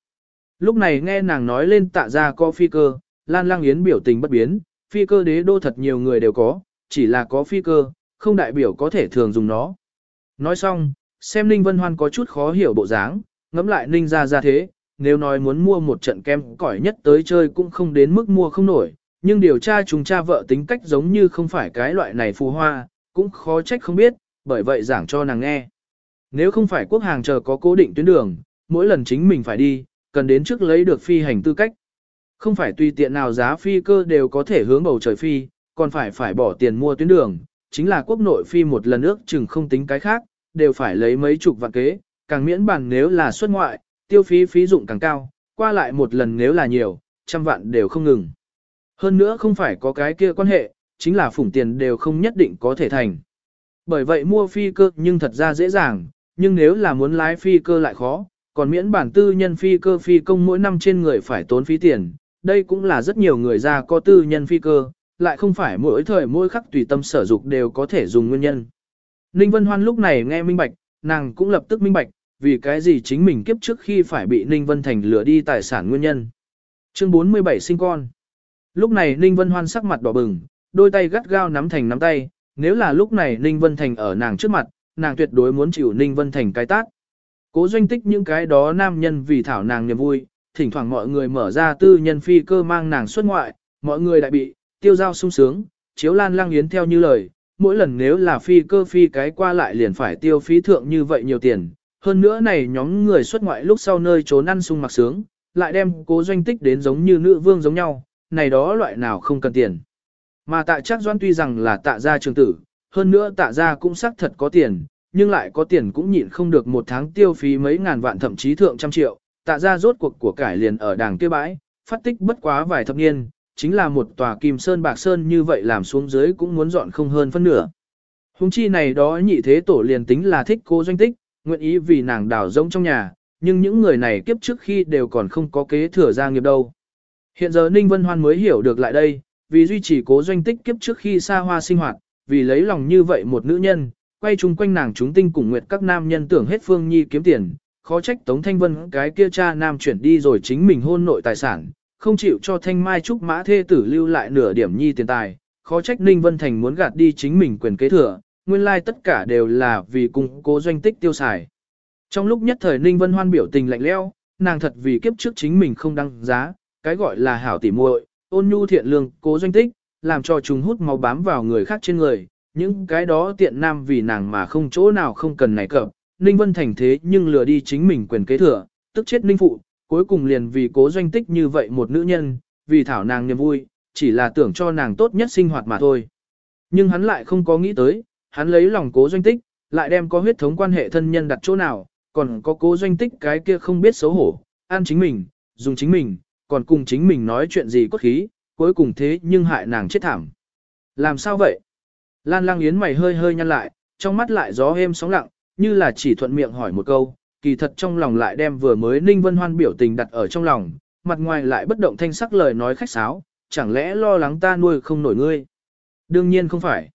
Lúc này nghe nàng nói lên tạ ra có phi cơ, Lan Lang Yến biểu tình bất biến, phi cơ đế đô thật nhiều người đều có, chỉ là có phi cơ, không đại biểu có thể thường dùng nó. Nói xong, xem Ninh Vân Hoan có chút khó hiểu bộ dáng, ngẫm lại Ninh ra ra thế, nếu nói muốn mua một trận kem cỏi nhất tới chơi cũng không đến mức mua không nổi, nhưng điều tra chúng cha vợ tính cách giống như không phải cái loại này phù hoa, cũng khó trách không biết, bởi vậy giảng cho nàng nghe. Nếu không phải quốc hàng chờ có cố định tuyến đường, mỗi lần chính mình phải đi, cần đến trước lấy được phi hành tư cách. Không phải tùy tiện nào giá phi cơ đều có thể hướng bầu trời phi, còn phải phải bỏ tiền mua tuyến đường, chính là quốc nội phi một lần ước chừng không tính cái khác, đều phải lấy mấy chục vạn kế, càng miễn bản nếu là xuất ngoại, tiêu phí phí dụng càng cao, qua lại một lần nếu là nhiều, trăm vạn đều không ngừng. Hơn nữa không phải có cái kia quan hệ, chính là phủng tiền đều không nhất định có thể thành. Bởi vậy mua phi cơ nhưng thật ra dễ dàng, nhưng nếu là muốn lái phi cơ lại khó, còn miễn bản tư nhân phi cơ phi công mỗi năm trên người phải tốn phí tiền, đây cũng là rất nhiều người ra có tư nhân phi cơ, lại không phải mỗi thời mỗi khắc tùy tâm sở dục đều có thể dùng nguyên nhân. Ninh Vân Hoan lúc này nghe minh bạch, nàng cũng lập tức minh bạch, vì cái gì chính mình kiếp trước khi phải bị Ninh Vân Thành lừa đi tài sản nguyên nhân. Chương 47 sinh con. Lúc này Ninh Vân Hoan sắc mặt đỏ bừng, đôi tay gắt gao nắm thành nắm tay, nếu là lúc này Ninh Vân Thành ở nàng trước mặt, nàng tuyệt đối muốn chịu Ninh Vân Thành cái tát. Cố doanh tích những cái đó nam nhân vì thảo nàng niềm vui, thỉnh thoảng mọi người mở ra tư nhân phi cơ mang nàng xuất ngoại, mọi người lại bị, tiêu giao sung sướng, chiếu lan lang yến theo như lời, mỗi lần nếu là phi cơ phi cái qua lại liền phải tiêu phí thượng như vậy nhiều tiền. Hơn nữa này nhóm người xuất ngoại lúc sau nơi trốn ăn sung mặc sướng, lại đem cố doanh tích đến giống như nữ vương giống nhau, này đó loại nào không cần tiền. Mà tạ chắc doan tuy rằng là tạ gia trường tử, hơn nữa tạ gia cũng xác thật có tiền, nhưng lại có tiền cũng nhịn không được một tháng tiêu phí mấy ngàn vạn thậm chí thượng trăm triệu, tạ gia rốt cuộc của cải liền ở đàng kia bãi, phát tích bất quá vài thập niên, chính là một tòa kim sơn bạc sơn như vậy làm xuống dưới cũng muốn dọn không hơn phân nửa. Hùng chi này đó nhị thế tổ liền tính là thích cô doanh tích, nguyện ý vì nàng đào rỗng trong nhà, nhưng những người này kiếp trước khi đều còn không có kế thừa gia nghiệp đâu. Hiện giờ Ninh Vân Hoan mới hiểu được lại đây, vì duy trì cố doanh tích kiếp trước khi xa hoa sinh hoạt, vì lấy lòng như vậy một nữ nhân, quay chung quanh nàng chúng tinh cùng nguyệt các nam nhân tưởng hết phương nhi kiếm tiền, khó trách Tống Thanh Vân cái kia cha nam chuyển đi rồi chính mình hôn nội tài sản, không chịu cho Thanh Mai Trúc Mã Thê Tử lưu lại nửa điểm nhi tiền tài, khó trách Ninh Vân Thành muốn gạt đi chính mình quyền kế thừa, nguyên lai tất cả đều là vì cùng cố doanh tích tiêu xài. Trong lúc nhất thời Ninh Vân Hoan biểu tình lạnh lẽo, nàng thật vì kiếp trước chính mình không đăng giá, cái gọi là hảo tỉ muội, ôn nhu thiện lương, cố doanh tích, làm cho chúng hút máu bám vào người khác trên người, những cái đó tiện nam vì nàng mà không chỗ nào không cần này cập, Ninh Vân Thành thế nhưng lừa đi chính mình quyền kế thừa, tức chết Ninh Phụ, cuối cùng liền vì cố doanh tích như vậy một nữ nhân, vì thảo nàng niềm vui, chỉ là tưởng cho nàng tốt nhất sinh hoạt mà thôi. Nhưng hắn lại không có nghĩ tới, hắn lấy lòng cố doanh tích, lại đem có huyết thống quan hệ thân nhân đặt chỗ nào, còn có cố doanh tích cái kia không biết xấu hổ, ăn chính mình, dùng chính mình, còn cùng chính mình nói chuyện gì cốt khí, cuối cùng thế nhưng hại nàng chết thảm. Làm sao vậy? Lan Lang Yến mày hơi hơi nhăn lại, trong mắt lại gió êm sóng lặng, như là chỉ thuận miệng hỏi một câu, kỳ thật trong lòng lại đem vừa mới Ninh Vân Hoan biểu tình đặt ở trong lòng, mặt ngoài lại bất động thanh sắc lời nói khách sáo, chẳng lẽ lo lắng ta nuôi không nổi ngươi? Đương nhiên không phải.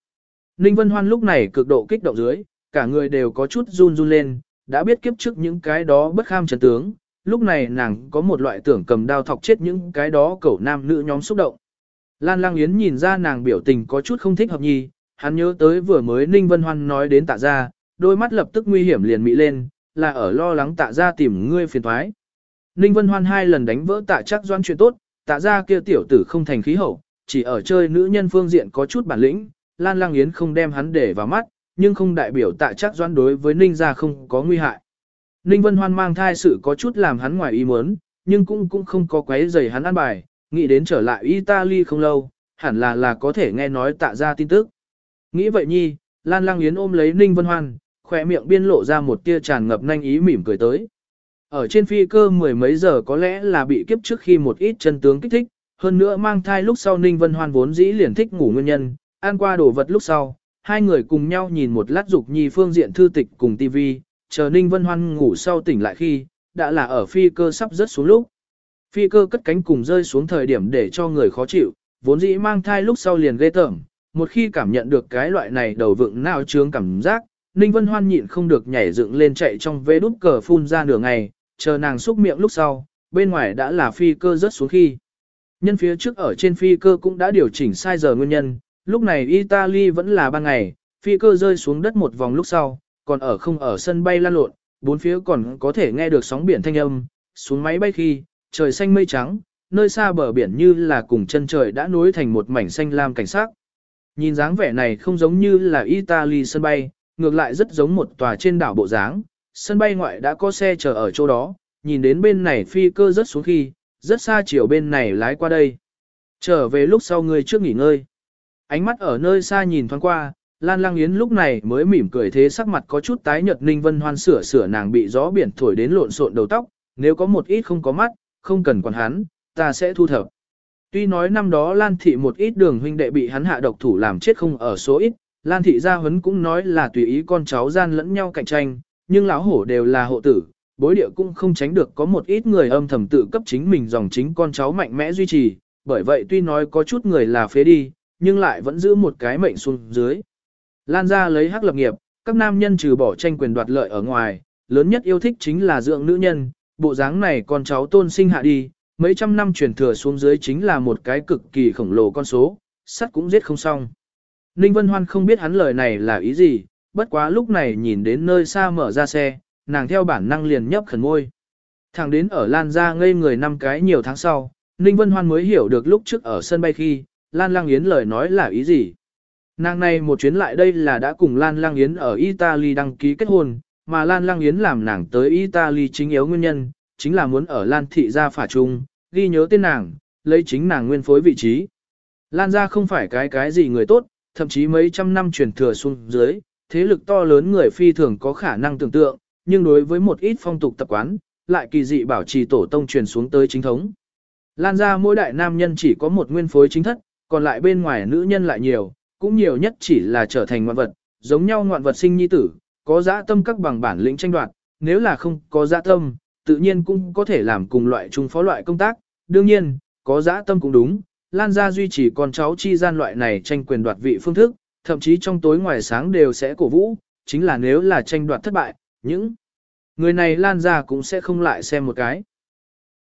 Ninh Vân Hoan lúc này cực độ kích động dưới, cả người đều có chút run run lên, đã biết kiếp trước những cái đó bất kham trần tướng, lúc này nàng có một loại tưởng cầm đao thọc chết những cái đó cẩu nam nữ nhóm xúc động. Lan Lang Yến nhìn ra nàng biểu tình có chút không thích hợp nhì, hắn nhớ tới vừa mới Ninh Vân Hoan nói đến tạ ra, đôi mắt lập tức nguy hiểm liền mị lên, là ở lo lắng tạ ra tìm ngươi phiền thoái. Ninh Vân Hoan hai lần đánh vỡ tạ chắc doan chuyện tốt, tạ ra kia tiểu tử không thành khí hậu, chỉ ở chơi nữ nhân phương diện có chút bản lĩnh, Lan Lang Yến không đem hắn để vào mắt, nhưng không đại biểu tạ chắc doan đối với Ninh gia không có nguy hại. Ninh Vân Hoan mang thai sự có chút làm hắn ngoài ý muốn, nhưng cũng cũng không có quấy rầy hắn ăn bài, nghĩ đến trở lại Italy không lâu, hẳn là là có thể nghe nói tạ ra tin tức. Nghĩ vậy nhi, Lan Lang Yến ôm lấy Ninh Vân Hoan, khỏe miệng biên lộ ra một tia tràn ngập nhanh ý mỉm cười tới. Ở trên phi cơ mười mấy giờ có lẽ là bị kiếp trước khi một ít chân tướng kích thích, hơn nữa mang thai lúc sau Ninh Vân Hoan vốn dĩ liền thích ngủ nguyên nhân, ăn qua đồ vật lúc sau, hai người cùng nhau nhìn một lát dục nhi phương diện thư tịch cùng TV, chờ Ninh Vân Hoan ngủ sau tỉnh lại khi, đã là ở phi cơ sắp rớt xuống lúc. Phi cơ cất cánh cùng rơi xuống thời điểm để cho người khó chịu, vốn dĩ mang thai lúc sau liền ghê tởm, một khi cảm nhận được cái loại này đầu vựng nào trướng cảm giác, Ninh Vân Hoan nhịn không được nhảy dựng lên chạy trong vế đút cờ phun ra nửa ngày, chờ nàng xúc miệng lúc sau, bên ngoài đã là phi cơ rớt xuống khi. Nhân phía trước ở trên phi cơ cũng đã điều chỉnh sai giờ nguyên nhân, lúc này Italy vẫn là ban ngày, phi cơ rơi xuống đất một vòng lúc sau, còn ở không ở sân bay lan lộn, bốn phía còn có thể nghe được sóng biển thanh âm, xuống máy bay khi, trời xanh mây trắng, nơi xa bờ biển như là cùng chân trời đã nối thành một mảnh xanh lam cảnh sắc. Nhìn dáng vẻ này không giống như là Italy sân bay, ngược lại rất giống một tòa trên đảo bộ dáng, sân bay ngoại đã có xe chờ ở chỗ đó, nhìn đến bên này phi cơ rất xuống khi, rất xa chiều bên này lái qua đây. Trở về lúc sau người trước nghỉ ngơi. Ánh mắt ở nơi xa nhìn thoáng qua, Lan Lang Yến lúc này mới mỉm cười thế sắc mặt có chút tái nhợt Ninh Vân Hoan sửa sửa nàng bị gió biển thổi đến lộn xộn đầu tóc, nếu có một ít không có mắt, không cần quản hắn, ta sẽ thu thập. Tuy nói năm đó Lan Thị một ít đường huynh đệ bị hắn hạ độc thủ làm chết không ở số ít, Lan Thị gia huấn cũng nói là tùy ý con cháu gian lẫn nhau cạnh tranh, nhưng lão hổ đều là hộ tử, bối địa cũng không tránh được có một ít người âm thầm tự cấp chính mình dòng chính con cháu mạnh mẽ duy trì, bởi vậy tuy nói có chút người là phế đi, nhưng lại vẫn giữ một cái mệnh xuống dưới. Lan gia lấy hắc lập nghiệp, các nam nhân trừ bỏ tranh quyền đoạt lợi ở ngoài, lớn nhất yêu thích chính là dưỡng nữ nhân, bộ dáng này con cháu tôn sinh hạ đi, mấy trăm năm truyền thừa xuống dưới chính là một cái cực kỳ khổng lồ con số, sắt cũng giết không xong. Ninh Vân Hoan không biết hắn lời này là ý gì, bất quá lúc này nhìn đến nơi xa mở ra xe, nàng theo bản năng liền nhấp khẩn môi. Thẳng đến ở Lan ra ngây người năm cái nhiều tháng sau, Ninh Vân Hoan mới hiểu được lúc trước ở sân bay khi, Lan Lang Yến lời nói là ý gì. Nàng này một chuyến lại đây là đã cùng Lan Lang Yến ở Italy đăng ký kết hôn, mà Lan Lang Yến làm nàng tới Italy chính yếu nguyên nhân, chính là muốn ở Lan Thị gia phả chung, ghi nhớ tên nàng, lấy chính nàng nguyên phối vị trí. Lan gia không phải cái cái gì người tốt, thậm chí mấy trăm năm truyền thừa xuống dưới, thế lực to lớn người phi thường có khả năng tưởng tượng, nhưng đối với một ít phong tục tập quán, lại kỳ dị bảo trì tổ tông truyền xuống tới chính thống. Lan ra mỗi đại nam nhân chỉ có một nguyên phối chính thất, còn lại bên ngoài nữ nhân lại nhiều, cũng nhiều nhất chỉ là trở thành ngoạn vật, giống nhau ngoạn vật sinh nhi tử, có dã tâm các bằng bản lĩnh tranh đoạt, nếu là không có dã tâm, tự nhiên cũng có thể làm cùng loại chung phó loại công tác, đương nhiên, có dã tâm cũng đúng, Lan gia duy trì con cháu chi gian loại này tranh quyền đoạt vị phương thức, thậm chí trong tối ngoài sáng đều sẽ cổ vũ, chính là nếu là tranh đoạt thất bại, những người này Lan gia cũng sẽ không lại xem một cái.